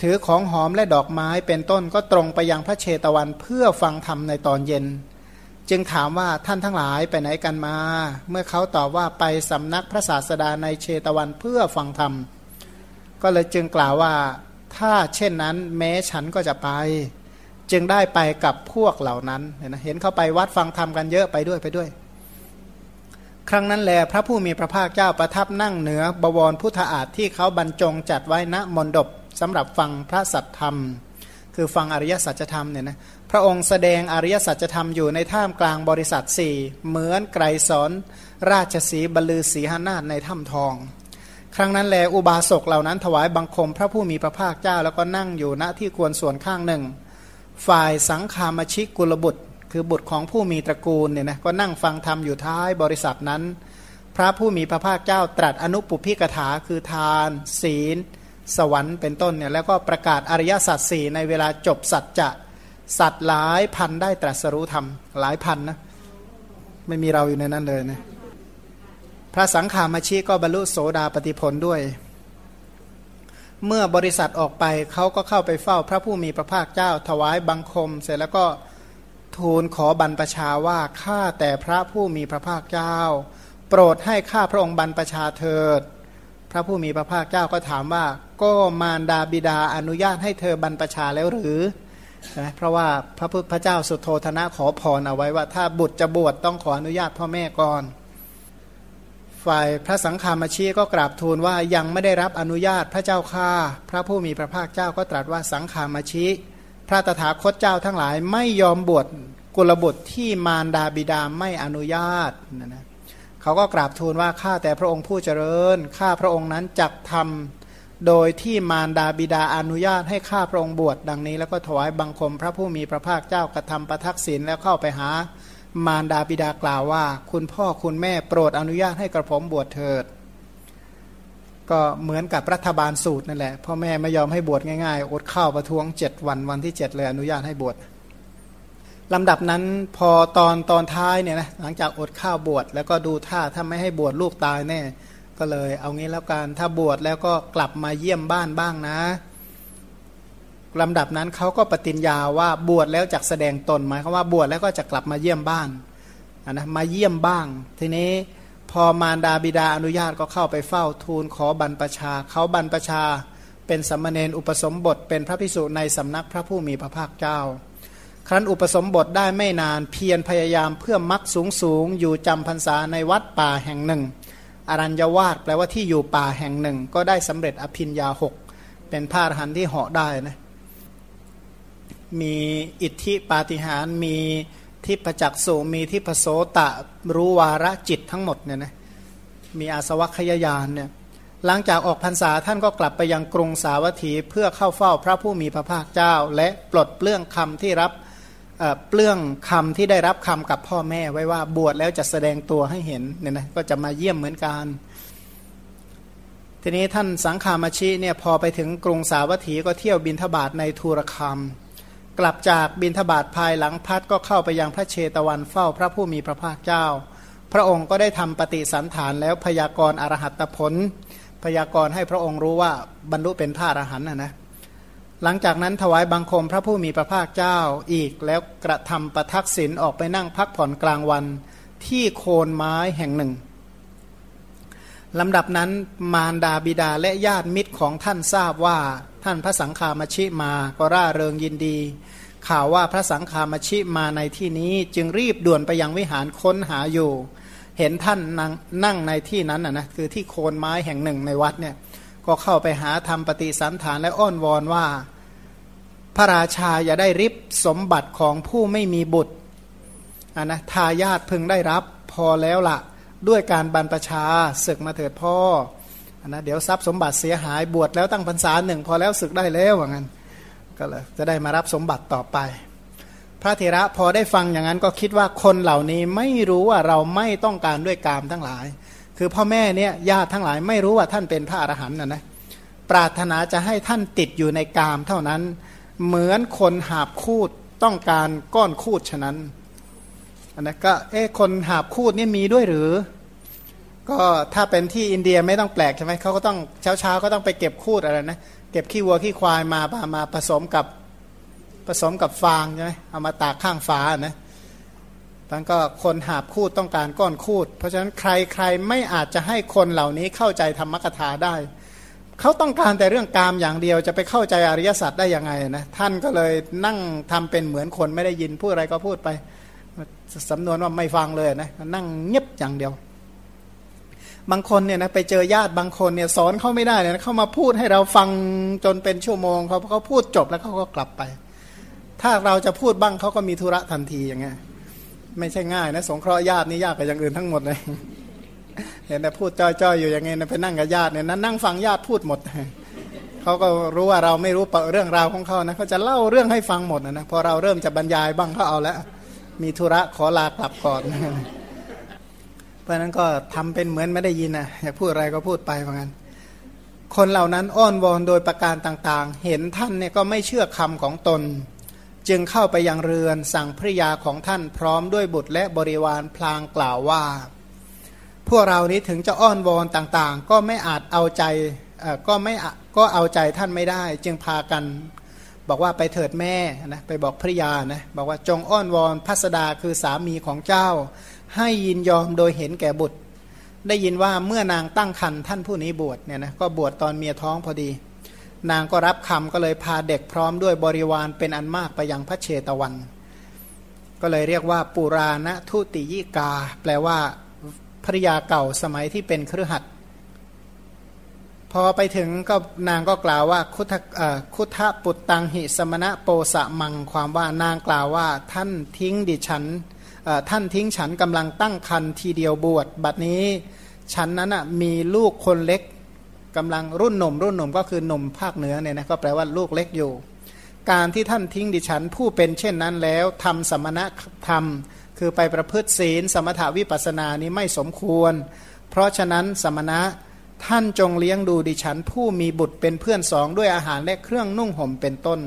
ถือของหอมและดอกไม้เป็นต้นก็ตรงไปยังพระเชตวันเพื่อฟังธรรมในตอนเย็น จึงถามว่าท่านทั้งหลายไปไหนกันมา เมื่อเขาตอบว่าไปสำนักพระศาสดาในเชตวันเพื่อฟังธรรม ก็เลยจึงกล่าวว่าถ้าเช่นนั้นแม้ฉันก็จะไป จึงได้ไปกับพวกเหล่านั้นเห็นเห็นเขาไปวัดฟังธรรมกันเยอะไปด้วยไปด้วย ครั้งนั้นแลพระผู้มีพระภาคเจ้าประทับนั่งเหนือบวรพุทธอาฏที่เขาบรรจงจัดไว้ณมณฑป สำหรับฟังพระสัทธรรม คือฟังอริยสัจธรรมเนี่ยนะพระองค์แสดงอริยสัจธรรมอยู่ในท่ามกลางบริษัทสี่เหมือนไกรสอนราชสีบรรลือสีหานาฏในถ้ำทอง ครั้งนั้นแลอุบาสกเหล่านั้นถวายบังคมพระผู้มีพระภาคเจ้าแล้วก็นั่งอยู่ณที่ควรส่วนข้างหนึ่ง ฝ่ายสังคามชิกุลบุตร คือบุตรของผู้มีตระกูลเนี่ยนะก็นั่งฟังธรรมอยู่ท้ายบริษัทนั้น พระผู้มีพระภาคเจ้าตรัสอนุปุพิกถาคือทาน ศีล สวรรค์เป็นต้นเนี่ยแล้วก็ประกาศอริยสัจสี่ในเวลาจบสัจจะสัตว์หลายพันได้ตรัสรู้ธรรมหลายพันนะไม่มีเราอยู่ในนั้นเลยนะพระสังขามาชีก็บรรลุโสดาปฏิผลด้วย เมื่อบริษัทออกไปเขาก็เข้าไปเฝ้าพระผู้มีพระภาคเจ้าถวายบังคม เสร็จแล้วก็ทูลขอบรรพชาว่าข้าแต่พระผู้มีพระภาคเจ้า โปรดให้ข้าพระองค์บรรพชาเถิด พระผู้มีพระภาคเจ้าก็ถามว่า ก็มารดาบิดาอนุญาตให้เธอบรรพชาแล้วหรือนะเพราะว่าพระพุทธเจ้าสุโธธนะขอพรเอาไว้ว่า ถ้าบุตรจะบวชต้องขออนุญาตพ่อแม่ก่อน ฝ่ายพระสังฆามาชีก็กราบทูลว่ายังไม่ได้รับอนุญาตพระเจ้าข้าพระผู้มีพระภาคเจ้าก็ตรัสว่าสังฆามาชีพระตถาคตเจ้าทั้งหลายไม่ยอมบวชกุลบุตรที่มารดาบิดาไม่อนุญาตนะนะ เขาก็กราบทูลว่าข้าแต่พระองค์ผู้เจริญข้าพระองค์นั้นจักทำโดยที่มารดาบิดาอนุญาตให้ข้าพระองค์บวชดังนี้ แล้วก็ถวายบังคมพระผู้มีพระภาคเจ้ากระทำประทักษิณแล้วเข้าไปหามารดาบิดากล่าวว่า คุณพ่อคุณแม่โปรดอนุญาตให้กระผมบวชเถิด ก็เหมือนกับรัฐบาลสูตรนั่นแหละพ่อแม่ไม่ยอมให้บวชง่ายๆอดข้าวประท้วงเจ็ดวันวันที่เจ็ดเลยอนุญาตให้บวช ลำดับนั้นพอตอนตอนท้ายเนี่ยนะหลังจากอดข้าวบวชแล้วก็ดูท่าถ้าไม่ให้บวชลูกตายแน่ ก็เลยเอางี้แล้วกันถ้าบวชแล้วก็กลับมาเยี่ยมบ้านบ้างนะลำดับนั้นเขาก็ปฏิญญาว่าบวชแล้วจะแสดงตนหมายความว่าบวชแล้วก็จะกลับมาเยี่ยมบ้านนะมาเยี่ยมบ้าง ทีนี้พอมารดาบิดาอนุญาตก็เข้าไปเฝ้าทูลขอบรรพชา เขาบรรพชา เป็นสัมมาเนนอุปสมบทเป็นพระพิสุในสำนักพระผู้มีพระภาคเจ้า ครั้นอุปสมบทได้ไม่นานเพียรพยายามเพื่อมักสูงสูงอยู่จำพรรษาในวัดป่าแห่งหนึ่ง อรัญญวาสแปลว่าที่อยู่ป่าแห่งหนึ่ง ก็ได้สำเร็จอภินยาหกเป็นพาหันที่เหาะได้นะมีอิทธิปาฏิหารมีที่ประจักษ์สูมีที่ปโสตะรู้วาระจิตทั้งหมดเนี่ยนะมีอาสวัคยายานเนี่ยหลังจากออกพรรษาท่านก็กลับไปยังกรุงสาวัตถีเพื่อเข้าเฝ้าพระผู้มีพระภาคเจ้า และปลดเปลื้องคำที่รับ เปลื้องคำที่ได้รับคำกับพ่อแม่ไว้ว่าบวชแล้วจะแสดงตัวให้เห็นเนี่ยนะก็จะมาเยี่ยมเหมือนกัน ทีนี้ท่านสังขามาชิเนี่ยพอไปถึงกรุงสาวัตถีก็เที่ยวบินทบาทในทูรคามกลับจากบินทบาทภายหลังพัดก็เข้าไปยังพระเชตวันเฝ้าพระผู้มีพระภาคเจ้า พระองค์ก็ได้ทำปฏิสันฐานแล้วพยากรณ์อรหัตผล พยากรณ์ให้พระองค์รู้ว่าบรรลุเป็นพระอรหันต์นะนะ หลังจากนั้นถวายบังคมพระผู้มีพระภาคเจ้าอีกแล้วกระทำประทักษิณออกไปนั่งพักผ่อนกลางวันที่โคนไม้แห่งหนึ่งลำดับนั้นมารดาบิดาและญาติมิตรของท่านทราบว่าท่านพระสังฆามาชิมาก็ร่าเริงยินดี ข่าวว่าพระสังฆามาชิมาในที่นี้จึงรีบด่วนไปยังวิหารค้นหาอยู่ เห็นท่านนั่งในที่นั้นนะนะคือที่โคนไม้แห่งหนึ่งในวัดเนี่ย ก็เข้าไปหาทำปฏิสันฐานและอ้อนวอนว่า พระราชาอย่าได้ริบสมบัติของผู้ไม่มีบุตรนนะทายาทพึงได้รับพอแล้วละด้วยการบรรพชาศึกมาเถิดพ่อนะเดี๋ยวทรัพย์สมบัติเสียหายบวชแล้วตั้งพรรษาหนึ่งพอแล้วศึกได้แล้วว่างั้นก็เลยจะได้มารับสมบัติต่อไป พระเถระพอได้ฟังอย่างนั้นก็คิดว่าคนเหล่านี้ไม่รู้ว่าเราไม่ต้องการด้วยกามทั้งหลาย คือพ่อแม่เนี่ยญาติทั้งหลายไม่รู้ว่าท่านเป็นพระอรหันต์นะนะปรารถนาจะให้ท่านติดอยู่ในกามเท่านั้น เหมือนคนหาบคูดต้องการก้อนคูดฉะนั้นอันนะก็เอ๊คนหาบคูดนี่มีด้วยหรือ ก็ถ้าเป็นที่อินเดียไม่ต้องแปลกใช่ไหมเขาก็ต้องเช้าเช้าก็ต้องไปเก็บคูดอะไรนะเก็บขี้วัวขี้ควายมามาผสมกับผสมกับฟางใช่ไหมเอามาตากข้างฝานะ มันก็คนหาบคูดต้องการก้อนคูด เพราะฉะนั้นใครใครไม่อาจจะให้คนเหล่านี้เข้าใจธรรมกถาได้ เขาต้องการแต่เรื่องกามอย่างเดียวจะไปเข้าใจอริยสัจได้ยังไงนะท่านก็เลยนั่งทำเป็นเหมือนคนไม่ได้ยินพูดอะไรก็พูดไปสำนวนว่าไม่ฟังเลยนะนั่งเงียบอย่างเดียว บางคนเนี่ยนะไปเจอญาติบางคนเนี่ยสอนเขาไม่ได้เลยนะเขามาพูดให้เราฟังจนเป็นชั่วโมงเขาเขาพูดจบแล้วเขาก็กลับไป ถ้าเราจะพูดบ้างเขาก็มีธุระทันทีอย่างเงี้ย ไม่ใช่ง่ายนะสงเคราะห์ญาตินี่ยากกว่าอย่างอื่นทั้งหมดเลยเห็นแต่พูดจ้อยๆอยู่อย่างเงี้ยไปนั่งกับญาติเนี่ยนั่งฟังญาติพูดหมดเขาก็รู้ว่าเราไม่รู้เรื่องราวของเขานะเขาจะเล่าเรื่องให้ฟังหมดนะพอเราเริ่มจะบรรยายบ้างเขาเอาแล้วมีธุระขอลากลับก่อน เพราะนั้นก็ทำเป็นเหมือนไม่ได้ยินนะอยากพูดอะไรก็พูดไปเหมือนกันคนเหล่านั้นอ้อนวอนโดยประการต่างๆ เห็นท่านเนี่ยก็ไม่เชื่อคำของตน จึงเข้าไปยังเรือนสั่งภริยาของท่านพร้อมด้วยบุตรและบริวารพลางกล่าวว่า พวกเรานี้ถึงจะอ้อนวอนต่างๆ ก็ไม่อาจเอาใจก็ไม่ก็เอาใจท่านไม่ได้ จึงพากันบอกว่าไปเถิดแม่นะไปบอกภริยานะบอกว่าจงอ้อนวอนพัสดาคือสามีของเจ้า ให้ยินยอมโดยเห็นแก่บุตร ได้ยินว่าเมื่อนางตั้งครรภ์ท่านผู้นี้บวชเนี่ยนะก็บวชตอนเมียท้องพอดี นางก็รับคำก็เลยพาเด็กพร้อมด้วยบริวารเป็นอันมากไปยังพระเชตวัน ก็เลยเรียกว่าปุราณทุติยิกา แปลว่าภริยาเก่าสมัยที่เป็นเครือขัดพอไปถึงก็นางก็กล่าวว่าคุทคุทะปุตตังหิสมณะโปสะมังความว่านางกล่าวว่าท่านทิ้งดิฉันท่านทิ้งฉันกำลังตั้งคันทีเดียวบวชบัดนี้ฉันนั้นมีลูกคนเล็ก กำลังรุ่นหนุ่ม รุ่นหนุ่มก็คือหนุ่มภาคเหนือเนี่ยนะก็แปลว่าลูกเล็กอยู่ การที่ท่านทิ้งดิฉันผู้เป็นเช่นนั้นแล้วทำสมณะธรรม คือไปประพฤติศีล สมถาวิปัสนานี้ไม่สมควร เพราะฉะนั้นสมณะท่านจงเลี้ยงดูดิฉันผู้มีบุตรเป็นเพื่อนสองด้วยอาหารและเครื่องนุ่งห่มเป็นต้น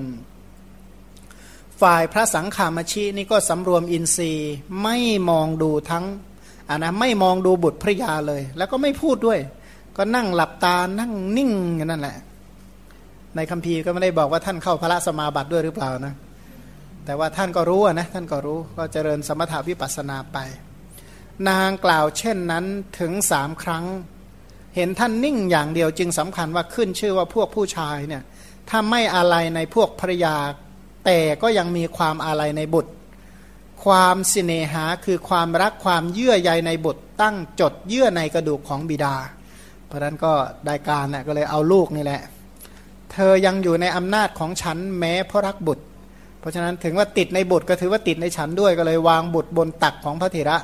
ฝ่ายพระสังขามชีนี่ก็สำรวมอินทรีย์ไม่มองดูทั้งอ่านะไม่มองดูบุตรภรยาเลย แล้วก็ไม่พูดด้วย ก็นั่งหลับตานั่งนิ่งอย่างนั้นแหละ ในคัมภีร์ก็ไม่ได้บอกว่าท่านเข้าพระสมาบัติด้วยหรือเปล่านะ แต่ว่าท่านก็รู้นะท่านก็รู้ก็เจริญสมถาวิปัสนาไป นางกล่าวเช่นนั้นถึงสามครั้ง เห็นท่านนิ่งอย่างเดียวจึงสำคัญว่าขึ้นชื่อว่าพวกผู้ชายเนี่ยถ้าไม่อะไรในพวกภรยา แต่ก็ยังมีความอะไรในบุตร ความสิเนหาคือความรักความเยื่อใยในบุตรตั้งจดเยื่อในกระดูกของบิดา เพราะนั้นก็ได้การน่ยก็เลยเอาลูกนี่แหละ เธอยังอยู่ในอำนาจของฉันแม้เพราะรักบุตร เพราะฉะนั้นถึงว่าติดในบุตรก็ถือว่าติดในฉันด้วยก็เลยวางบุตรบนตักของพระเถระ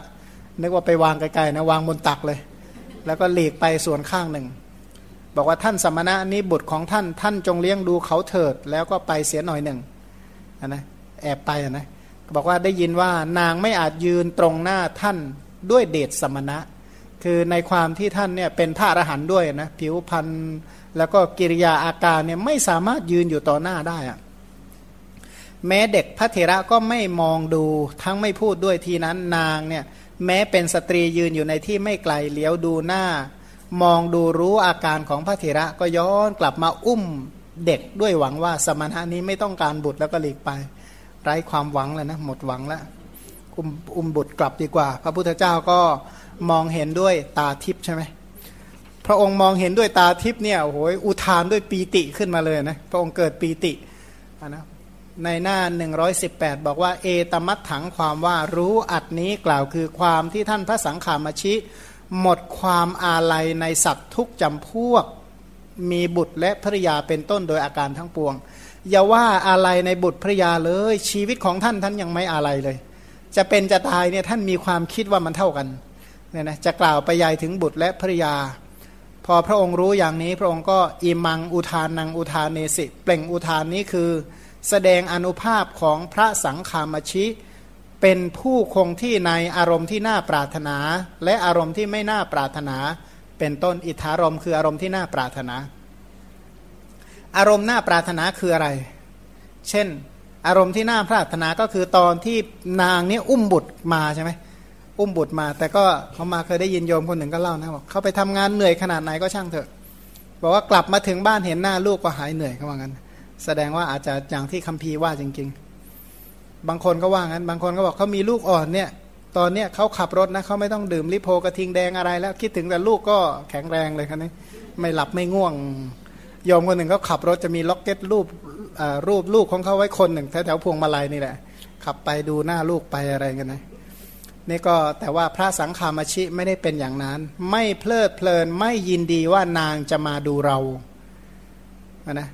นึกว่าไปวางไกลๆนะวางบนตักเลย แล้วก็หลีกไปส่วนข้างหนึ่ง บอกว่าท่านสมณะนี้บุตรของท่านท่านจงเลี้ยงดูเขาเถิด แล้วก็ไปเสียหน่อยหนึ่งนะแอบไปนะบอกว่าได้ยินว่านางไม่อาจยืนตรงหน้าท่านด้วยเดชสมณะ คือในความที่ท่านเนี่ยเป็นพระอรหันต์ด้วยนะผิวพรรณแล้วก็กิริยาอาการเนี่ยไม่สามารถยืนอยู่ต่อหน้าได้อะแม้เด็กพระเถระก็ไม่มองดูทั้งไม่พูดด้วยทีนั้นนางเนี่ยแม้เป็นสตรียืนอยู่ในที่ไม่ไกลเลี้ยวดูหน้า มองดูรู้อาการของพระเถระก็ย้อนกลับมาอุ้มเด็กด้วยหวังว่าสมณะนี้ไม่ต้องการบุตรแล้วก็หลีกไป ไร้ความหวังแล้วนะหมดหวังแล้วอุ้มอุ้มบุตรกลับดีกว่า พระพุทธเจ้าก็ มองเห็นด้วยตาทิพย์ใช่ไหมพระองค์มองเห็นด้วยตาทิพย์เนี่ยโอ้โหอุทานด้วยปีติขึ้นมาเลยนะพระองค์เกิดปีตินะในหน้า 118 บอกว่า เอตมัตถังความว่ารู้อัดนี้กล่าวคือความที่ท่านพระสังขามชิ หมดความอาลัยในสัตว์ทุกจำพวก มีบุตรและภริยาเป็นต้นโดยอาการทั้งปวง อย่าว่าอาลัยในบุตรภริยาเลย ชีวิตของท่านท่านยังไม่อาลัยเลย จะเป็นจะตายเนี่ยท่านมีความคิดว่ามันเท่ากัน เนี่ยนะจะกล่าวไปยายถึงบุตรและภริยา พอพระองค์รู้อย่างนี้พระองค์ก็อิมังอุทานังอุทานเนสิ เปล่งอุทานนี้คือ แสดงอนุภาพของพระสังฆามชิ เป็นผู้คงที่ในอารมณ์ที่น่าปรารถนา และอารมณ์ที่ไม่น่าปรารถนา เป็นต้นอิทธารมคืออารมณ์ที่น่าปรารถนา อารมณ์น่าปรารถนาคืออะไร เช่น อารมณ์ที่น่าปรารถนาก็คือตอนที่นางนี้อุ้มบุตรมาใช่ไหม อุ้มบุตรมา แต่ก็เขามาเคยได้ยินโยมคนหนึ่งก็เล่านะบอกเขาไปทำงานเหนื่อยขนาดไหนก็ช่างเถอะ บอกว่ากลับมาถึงบ้านเห็นหน้าลูกก็หายเหนื่อยเขาว่างั้น แสดงว่าอาจจะอย่างที่คัมภีร์ว่าจริง ๆ บางคนก็ว่างั้น บางคนก็บอกเขามีลูกอ่อนเนี่ย ตอนเนี้ยเขาขับรถนะเขาไม่ต้องดื่มลิโพกระทิงแดงอะไร แล้วคิดถึงแต่ลูกก็แข็งแรงเลยครับนี่ไม่หลับไม่ง่วงโยมคนหนึ่งเขาขับรถจะมีล็อกเก็ตรูปรูปลูกของเขาไว้คนหนึ่งแถวๆพวงมาลัยนี่แหละขับไปดูหน้าลูกไปอะไรกันนะ นี่ก็แต่ว่าพระสังฆามาชิไม่ได้เป็นอย่างนั้น ไม่เพลิดเพลินไม่ยินดีว่านางจะมาดูเรานะ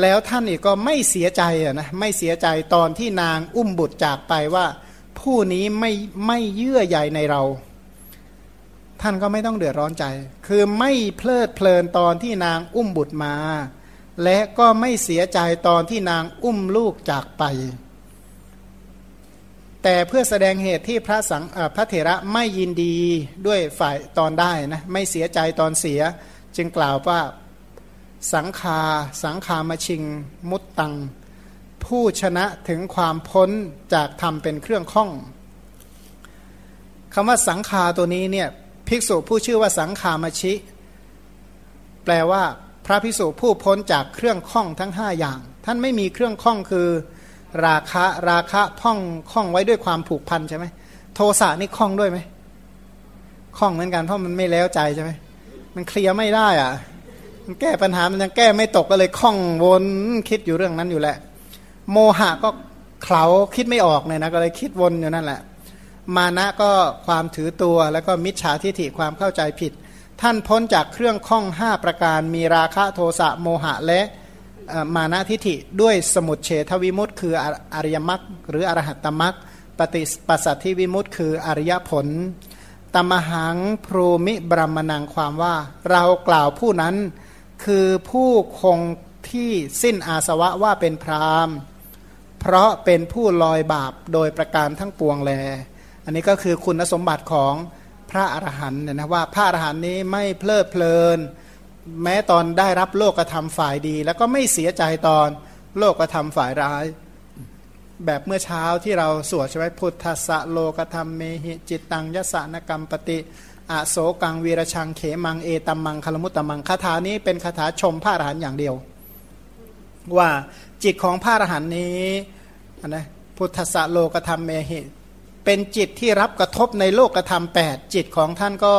แล้วท่านอีกก็ไม่เสียใจนะไม่เสียใจตอนที่นางอุ้มบุตรจากไปว่า ผู้นี้ไม่ไม่เยื่อใยในเรา ท่านก็ไม่ต้องเดือดร้อนใจ คือไม่เพลิดเพลินตอนที่นางอุ้มบุตรมา และก็ไม่เสียใจตอนที่นางอุ้มลูกจากไป แต่เพื่อแสดงเหตุที่พระสังพระเถระไม่ยินดีด้วยฝ่ายตอนได้นะไม่เสียใจตอนเสีย จึงกล่าวว่าสังคาสังคามชิง มุตตัง ผู้ชนะถึงความพ้นจากธรรมเป็นเครื่องข้องคำว่าสังคาตัวนี้เนี่ยภิกษุผู้ชื่อว่าสังคามชิ แปลว่าพระภิกษุผู้พ้นจากเครื่องข้องทั้งห้าอย่าง ท่านไม่มีเครื่องข้องคือ ราคะราคะพ่องข้องไว้ด้วยความผูกพันใช่ไหมโทสะนี่ข้องด้วยไหมข้องเหมือนกันเพราะมันไม่แล้วใจใช่ไหมมันเคลียร์ไม่ได้อะมันแก้ปัญหามันยังแก้ไม่ตกก็เลยคล่องวนคิดอยู่เรื่องนั้นอยู่แหละ โมหะก็เขาคิดไม่ออกเลยนะก็เลยคิดวนอยู่นั่นแหละ มานะก็ความถือตัวแล้วก็มิจฉาทิฐิความเข้าใจผิด ท่านพ้นจากเครื่องข้องห้าประการมีราคะโทสะโมหะและ มานะทิฐิด้วยสมุดเฉทวิมุตต์คืออริยมรรคหรืออรหัตตมรรคปฏิปัสสัทธิวิมุตต์คืออริยผลตมหังพรูมิบรมนังความว่า เรากล่าวผู้นั้นคือผู้คงที่สิ้นอาสวะว่าเป็นพรามเพราะเป็นผู้ลอยบาปโดยประการทั้งปวงแล อันนี้ก็คือคุณสมบัติของพระอรหันต์เนี่ยนะว่าพระอรหันต์นี้ไม่เพลิดเพลิน แม้ตอนได้รับโลกธรรมฝ่ายดี แล้วก็ไม่เสียใจตอนโลกธรรมฝ่ายร้าย แบบเมื่อเช้าที่เราสวดใช่ไหมพุทธะโลกธรรมเมหิจิตตังยสานกรรมปฏิอโศกังวีรชังเขมังเอตัมมังคลมุตตมังคาถานี้เป็นคาถาชมพระอรหันต์อย่างเดียว ว่าจิตของพระอรหันต์นี้นะพุทธะโลกธรรมเมหิเป็นจิตที่รับกระทบในโลกธรรมแปดจิตของท่านก็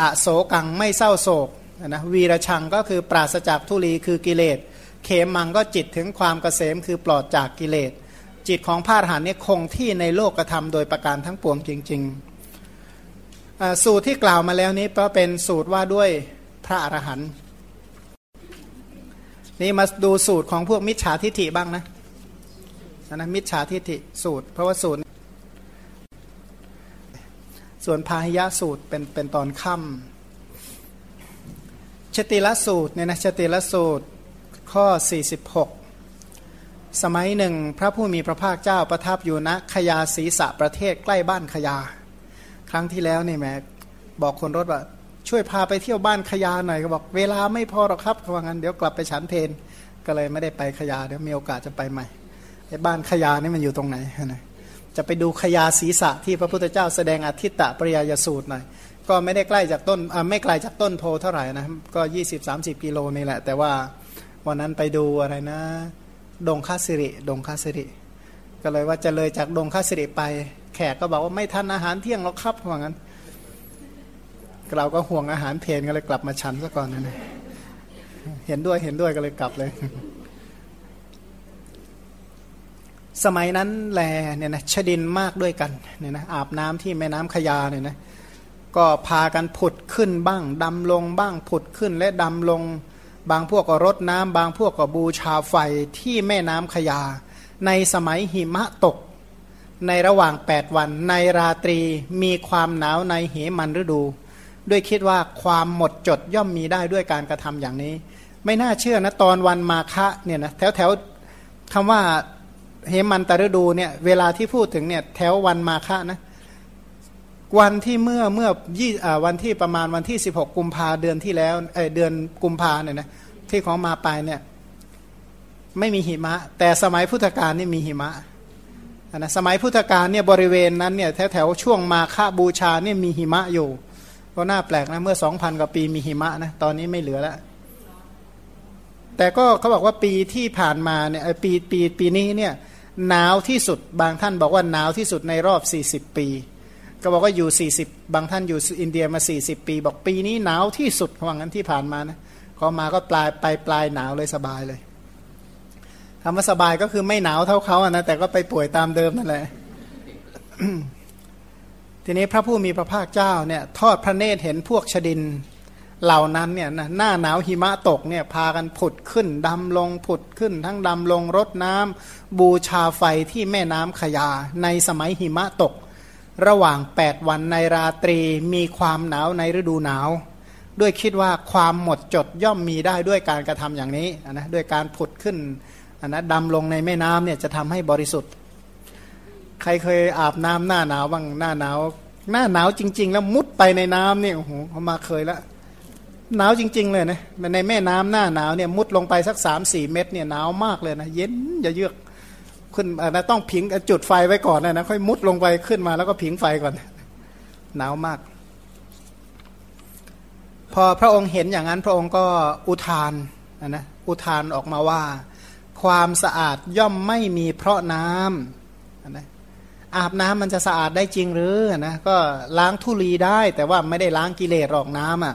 อโศกังไม่เศร้าโศก นะวีรชังก็คือปราศจากทุลีคือกิเลสเขมังก็จิตถึงความเกษมคือปลอดจากกิเลส จิตของพระอรหันต์นี้คงที่ในโลกธรรมโดยประการทั้งปวงจริงๆ สูตรที่กล่าวมาแล้วนี้ก็เป็นสูตรว่าด้วยพระอรหันต์นี่มาดูสูตรของพวกมิจฉาทิฐิบ้างนะนะมิจฉาทิฐิสูตร เพราะว่าสูตร ส่วนพาหิยะสูตรเป็นเป็นตอนค่ำ ชติละสูตรเนี่ยนะชติละสูตรข้อ 46 สมัยหนึ่ง พระผู้มีพระภาคเจ้าประทับอยู่ณขยาศีสะประเทศใกล้บ้านขยา ครั้งที่แล้วนี่แม่บอกคนรถว่า ช่วยพาไปเที่ยวบ้านขยาหน่อยก็บอกเวลาไม่พอหรอกครับว่างั้นเดี๋ยวกลับไปฉันเพนก็เลยไม่ได้ไปขยาเดี๋ยวมีโอกาสจะไปใหม่ไอ้บ้านขยานี่มันอยู่ตรงไหนนะจะไปดูขยาศีรษะที่พระพุทธเจ้าแสดงอธิตตะปริยยสูตรหน่อย ก็ไม่ได้ใกล้จากต้นไม่ไกลจากต้นโพเท่าไหร่นะก็ยี่สิบสามสิบกิโลนี่แหละ แต่ว่าวันนั้นไปดูอะไรนะ ดงคาสิริ ดงคาสิริ ก็เลยว่าจะเลยจากดงคาสิริไป แขกก็บอกว่าไม่ทันอาหารเที่ยงหรอกครับว่างั้น เราก็ห่วงอาหารเพลนก็เลยกลับมาชันซะก่อนนะ เห็นด้วยเห็นด้วยก็เลยกลับเลย สมัยนั้นแลเนี่ยนะชดินมากด้วยกันเนี่ยนะอาบน้ำที่แม่น้ำขยาเนี่ยนะ ก็พากันผุดขึ้นบ้างดำลงบ้างผุดขึ้นและดำลง บางพวกก็รดน้ำบางพวกก็บูชาไฟที่แม่น้ำขยา ในสมัยหิมะตก ในระหว่าง 8 วัน ในราตรีมีความหนาวในเหมันฤดู ด้วยคิดว่าความหมดจดย่อมมีได้ด้วยการกระทำอย่างนี้ ไม่น่าเชื่อนะตอนวันมาฆะเนี่ยนะแถวแถวคำว่าเหมันตฤดูเนี่ยเวลาที่พูดถึงเนี่ยแถววันมาฆะนะ วันที่เมื่อเมื่อยี่วันที่ประมาณวันที่ 16 กุมภาเดือนที่แล้วเเดือนกุมภาเนี่ยนะที่ของมาไปเนี่ยไม่มีหิมะ แต่สมัยพุทธกาลนี่มีหิมะนะสมัยพุทธกาลเนี่ยบริเวณนั้นเนี่ยแถวแถวช่วงมาฆบูชาเนี่ยมีหิมะอยู่ ก็น่าแปลกนะเมื่อ 2,000 กว่าปีมีหิมะนะตอนนี้ไม่เหลือแล้วแต่ก็เขาบอกว่าปีที่ผ่านมาเนี่ยปีปีปีนี้เนี่ยหนาวที่สุดบางท่านบอกว่าหนาวที่สุดในรอบ 40 ปี ก็บอกว่าอยู่ 40 บางท่านอยู่อินเดียมา 40 ปี บอกปีนี้หนาวที่สุดว่างั้นที่ผ่านมานะพอมาก็ปลายไปปลายหนาวเลยสบายเลยคำว่าสบายก็คือไม่หนาวเท่าเขาอะนะแต่ก็ไปป่วยตามเดิมนั่นแหละทีนี้พระผู้มีพระภาคเจ้าเนี่ยทอดพระเนตรเห็นพวกชดินเหล่านั้นเนี่ยนะหน้าหนาวหิมะตกเนี่ยพากันผุดขึ้นดำลงผุดขึ้น ทั้งดำลงรดน้ำบูชาไฟที่แม่น้ำขยา ในสมัยหิมะตก ระหว่าง 8 วันในราตรีมีความหนาวในฤดูหนาว ด้วยคิดว่าความหมดจดย่อมมีได้ด้วยการกระทำอย่างนี้นะด้วยการผุดขึ้นนะดำลงในแม่น้ำเนี่ยจะทำให้บริสุทธิ์ ใครเคยอาบน้ำหน้าหนาวบ้างหน้าหนาวหน้าหนาวจริง ๆ แล้วมุดไปในน้ำเนี่ยโอ้โหเขามาเคยแล้วหนาวจริง ๆ เลยนะในแม่น้ำหน้าหนาวเนี่ยมุดลงไปสักสามสี่เมตรเนี่ยหนาวมากเลยนะเย็นอย่าเยือก ขึ้นนะต้องผิงจุดไฟไว้ก่อนนะนะค่อยมุดลงไปขึ้นมาแล้วก็ผิงไฟก่อน หนาวมาก พอพระองค์เห็นอย่างนั้นพระองค์ก็อุทานนะนะอุทานออกมาว่า ความสะอาดย่อมไม่มีเพราะน้ำนะอาบน้ำมันจะสะอาดได้จริงหรือนะก็ล้างทุลีได้ แต่ว่าไม่ได้ล้างกิเลสหรอกน้ำอะ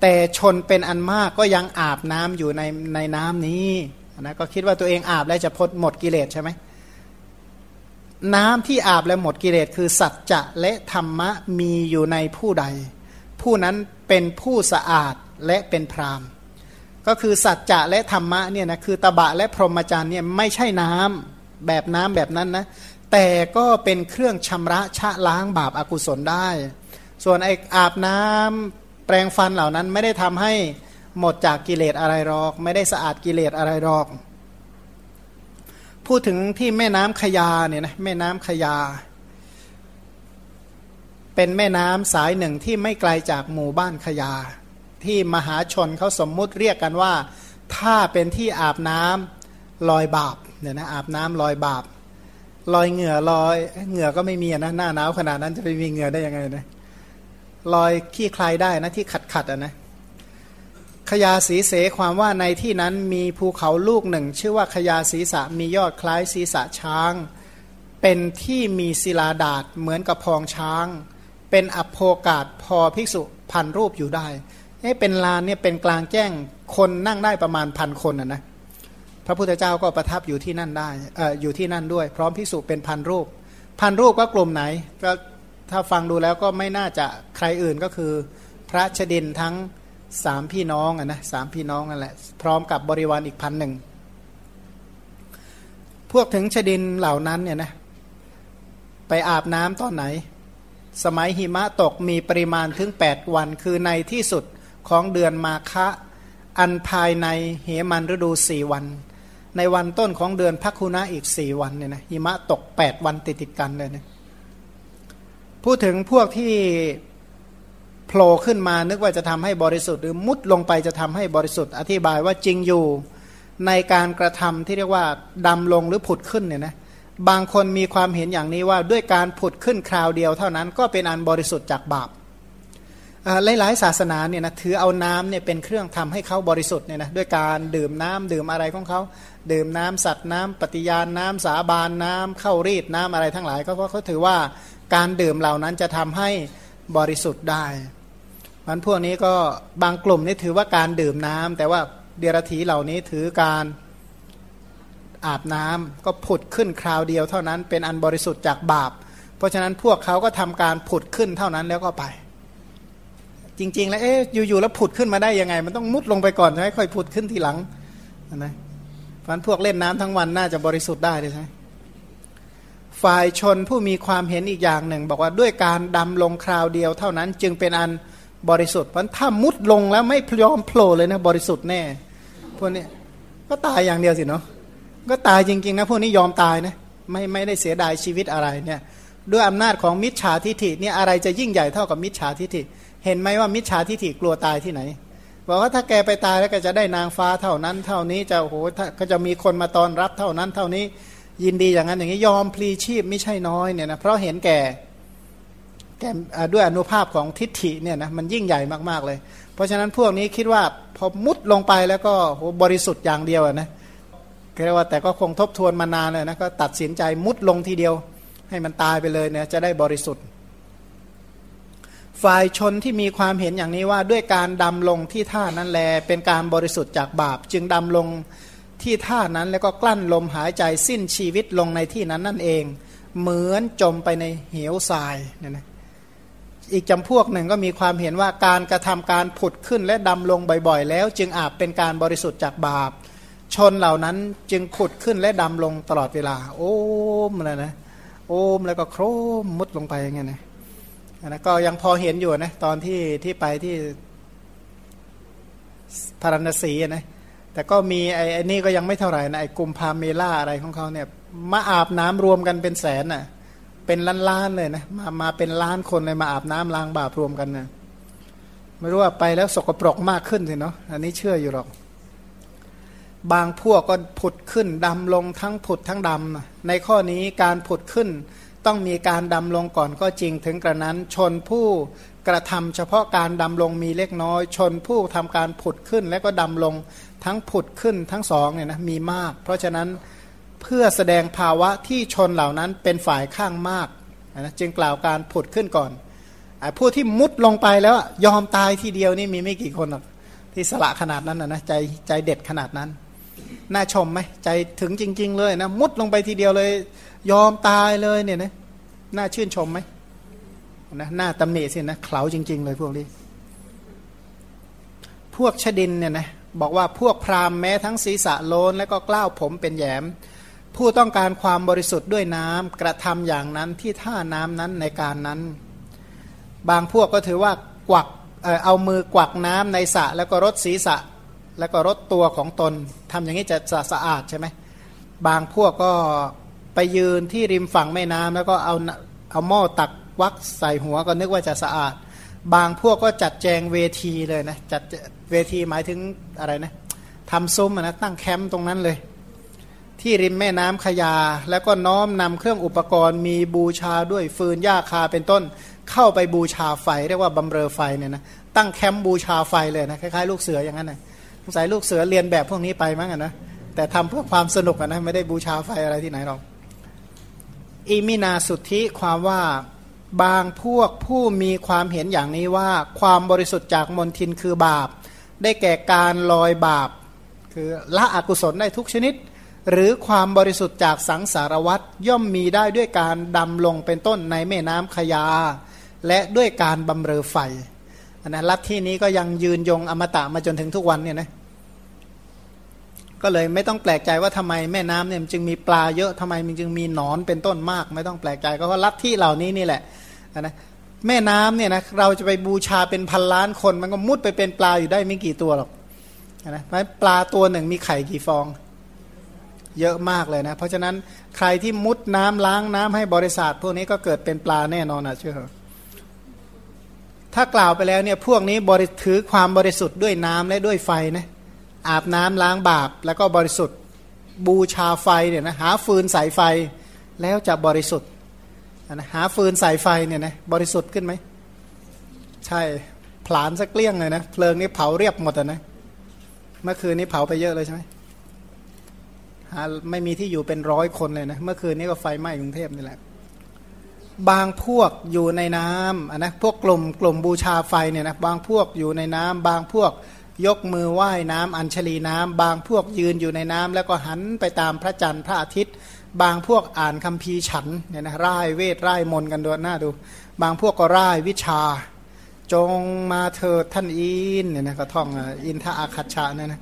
แต่ชนเป็นอันมากก็ยังอาบน้ำอยู่ในในน้ำนี้ นะก็คิดว่าตัวเองอาบแล้วจะพ้นหมดกิเลสใช่ไหมน้ำที่อาบแล้วหมดกิเลสคือสัจจะและธรรมะมีอยู่ในผู้ใด ผู้นั้นเป็นผู้สะอาดและเป็นพรามก็คือสัจจะและธรรมะเนี่ยนะคือตบะและพรหมจรรย์เนี่ยไม่ใช่น้ำแบบน้ำแบบนั้นนะแต่ก็เป็นเครื่องชำระชะล้างบาปอากุศลได้ ส่วนไออาบน้ำแปรงฟันเหล่านั้นไม่ได้ทำให้ หมดจากกิเลสอะไรหรอก ไม่ได้สะอาดกิเลสอะไรหรอก พูดถึงที่แม่น้ำขยาเนี่ยนะแม่น้ำขยา เป็นแม่น้ำสายหนึ่งที่ไม่ไกลจากหมู่บ้านขยา ที่มหาชนเขาสมมุติเรียกกันว่า ถ้าเป็นที่อาบน้ำลอยบาปเนี่ยนะอาบน้ำลอยบาปลอยเหงื่อลอยเหงื่อก็ไม่มีนะหน้าหนาวขนาดนั้นจะไปมีเหงื่อได้ยังไงนะลอยขี้คลายได้นะที่ขัดขัดอะนะ ขยาสีเสความว่าในที่นั้นมีภูเขาลูกหนึ่ง ชื่อว่าขยาศีสะมียอดคล้ายศีสะช้าง เป็นที่มีศิลาดาดเหมือนกับพองช้าง เป็นอโภกาศพอภิกษุพันรูปอยู่ได้ให้เป็นลานเนี่ยเป็นกลางแจ้งคนนั่งได้ประมาณพันคนนะนะพระพุทธเจ้าก็ประทับอยู่ที่นั่นได้ออยู่ที่นั่นด้วย พร้อมภิกษุเป็นพันรูป พันรูปก็กลุ่มไหนก็ถ้าฟังดูแล้วก็ไม่น่าจะใครอื่นก็คือ พระชดินทั้ง สามพี่น้องอะนะสามพี่น้องนั่นแหละพร้อมกับบริวารอีกพันหนึ่งพวกถึงชดินเหล่านั้นเนี่ยนะไปอาบน้ำตอนไหน สมัยหิมะตกมีปริมาณถึง 8 วัน คือในที่สุดของเดือนมาคะ อันภายในเหมันฤดูสี่วัน ในวันต้นของเดือนพักคุณะอีกสี่วันเนี่ยนะหิมะตก 8 วันติดติดกันเลยนะพูดถึงพวกที่ ผล่ขึ้นมานึกว่าจะทำให้บริสุทธิ์ หรือมุดลงไปจะทำให้บริสุทธิ์ อธิบายว่าจริงอยู่ในการกระทำที่เรียกว่าดำลงหรือผุดขึ้นเนี่ยนะบางคนมีความเห็นอย่างนี้ว่าด้วยการผุดขึ้นคราวเดียว เท่านั้นก็เป็นอันบริสุทธิ์จากบาปหลายๆศาสนาเนี่ยนะถือเอาน้ำเนี่ยเป็นเครื่องทำให้เขาบริสุทธิ์เนี่ยนะด้วยการดื่มน้ำดื่มอะไรของเขาดื่มน้ำสัตว์น้ำปฏิญาณน้ำสาบานน้ำเข้ารีดน้ำอะไรทั้งหลายก็เพราะเขาถือว่าการดื่มเหล่านั้นจะทำให้บริสุทธิ์ได้ มันพวกนี้ก็บางกลุ่มนี่ถือว่าการดื่มน้ำแต่ว่าเดรัจฉีเหล่านี้ถือการอาบน้ำก็ผุดขึ้นคราวเดียวเท่านั้นเป็นอันบริสุทธิ์จากบาป เพราะฉะนั้นพวกเขาก็ทำการผุดขึ้นเท่านั้นแล้วก็ไป จริง ๆ แล้วเอ๊ะอยู่ๆแล้วผุดขึ้นมาได้ยังไง มันต้องมุดลงไปก่อนใช่ไหมค่อยผุดขึ้นทีหลังนะฟันพวกเล่นน้ำทั้งวันน่าจะบริสุทธิ์ได้ใช่ไหมฝ่ายชนผู้มีความเห็นอีกอย่างหนึ่ง บอกว่าด้วยการดำลงคราวเดียวเท่านั้นจึงเป็นอัน บริสุทธิ์เพราะถ้ามุดลงแล้วไม่ยอมโผล่เลยนะ บริสุทธิ์แน่พวกนี้ก็ตายอย่างเดียวสิเนาะก็ตายจริงๆนะพวกนี้ยอมตายนะไม่ไม่ได้เสียดายชีวิตอะไรเนี่ยด้วยอำนาจของมิจฉาทิฐิเนี่ยอะไรจะยิ่งใหญ่เท่ากับมิจฉาทิฐิ เห็นไหมว่ามิจฉาทิฐิกลัวตายที่ไหนบอกว่าถ้าแกไปตายแล้วก็จะได้นางฟ้าเท่านั้น เท่านี้จะโอ้โหก็จะมีคนมาตอนรับเท่านั้น เท่านี้ยินดีอย่างนั้นอย่างนี้ยอมพลีชีพไม่ใช่น้อยเนี่ยนะเพราะเห็นแก่แก่ ด้วยอนุภาพของทิฏฐิเนี่ยนะมันยิ่งใหญ่มากๆเลย เพราะฉะนั้นพวกนี้คิดว่าพอมุดลงไปแล้วก็บริสุทธิ์อย่างเดียวนะเรียกว่าแต่ก็คงทบทวนมานานเลยนะก็ตัดสินใจมุดลงทีเดียว ให้มันตายไปเลยเนี่ยจะได้บริสุทธิ์ ฝ่ายชนที่มีความเห็นอย่างนี้ว่าด้วยการดำลงที่ท่านั้นแล เป็นการบริสุทธิ์จากบาป จึงดำลงที่ท่านั้นแล้วก็กลั้นลมหายใจสิ้นชีวิตลงในที่นั้นนั่นเอง เหมือนจมไปในเหวทรายเนี่ยนะ อีกจำพวกหนึ่งก็มีความเห็นว่าการกระทำการผุดขึ้นและดำลงบ่อยๆ แล้ว จึงอาจเป็นการบริสุทธิ์จากบาป ชนเหล่านั้นจึงผุดขึ้นและดำลงตลอดเวลา โอ้มเลยนะ โอ้มแล้วก็โครมมุดลงไปอย่างเงี้ยนะนะก็ยังพอเห็นอยู่นะตอนที่ที่ไปที่พาราณสีนะแต่ก็มีไอ้ไอ้นี่ก็ยังไม่เท่าไหร่นะไอ้กลุ่มพาเมล่าอะไรของเขาเนี่ยมาอาบน้ำรวมกันเป็นแสนน่ะ เป็นล้านๆเลยนะมามาเป็นล้านคนเลยมาอาบน้ำล้างบาปรวมกันนะไม่รู้ว่าไปแล้วสกปรกมากขึ้นสิเนาะอันนี้เชื่ออยู่หรอก บางพวกก็ผุดขึ้นดำลงทั้งผุดทั้งดำในข้อนี้การผุดขึ้นต้องมีการดำลงก่อนก็จริงถึงกระนั้น ชนผู้กระทำเฉพาะการดำลงมีเล็กน้อย ชนผู้ทำการผุดขึ้นและก็ดำลงทั้งผุดขึ้นทั้งสองเนี่ยนะมีมาก เพราะฉะนั้น เพื่อแสดงภาวะที่ชนเหล่านั้นเป็นฝ่ายข้างมากนะจึงกล่าวการผุดขึ้นก่อนผู้ที่มุดลงไปแล้วยอมตายทีเดียวนี่มีไม่กี่คนหรอกที่สละขนาดนั้นนะใจใจเด็ดขนาดนั้น น่าชมไหมใจถึงจริง ๆ เลยนะมุดลงไปทีเดียวเลย ยอมตายเลยเนี่ยนะน่าชื่นชมไหมนะหน้าตำหนิสินะเขาจริง ๆ เลยพวกนี้ พวกชดินเนี่ยนะบอกว่าพวกพราหมณ์แม้ทั้งศีรษะโลนและก็กล้าวผมเป็นแยม ผู้ต้องการความบริสุทธิ์ด้วยน้ำกระทำอย่างนั้นที่ท่าน้ำนั้นในการนั้น บางพวกก็ถือว่ากวักเอามือกวักน้ำในสระแล้วก็รดศีรษะ แล้วก็รดตัวของตนทำอย่างนี้จะสะสะอาดใช่ไหมบางพวกก็ไปยืนที่ริมฝั่งแม่น้ำแล้วก็เอาเอาหม้อตักวักใส่หัวก็นึกว่าจะสะอาด บางพวกก็จัดแจงเวทีเลยนะจัดเวทีหมายถึงอะไรนะทำซุ้มนะตั้งแคมป์ตรงนั้นเลย ที่ริมแม่น้ำคยา แล้วก็น้อมนำเครื่องอุปกรณ์ มีบูชาด้วยฟืนหญ้าคาเป็นต้น เข้าไปบูชาไฟเรียกว่าบำเรอไฟเนี่ยนะตั้งแคมป์บูชาไฟเลยนะคล้ายๆลูกเสืออย่างนั้นนะสงสัยลูกเสือเลียนแบบพวกนี้ไปมั้งนะ แต่ทำเพื่อความสนุกนะไม่ได้บูชาไฟอะไรที่ไหนหรอกอิมินาสุทธิความว่าบางพวกผู้มีความเห็นอย่างนี้ว่าความบริสุทธิ์จากมนทินคือบาป ได้แก่การลอยบาป คือละอกุศลได้ทุกชนิด หรือความบริสุทธิ์จากสังสารวัตย่อมมีได้ด้วยการดำลงเป็นต้นในแม่น้ำขยา และด้วยการบำเรอไฟอันนั้นลัทธินี้ก็ยังยืนยงอมตะมาจนถึงทุกวันเนี่ยนะก็เลยไม่ต้องแปลกใจว่าทำไมแม่น้ำเนี่ยจึงมีปลาเยอะทำไมมันจึงมีหนอนเป็นต้นมาก ไม่ต้องแปลกใจก็เพราะลัทธิเหล่านี้นี่แหละนะแม่น้ำเนี่ยนะเราจะไปบูชาเป็นพันล้านคนมันก็มุดไปเป็นปลาอยู่ได้ไม่กี่ตัวหรอกนะปลาตัวหนึ่งมีไข่กี่ฟอง เยอะมากเลยนะ เพราะฉะนั้นใครที่มุดน้ำล้างน้ำให้บริษัทพวกนี้ก็เกิดเป็นปลาแน่นอนนะเชื่อถ้ากล่าวไปแล้วเนี่ยพวกนี้บริถือความบริสุทธิ์ด้วยน้ำและด้วยไฟนะอาบน้ำล้างบาป แล้วก็บริสุทธิ์บูชาไฟเนี่ยนะหาฟืนใส่ไฟแล้วจะบริสุทธิ์นะหาฟืนใส่ไฟเนี่ยนะบริสุทธิ์ขึ้นไหมใช่ผลาญสักเกลี้ยงเลยนะเพลิงนี้เผาเรียบหมดนะเมื่อคืนนี้เผาไปเยอะเลยใช่ไหม หาไม่มีที่อยู่เป็นร้อยคนเลยนะ เมื่อคืนนี้ก็ไฟไหม้กรุงเทพนี่แหละ บางพวกอยู่ในน้ำนะพวกกลุ่มกลุ่มบูชาไฟเนี่ยนะบางพวกอยู่ในน้ำบางพวกยกมือไหว้น้ำอัญชลีน้ำบางพวกยืนอยู่ในน้ำแล้วก็หันไปตามพระจันทร์พระอาทิตย์ บางพวกอ่านคำพีฉันเนี่ยนะร่ายเวทร่ายมนกันด้วยหน้าดู บางพวกก็ร่ายวิชา จงมาเถิดท่านอินเนี่ยนะก็ท่องอินทอาคัชชะเนี่ยนะ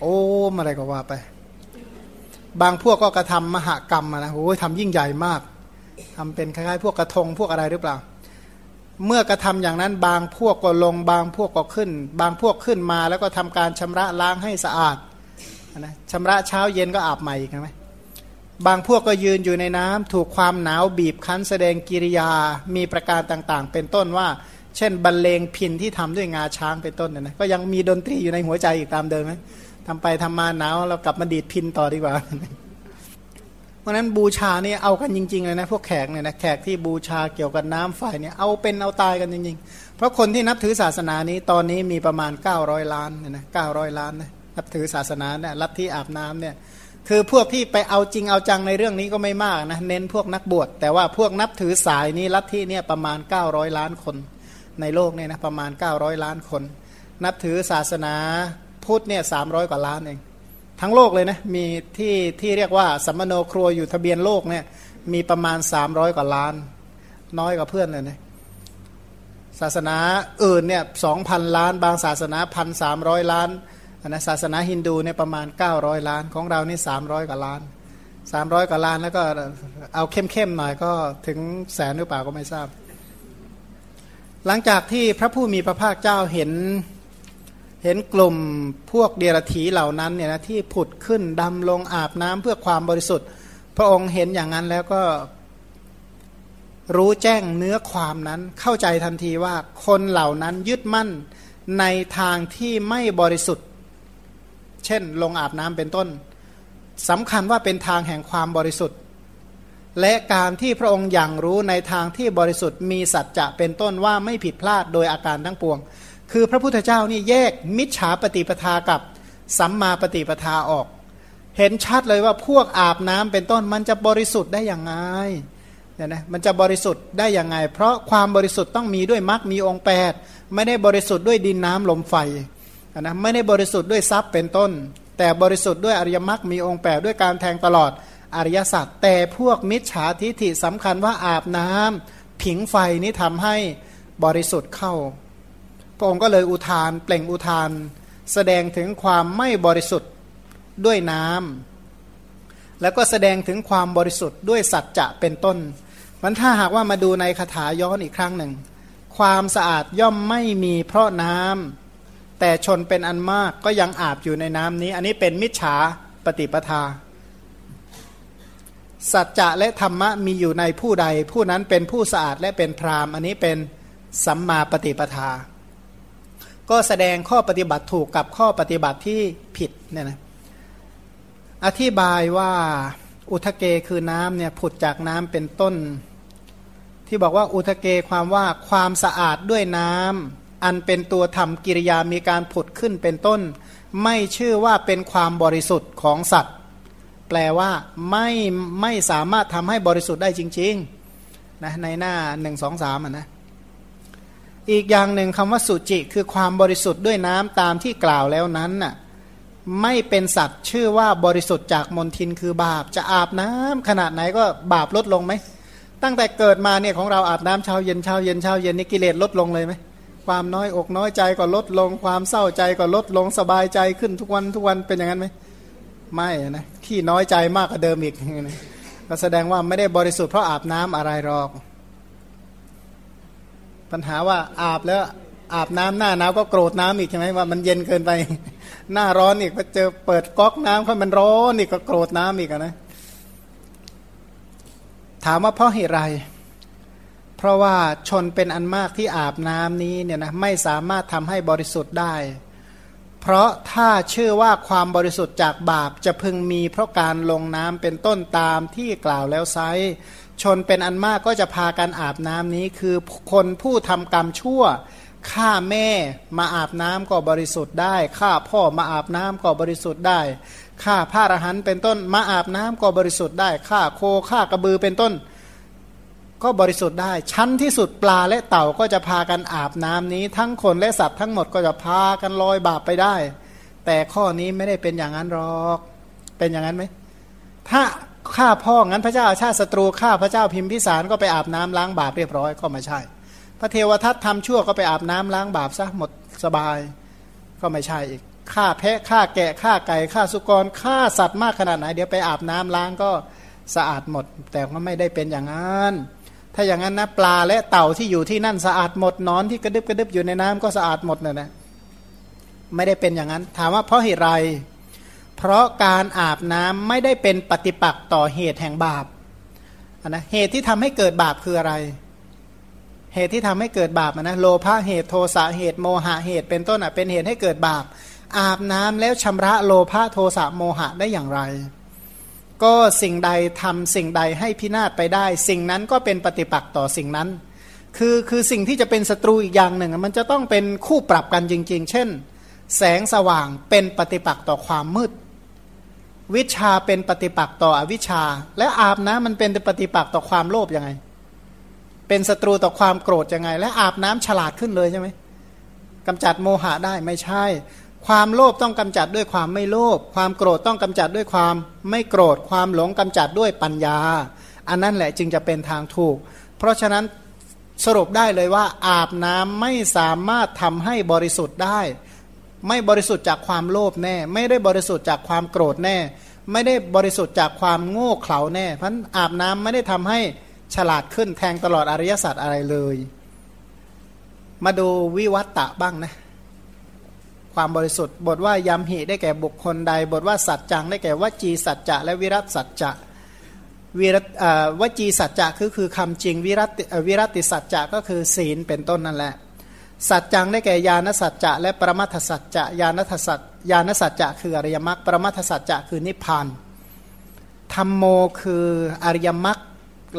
โอ้อะไรก็ว่าไป บางพวกก็กระทำมหากรรมนะโอ้ยทำยิ่งใหญ่มากทำเป็นคล้ายๆพวกกระทงพวกอะไรหรือเปล่า เมื่อกระทำอย่างนั้นบางพวกก็ลง บางพวกก็ขึ้น บางพวกขึ้นมาแล้วก็ทำการชำระล้างให้สะอาดนะชำระเช้าเย็นก็อาบใหม่อีกไหมบางพวกก็ยืนอยู่ในน้ำถูกความหนาวบีบคั้นแสดงกิริยามีประการต่างๆ เป็นต้นว่า เช่นบรรเลงพินที่ทำด้วยงาช้างเป็นต้นนะก็ยังมีดนตรีอยู่ในหัวใจอีกตามเดิมไหมทำไปทำมาหนาวเรากลับมาดีดพินต่อดีกว่า เพราะนั้นบูชาเนี่ยเอากันจริงๆเลยนะพวกแขกเนี่ยนะแขกที่บูชาเกี่ยวกับน้ำไฟเนี่ยเอาเป็นเอาตายกันจริงๆ เพราะคนที่นับถือศาสนานี้ตอนนี้มีประมาณ 900 ล้านเนี่ยนะเก้าล้านนะนับถือศาสนาเนี่ยลับทธิอาบน้ำเนี่ยคือพวกที่ไปเอาจริงเอาจังในเรื่องนี้ก็ไม่มากนะเน้นพวกนักบวชแต่ว่าพวกนับถือสายนี้ลัทธิเนี่ยประมาณ 900 ล้านคน ในโลกเนี่ยนะประมาณ 900 ล้านคน นับถือศาสนา พุทธเนี่ยสามกว่าล้านเอง ทั้งโลกเลยนะ มีที่ที่เรียกว่าสัมมโนครัวอยู่ทะเบียนโลกเนี่ยมีประมาณ300กว่าล้าน น้อยกว่าเพื่อนเลยนะศาสนาอื่นเนี่ยสองพันล้าน บางศาสนาพันสามร้อยล้านนะศาสนาฮินดูเนี่ยประมาณ 900 ล้าน ของเรานี่300 กว่าล้าน 300 กว่าล้านแล้วก็เอาเข้มๆหน่อยก็ถึงแสนหรือเปล่าก็ไม่ทราบ หลังจากที่พระผู้มีพระภาคเจ้าเห็น เห็นกลุ่มพวกเดียรถีเหล่านั้นเนี่ยนะที่ผุดขึ้นดำลงอาบน้ำเพื่อความบริสุทธิ์ พระองค์เห็นอย่างนั้นแล้วก็รู้แจ้งเนื้อความนั้นเข้าใจทันทีว่าคนเหล่านั้นยึดมั่นในทางที่ไม่บริสุทธิ์ เช่น ลงอาบน้ำเป็นต้นสำคัญว่าเป็นทางแห่งความบริสุทธิ์ และการที่พระองค์อย่างรู้ในทางที่บริสุทธิ์มีสัจจะเป็นต้นว่าไม่ผิดพลาดโดยอาการทั้งปวง คือพระพุทธเจ้านี่แยกมิจฉาปฏิปทากับสัมมาปฏิปทาออก เห็นชัดเลยว่าพวกอาบน้ำเป็นต้นมันจะบริสุทธิ์ได้อย่างไงเนี่ยนะมันจะบริสุทธิ์ได้อย่างไง เพราะความบริสุทธิ์ต้องมีด้วยมรรคมีองค์แปดไม่ได้บริสุทธิ์ด้วยดินน้ำลมไฟนะไม่ได้บริสุทธิ์ด้วยทรัพย์เป็นต้น แต่บริสุทธิ์ด้วยอริยมรรคมีองค์แปดด้วยการแทงตลอดอริยสัจแต่พวกมิจฉาทิฐิสำคัญว่าอาบน้ำผิงไฟนี้ทำให้บริสุทธิ์เข้า พระองค์ก็เลยอุทานเปล่งอุทาน แสดงถึงความไม่บริสุทธิ์ด้วยน้ำแล้วก็แสดงถึงความบริสุทธิ์ด้วยสัจจะเป็นต้น มันถ้าหากว่ามาดูในคาถาย้อนอีกครั้งหนึ่ง ความสะอาดย่อมไม่มีเพราะน้ำแต่ชนเป็นอันมากก็ยังอาบอยู่ในน้ำนี้ อันนี้เป็นมิจฉาปฏิปทา สัจจะและธรรมะมีอยู่ในผู้ใด ผู้นั้นเป็นผู้สะอาดและเป็นพรามอันนี้เป็นสัมมาปฏิปทา ก็แสดงข้อปฏิบัติถูกกับข้อปฏิบัติที่ผิดเนี่ยนะอธิบายว่าอุทะเกคือน้ำเนี่ยผุดจากน้ำเป็นต้น ที่บอกว่าอุทะเกความว่าความสะอาดด้วยน้ำอันเป็นตัวทำกิริยามีการผุดขึ้นเป็นต้น ไม่ชื่อว่าเป็นความบริสุทธิ์ของสัตว์ แปลว่าไม่ไม่สามารถทำให้บริสุทธิ์ได้จริงๆนะในหน้าหนึ่งสองสามอะนะ อีกอย่างหนึ่งคำว่าสุจิคือความบริสุทธิ์ด้วยน้ำตามที่กล่าวแล้วนั้นน่ะไม่เป็นสัตว์ชื่อว่าบริสุทธิ์จากมลทินคือบาปจะอาบน้ำขนาดไหนก็บาปลดลงไหม ตั้งแต่เกิดมาเนี่ยของเราอาบน้ำเช้าเย็นเช้าเย็นเช้าเย็นนี่กิเลสลดลงเลยไหมความน้อยอกน้อยใจก็ลดลง ความเศร้าใจก็ลดลงสบายใจขึ้นทุกวันทุกวันเป็นอย่างนั้นไหมไม่นะขี้น้อยใจมากกว่าเดิมอีกก็แสดงว่าไม่ได้บริสุทธิ์เพราะอาบน้ำอะไรหรอก ปัญหาว่าอาบแล้วอาบน้ำหน้าหนาวก็โกรธน้ำอีกใช่ไหมว่ามันเย็นเกินไป หน้าร้อนอีกก็เจอเปิดก๊อกน้ำเขามันร้อนอีกก็โกรธน้ำอีกนะถามว่าเพราะเหตุไร เพราะว่าชนเป็นอันมากที่อาบน้ำนี้เนี่ยนะไม่สามารถทำให้บริสุทธิ์ได้ เพราะถ้าเชื่อว่าความบริสุทธิ์จากบาปจะพึงมีเพราะการลงน้ำเป็นต้นตามที่กล่าวแล้วไซ ชนเป็นอันมากก็จะพากันอาบน้ำนี้ คือคนผู้ทำกรรมชั่วฆ่าแม่มาอาบน้ำก็บริสุทธิ์ได้ฆ่าพ่อมาอาบน้ำก็บริสุทธิ์ได้ฆ่าพระอรหันต์เป็นต้นมาอาบน้ำก็บริสุทธิ์ได้ฆ่าโคฆ่ากระบือเป็นต้น ก็บริสุทธิ์ได้ ชั้นที่สุดปลาและเต่าก็จะพากันอาบน้ำนี้ ทั้งคนและสัตว์ทั้งหมดก็จะพากันลอยบาปไปได้ แต่ข้อนี้ไม่ได้เป็นอย่างนั้นหรอก เป็นอย่างนั้นไหมถ้า ฆ่าพ่องั้นพระเจ้าอาชาติศัตรูฆ่าพระเจ้าพิมพิสารก็ไปอาบน้ำล้างบาปเรียบร้อยก็ไม่ใช่ พระเทวทัตทำชั่วก็ไปอาบน้ำล้างบาปซะหมดสบายก็ไม่ใช่อีกฆ่าแพะฆ่าแกะฆ่าไก่ฆ่าสุกรฆ่าสัตว์มากขนาดไหนเดี๋ยวไปอาบน้ำล้างก็สะอาดหมด แต่ก็ไม่ได้เป็นอย่างนั้นถ้าอย่างนั้นนะปลาและเต่าที่อยู่ที่นั่นสะอาดหมดนอนที่กระดึบกระดึบอยู่ในน้ำก็สะอาดหมดเลยนะไม่ได้เป็นอย่างนั้น ถามว่าเพราะเหตุไรเพราะการอาบน้ำไม่ได้เป็นปฏิปักษ์ต่อเหตุแห่งบาปนะเหตุที่ทำให้เกิดบาปคืออะไร เหตุที่ทำให้เกิดบาปนะโลภะเหตุโทสะเหตุโมหะเหตุเป็นต้นอะเป็นเหตุให้เกิดบาป อาบน้ำแล้วชำระโลภะโทสะโมหะได้อย่างไร ก็สิ่งใดทำสิ่งใดให้พินาศไปได้ สิ่งนั้นก็เป็นปฏิปักษ์ต่อสิ่งนั้น คือคือสิ่งที่จะเป็นศัตรูอีกอย่างหนึ่ง มันจะต้องเป็นคู่ปรับกันจริง ๆ เช่น แสงสว่างเป็นปฏิปักษ์ต่อความมืด วิชาเป็นปฏิปักษ์ต่ออวิชา และอาบน้ำมันเป็นปฏิปักษ์ต่อความโลภยังไง เป็นศัตรูต่อความโกรธยังไง และอาบน้ำฉลาดขึ้นเลยใช่ไหมกำจัดโมหะได้ไม่ใช่ ความโลภต้องกำจัดด้วยความไม่โลภความโกรธต้องกำจัดด้วยความไม่โกรธ ความหลงกำจัดด้วยปัญญา อันนั้นแหละจึงจะเป็นทางถูก เพราะฉะนั้นสรุปได้เลยว่าอาบน้ำไม่สามารถทำให้บริสุทธิ์ได้ ไม่บริสุทธิ์จากความโลภแน่ ไม่ได้บริสุทธิ์จากความโกรธแน่ ไม่ได้บริสุทธิ์จากความโง่เขลาแน่เพราะอาบน้ำไม่ได้ทำให้ฉลาดขึ้นแทงตลอดอริยสัจอะไรเลย มาดูวิวัตตะบ้างนะความบริสุทธิ์บทว่ายำหิได้แก่บุคคลใด บทว่าสัจจังได้แก่วจีสัจจะและวิรัตสัจจะวิรัตวจีสัจจะคือคือคำจริงวิรัตวิรัติสัจจะก็คือศีลเป็นต้นนั่นแหละ สัจจังได้แก่ญาณสัจจะและปรมัทสัจจะญาณทสัจญาณสัจจะคืออริยมรรคปรมัทสัจจะคือนิพพานธรรมโมคืออริยมรรค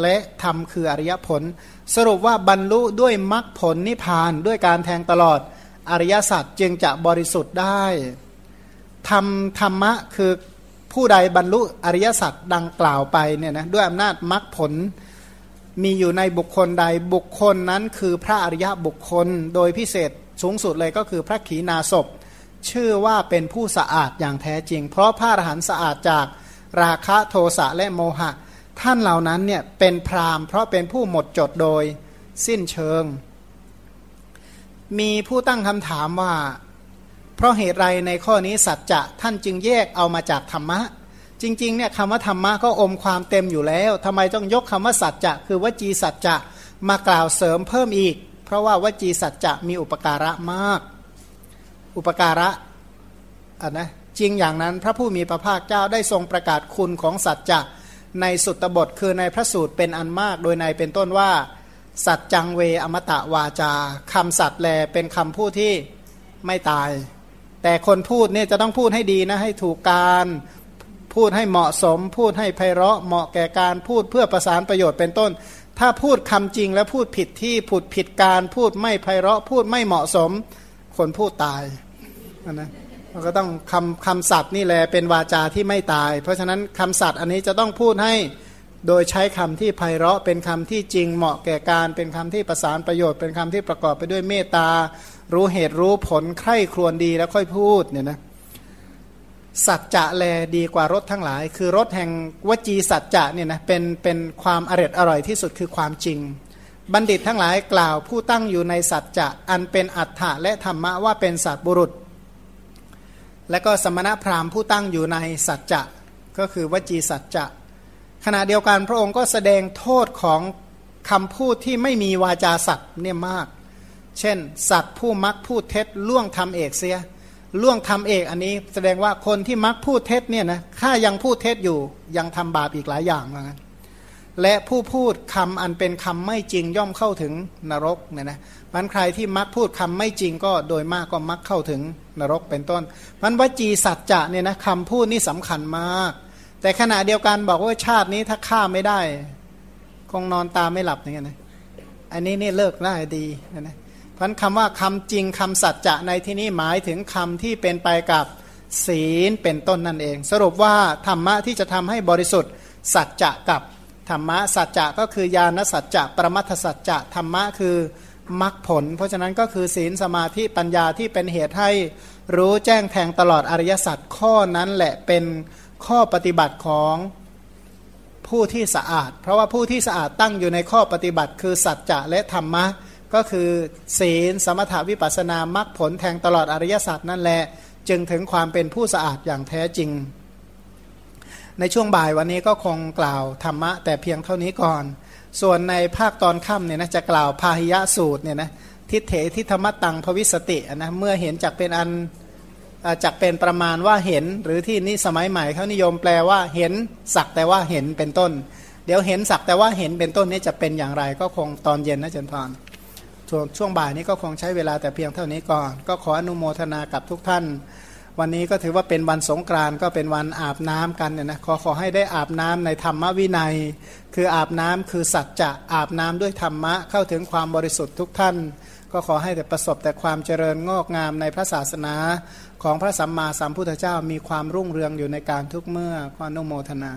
และธรรมคืออริยผล สรุปว่าบรรลุด้วยมรรคผลนิพพานด้วยการแทงตลอดอริยสัจจึงจะบริสุทธิ์ได้ทำธรรมะคือผู้ใดบรรลุอริยสัจดังกล่าวไปเนี่ยนะด้วยอำนาจมรรคผล มีอยู่ในบุคคลใดบุคคลนั้นคือพระอริยบุคคลโดยพิเศษสูงสุดเลยก็คือพระขีณาสพชื่อว่าเป็นผู้สะอาดอย่างแท้จริง เพราะพระอรหันต์สะอาดจากราคะโทสะและโมหะ ท่านเหล่านั้นเนี่ยเป็นพรามเพราะเป็นผู้หมดจดโดยสิ้นเชิง มีผู้ตั้งคำถามว่า เพราะเหตุไรในข้อนี้สัจจะท่านจึงแยกเอามาจากธรรมะ จริงๆเนี่ยคำว่าธรรมะก็อมความเต็มอยู่แล้วทำไมต้องยกคำว่าสัจจะคือวจีสัจจะมากล่าวเสริมเพิ่มอีก เพราะว่าวจีสัจจะมีอุปการะมาก อุปการะอะนะจริงอย่างนั้นพระผู้มีพระภาคเจ้าได้ทรงประกาศคุณของสัจจะในสุตตบทคือในพระสูตรเป็นอันมาก โดยในเป็นต้นว่า สัจจังเวอมตะวาจาคำสัตว์แลเป็นคำพูดที่ไม่ตาย แต่คนพูดเนี่ยจะต้องพูดให้ดีนะให้ถูกการ พูดให้เหมาะสม พูดให้ไพเราะเหมาะแก่การพูดเพื่อประสานประโยชน์เป็นต้น ถ้าพูดคำจริงแล้วพูดผิดที่พูดผิดการพูดไม่ไพเราะพูดไม่เหมาะสม คนพูดตายนะมันก็ต้องคำคำสัตว์นี่แหละเป็นวาจาที่ไม่ตาย เพราะฉะนั้นคำสัตว์อันนี้จะต้องพูดให้โดยใช้คำที่ไพเราะเป็นคำที่จริงเหมาะแก่การเป็นคำที่ประสานประโยชน์เป็นคำที่ประกอบไปด้วยเมตตา รู้เหตุรู้ผลใคร่ครวญดีแล้วค่อยพูดเนี่ยนะ สัจจะแลดีกว่ารถทั้งหลาย คือรถแห่งวจีสัจจะเนี่ยนะเป็นเป็นความอร่อยอร่อยที่สุดคือความจริง บัณฑิตทั้งหลายกล่าวผู้ตั้งอยู่ในสัจจะอันเป็นอัฏฐะและธรรมะว่าเป็นสัตบุรุษ และก็สมณพราหมณ์ผู้ตั้งอยู่ในสัจจะก็คือวจีสัจจะ ขณะเดียวกันพระองค์ก็แสดงโทษของคำพูดที่ไม่มีวาจาสัตว์เนี่ยมาก เช่น สัตว์ผู้มักพูดเท็จล่วงทำเอกเสีย ล่วงทำเอกอันนี้แสดงว่าคนที่มักพูดเท็จเนี่ยนะถ้ายังพูดเท็จอยู่ยังทำบาปอีกหลายอย่างเหมือนกันและผู้พูดคำอันเป็นคำไม่จริงย่อมเข้าถึงนรกเนี่ยนะมันใครที่มักพูดคำไม่จริงก็โดยมากก็มักเข้าถึงนรกเป็นต้น มันวจีสัจจะเนี่ยนะคำพูดนี่สำคัญมาก แต่ขณะเดียวกันบอกว่าชาตินี้ถ้าฆ่าไม่ได้ คงนอนตาไม่หลับอย่างเงี้ยนะอันนี้นี่เลิกได้ดีนะนะ พราะคำว่าคำจริงคำสัจจะในที่นี้หมายถึงคำที่เป็นไปกับศีลเป็นต้นนั่นเอง สรุปว่าธรรมะที่จะทำให้บริสุทธิ์สัจจะกับธรรมะสัจจะก็คือญาณสัจจะประมัทสัจจะธรรมะคือมรรคผล เพราะฉะนั้นก็คือศีลสมาธิปัญญาที่เป็นเหตุให้รู้แจ้งแทงตลอดอริยสัจข้อนั้นแหละเป็นข้อปฏิบัติของผู้ที่สะอาด เพราะว่าผู้ที่สะอาดตั้งอยู่ในข้อปฏิบัติคือสัจจะและธรรมะ ก็คือศีลสมถาวิปัสนามรรคผลแทงตลอดอริยสัจนั่นแหละจึงถึงความเป็นผู้สะอาดอย่างแท้จริง ในช่วงบ่ายวันนี้ก็คงกล่าวธรรมะ แต่เพียงเท่านี้ก่อน ส่วนในภาคตอนค่ำเนี่ยนะจะกล่าวพาหิยะสูตรเนี่ยนะทิเถทิธรรมตังภวิสตินะเมื่อเห็นจากเป็นอันจักเป็นประมาณว่าเห็น หรือที่นี่สมัยใหม่เขานิยมแปลว่าเห็นสักแต่ว่าเห็นเป็นต้น เดี๋ยวเห็นสักแต่ว่าเห็นเป็นต้นนี้จะเป็นอย่างไรก็คงตอนเย็นนะเจนพร ช่วงช่วงบ่ายนี้ก็คงใช้เวลาแต่เพียงเท่านี้ก่อน ก็ขออนุโมทนากับทุกท่าน วันนี้ก็ถือว่าเป็นวันสงกรานต์ก็เป็นวันอาบน้ำกันเนี่ยนะขอขอให้ได้อาบน้ำในธรรมวินัย คืออาบน้ำคือสัจจะอาบน้ำด้วยธรรมะเข้าถึงความบริสุทธิ์ทุกท่าน ก็ขอให้แต่ประสบแต่ความเจริญงอกงามในพระศาสนา ของพระสัมมาสัมพุทธเจ้ามีความรุ่งเรืองอยู่ในการทุกเมื่อขออนุโมทนา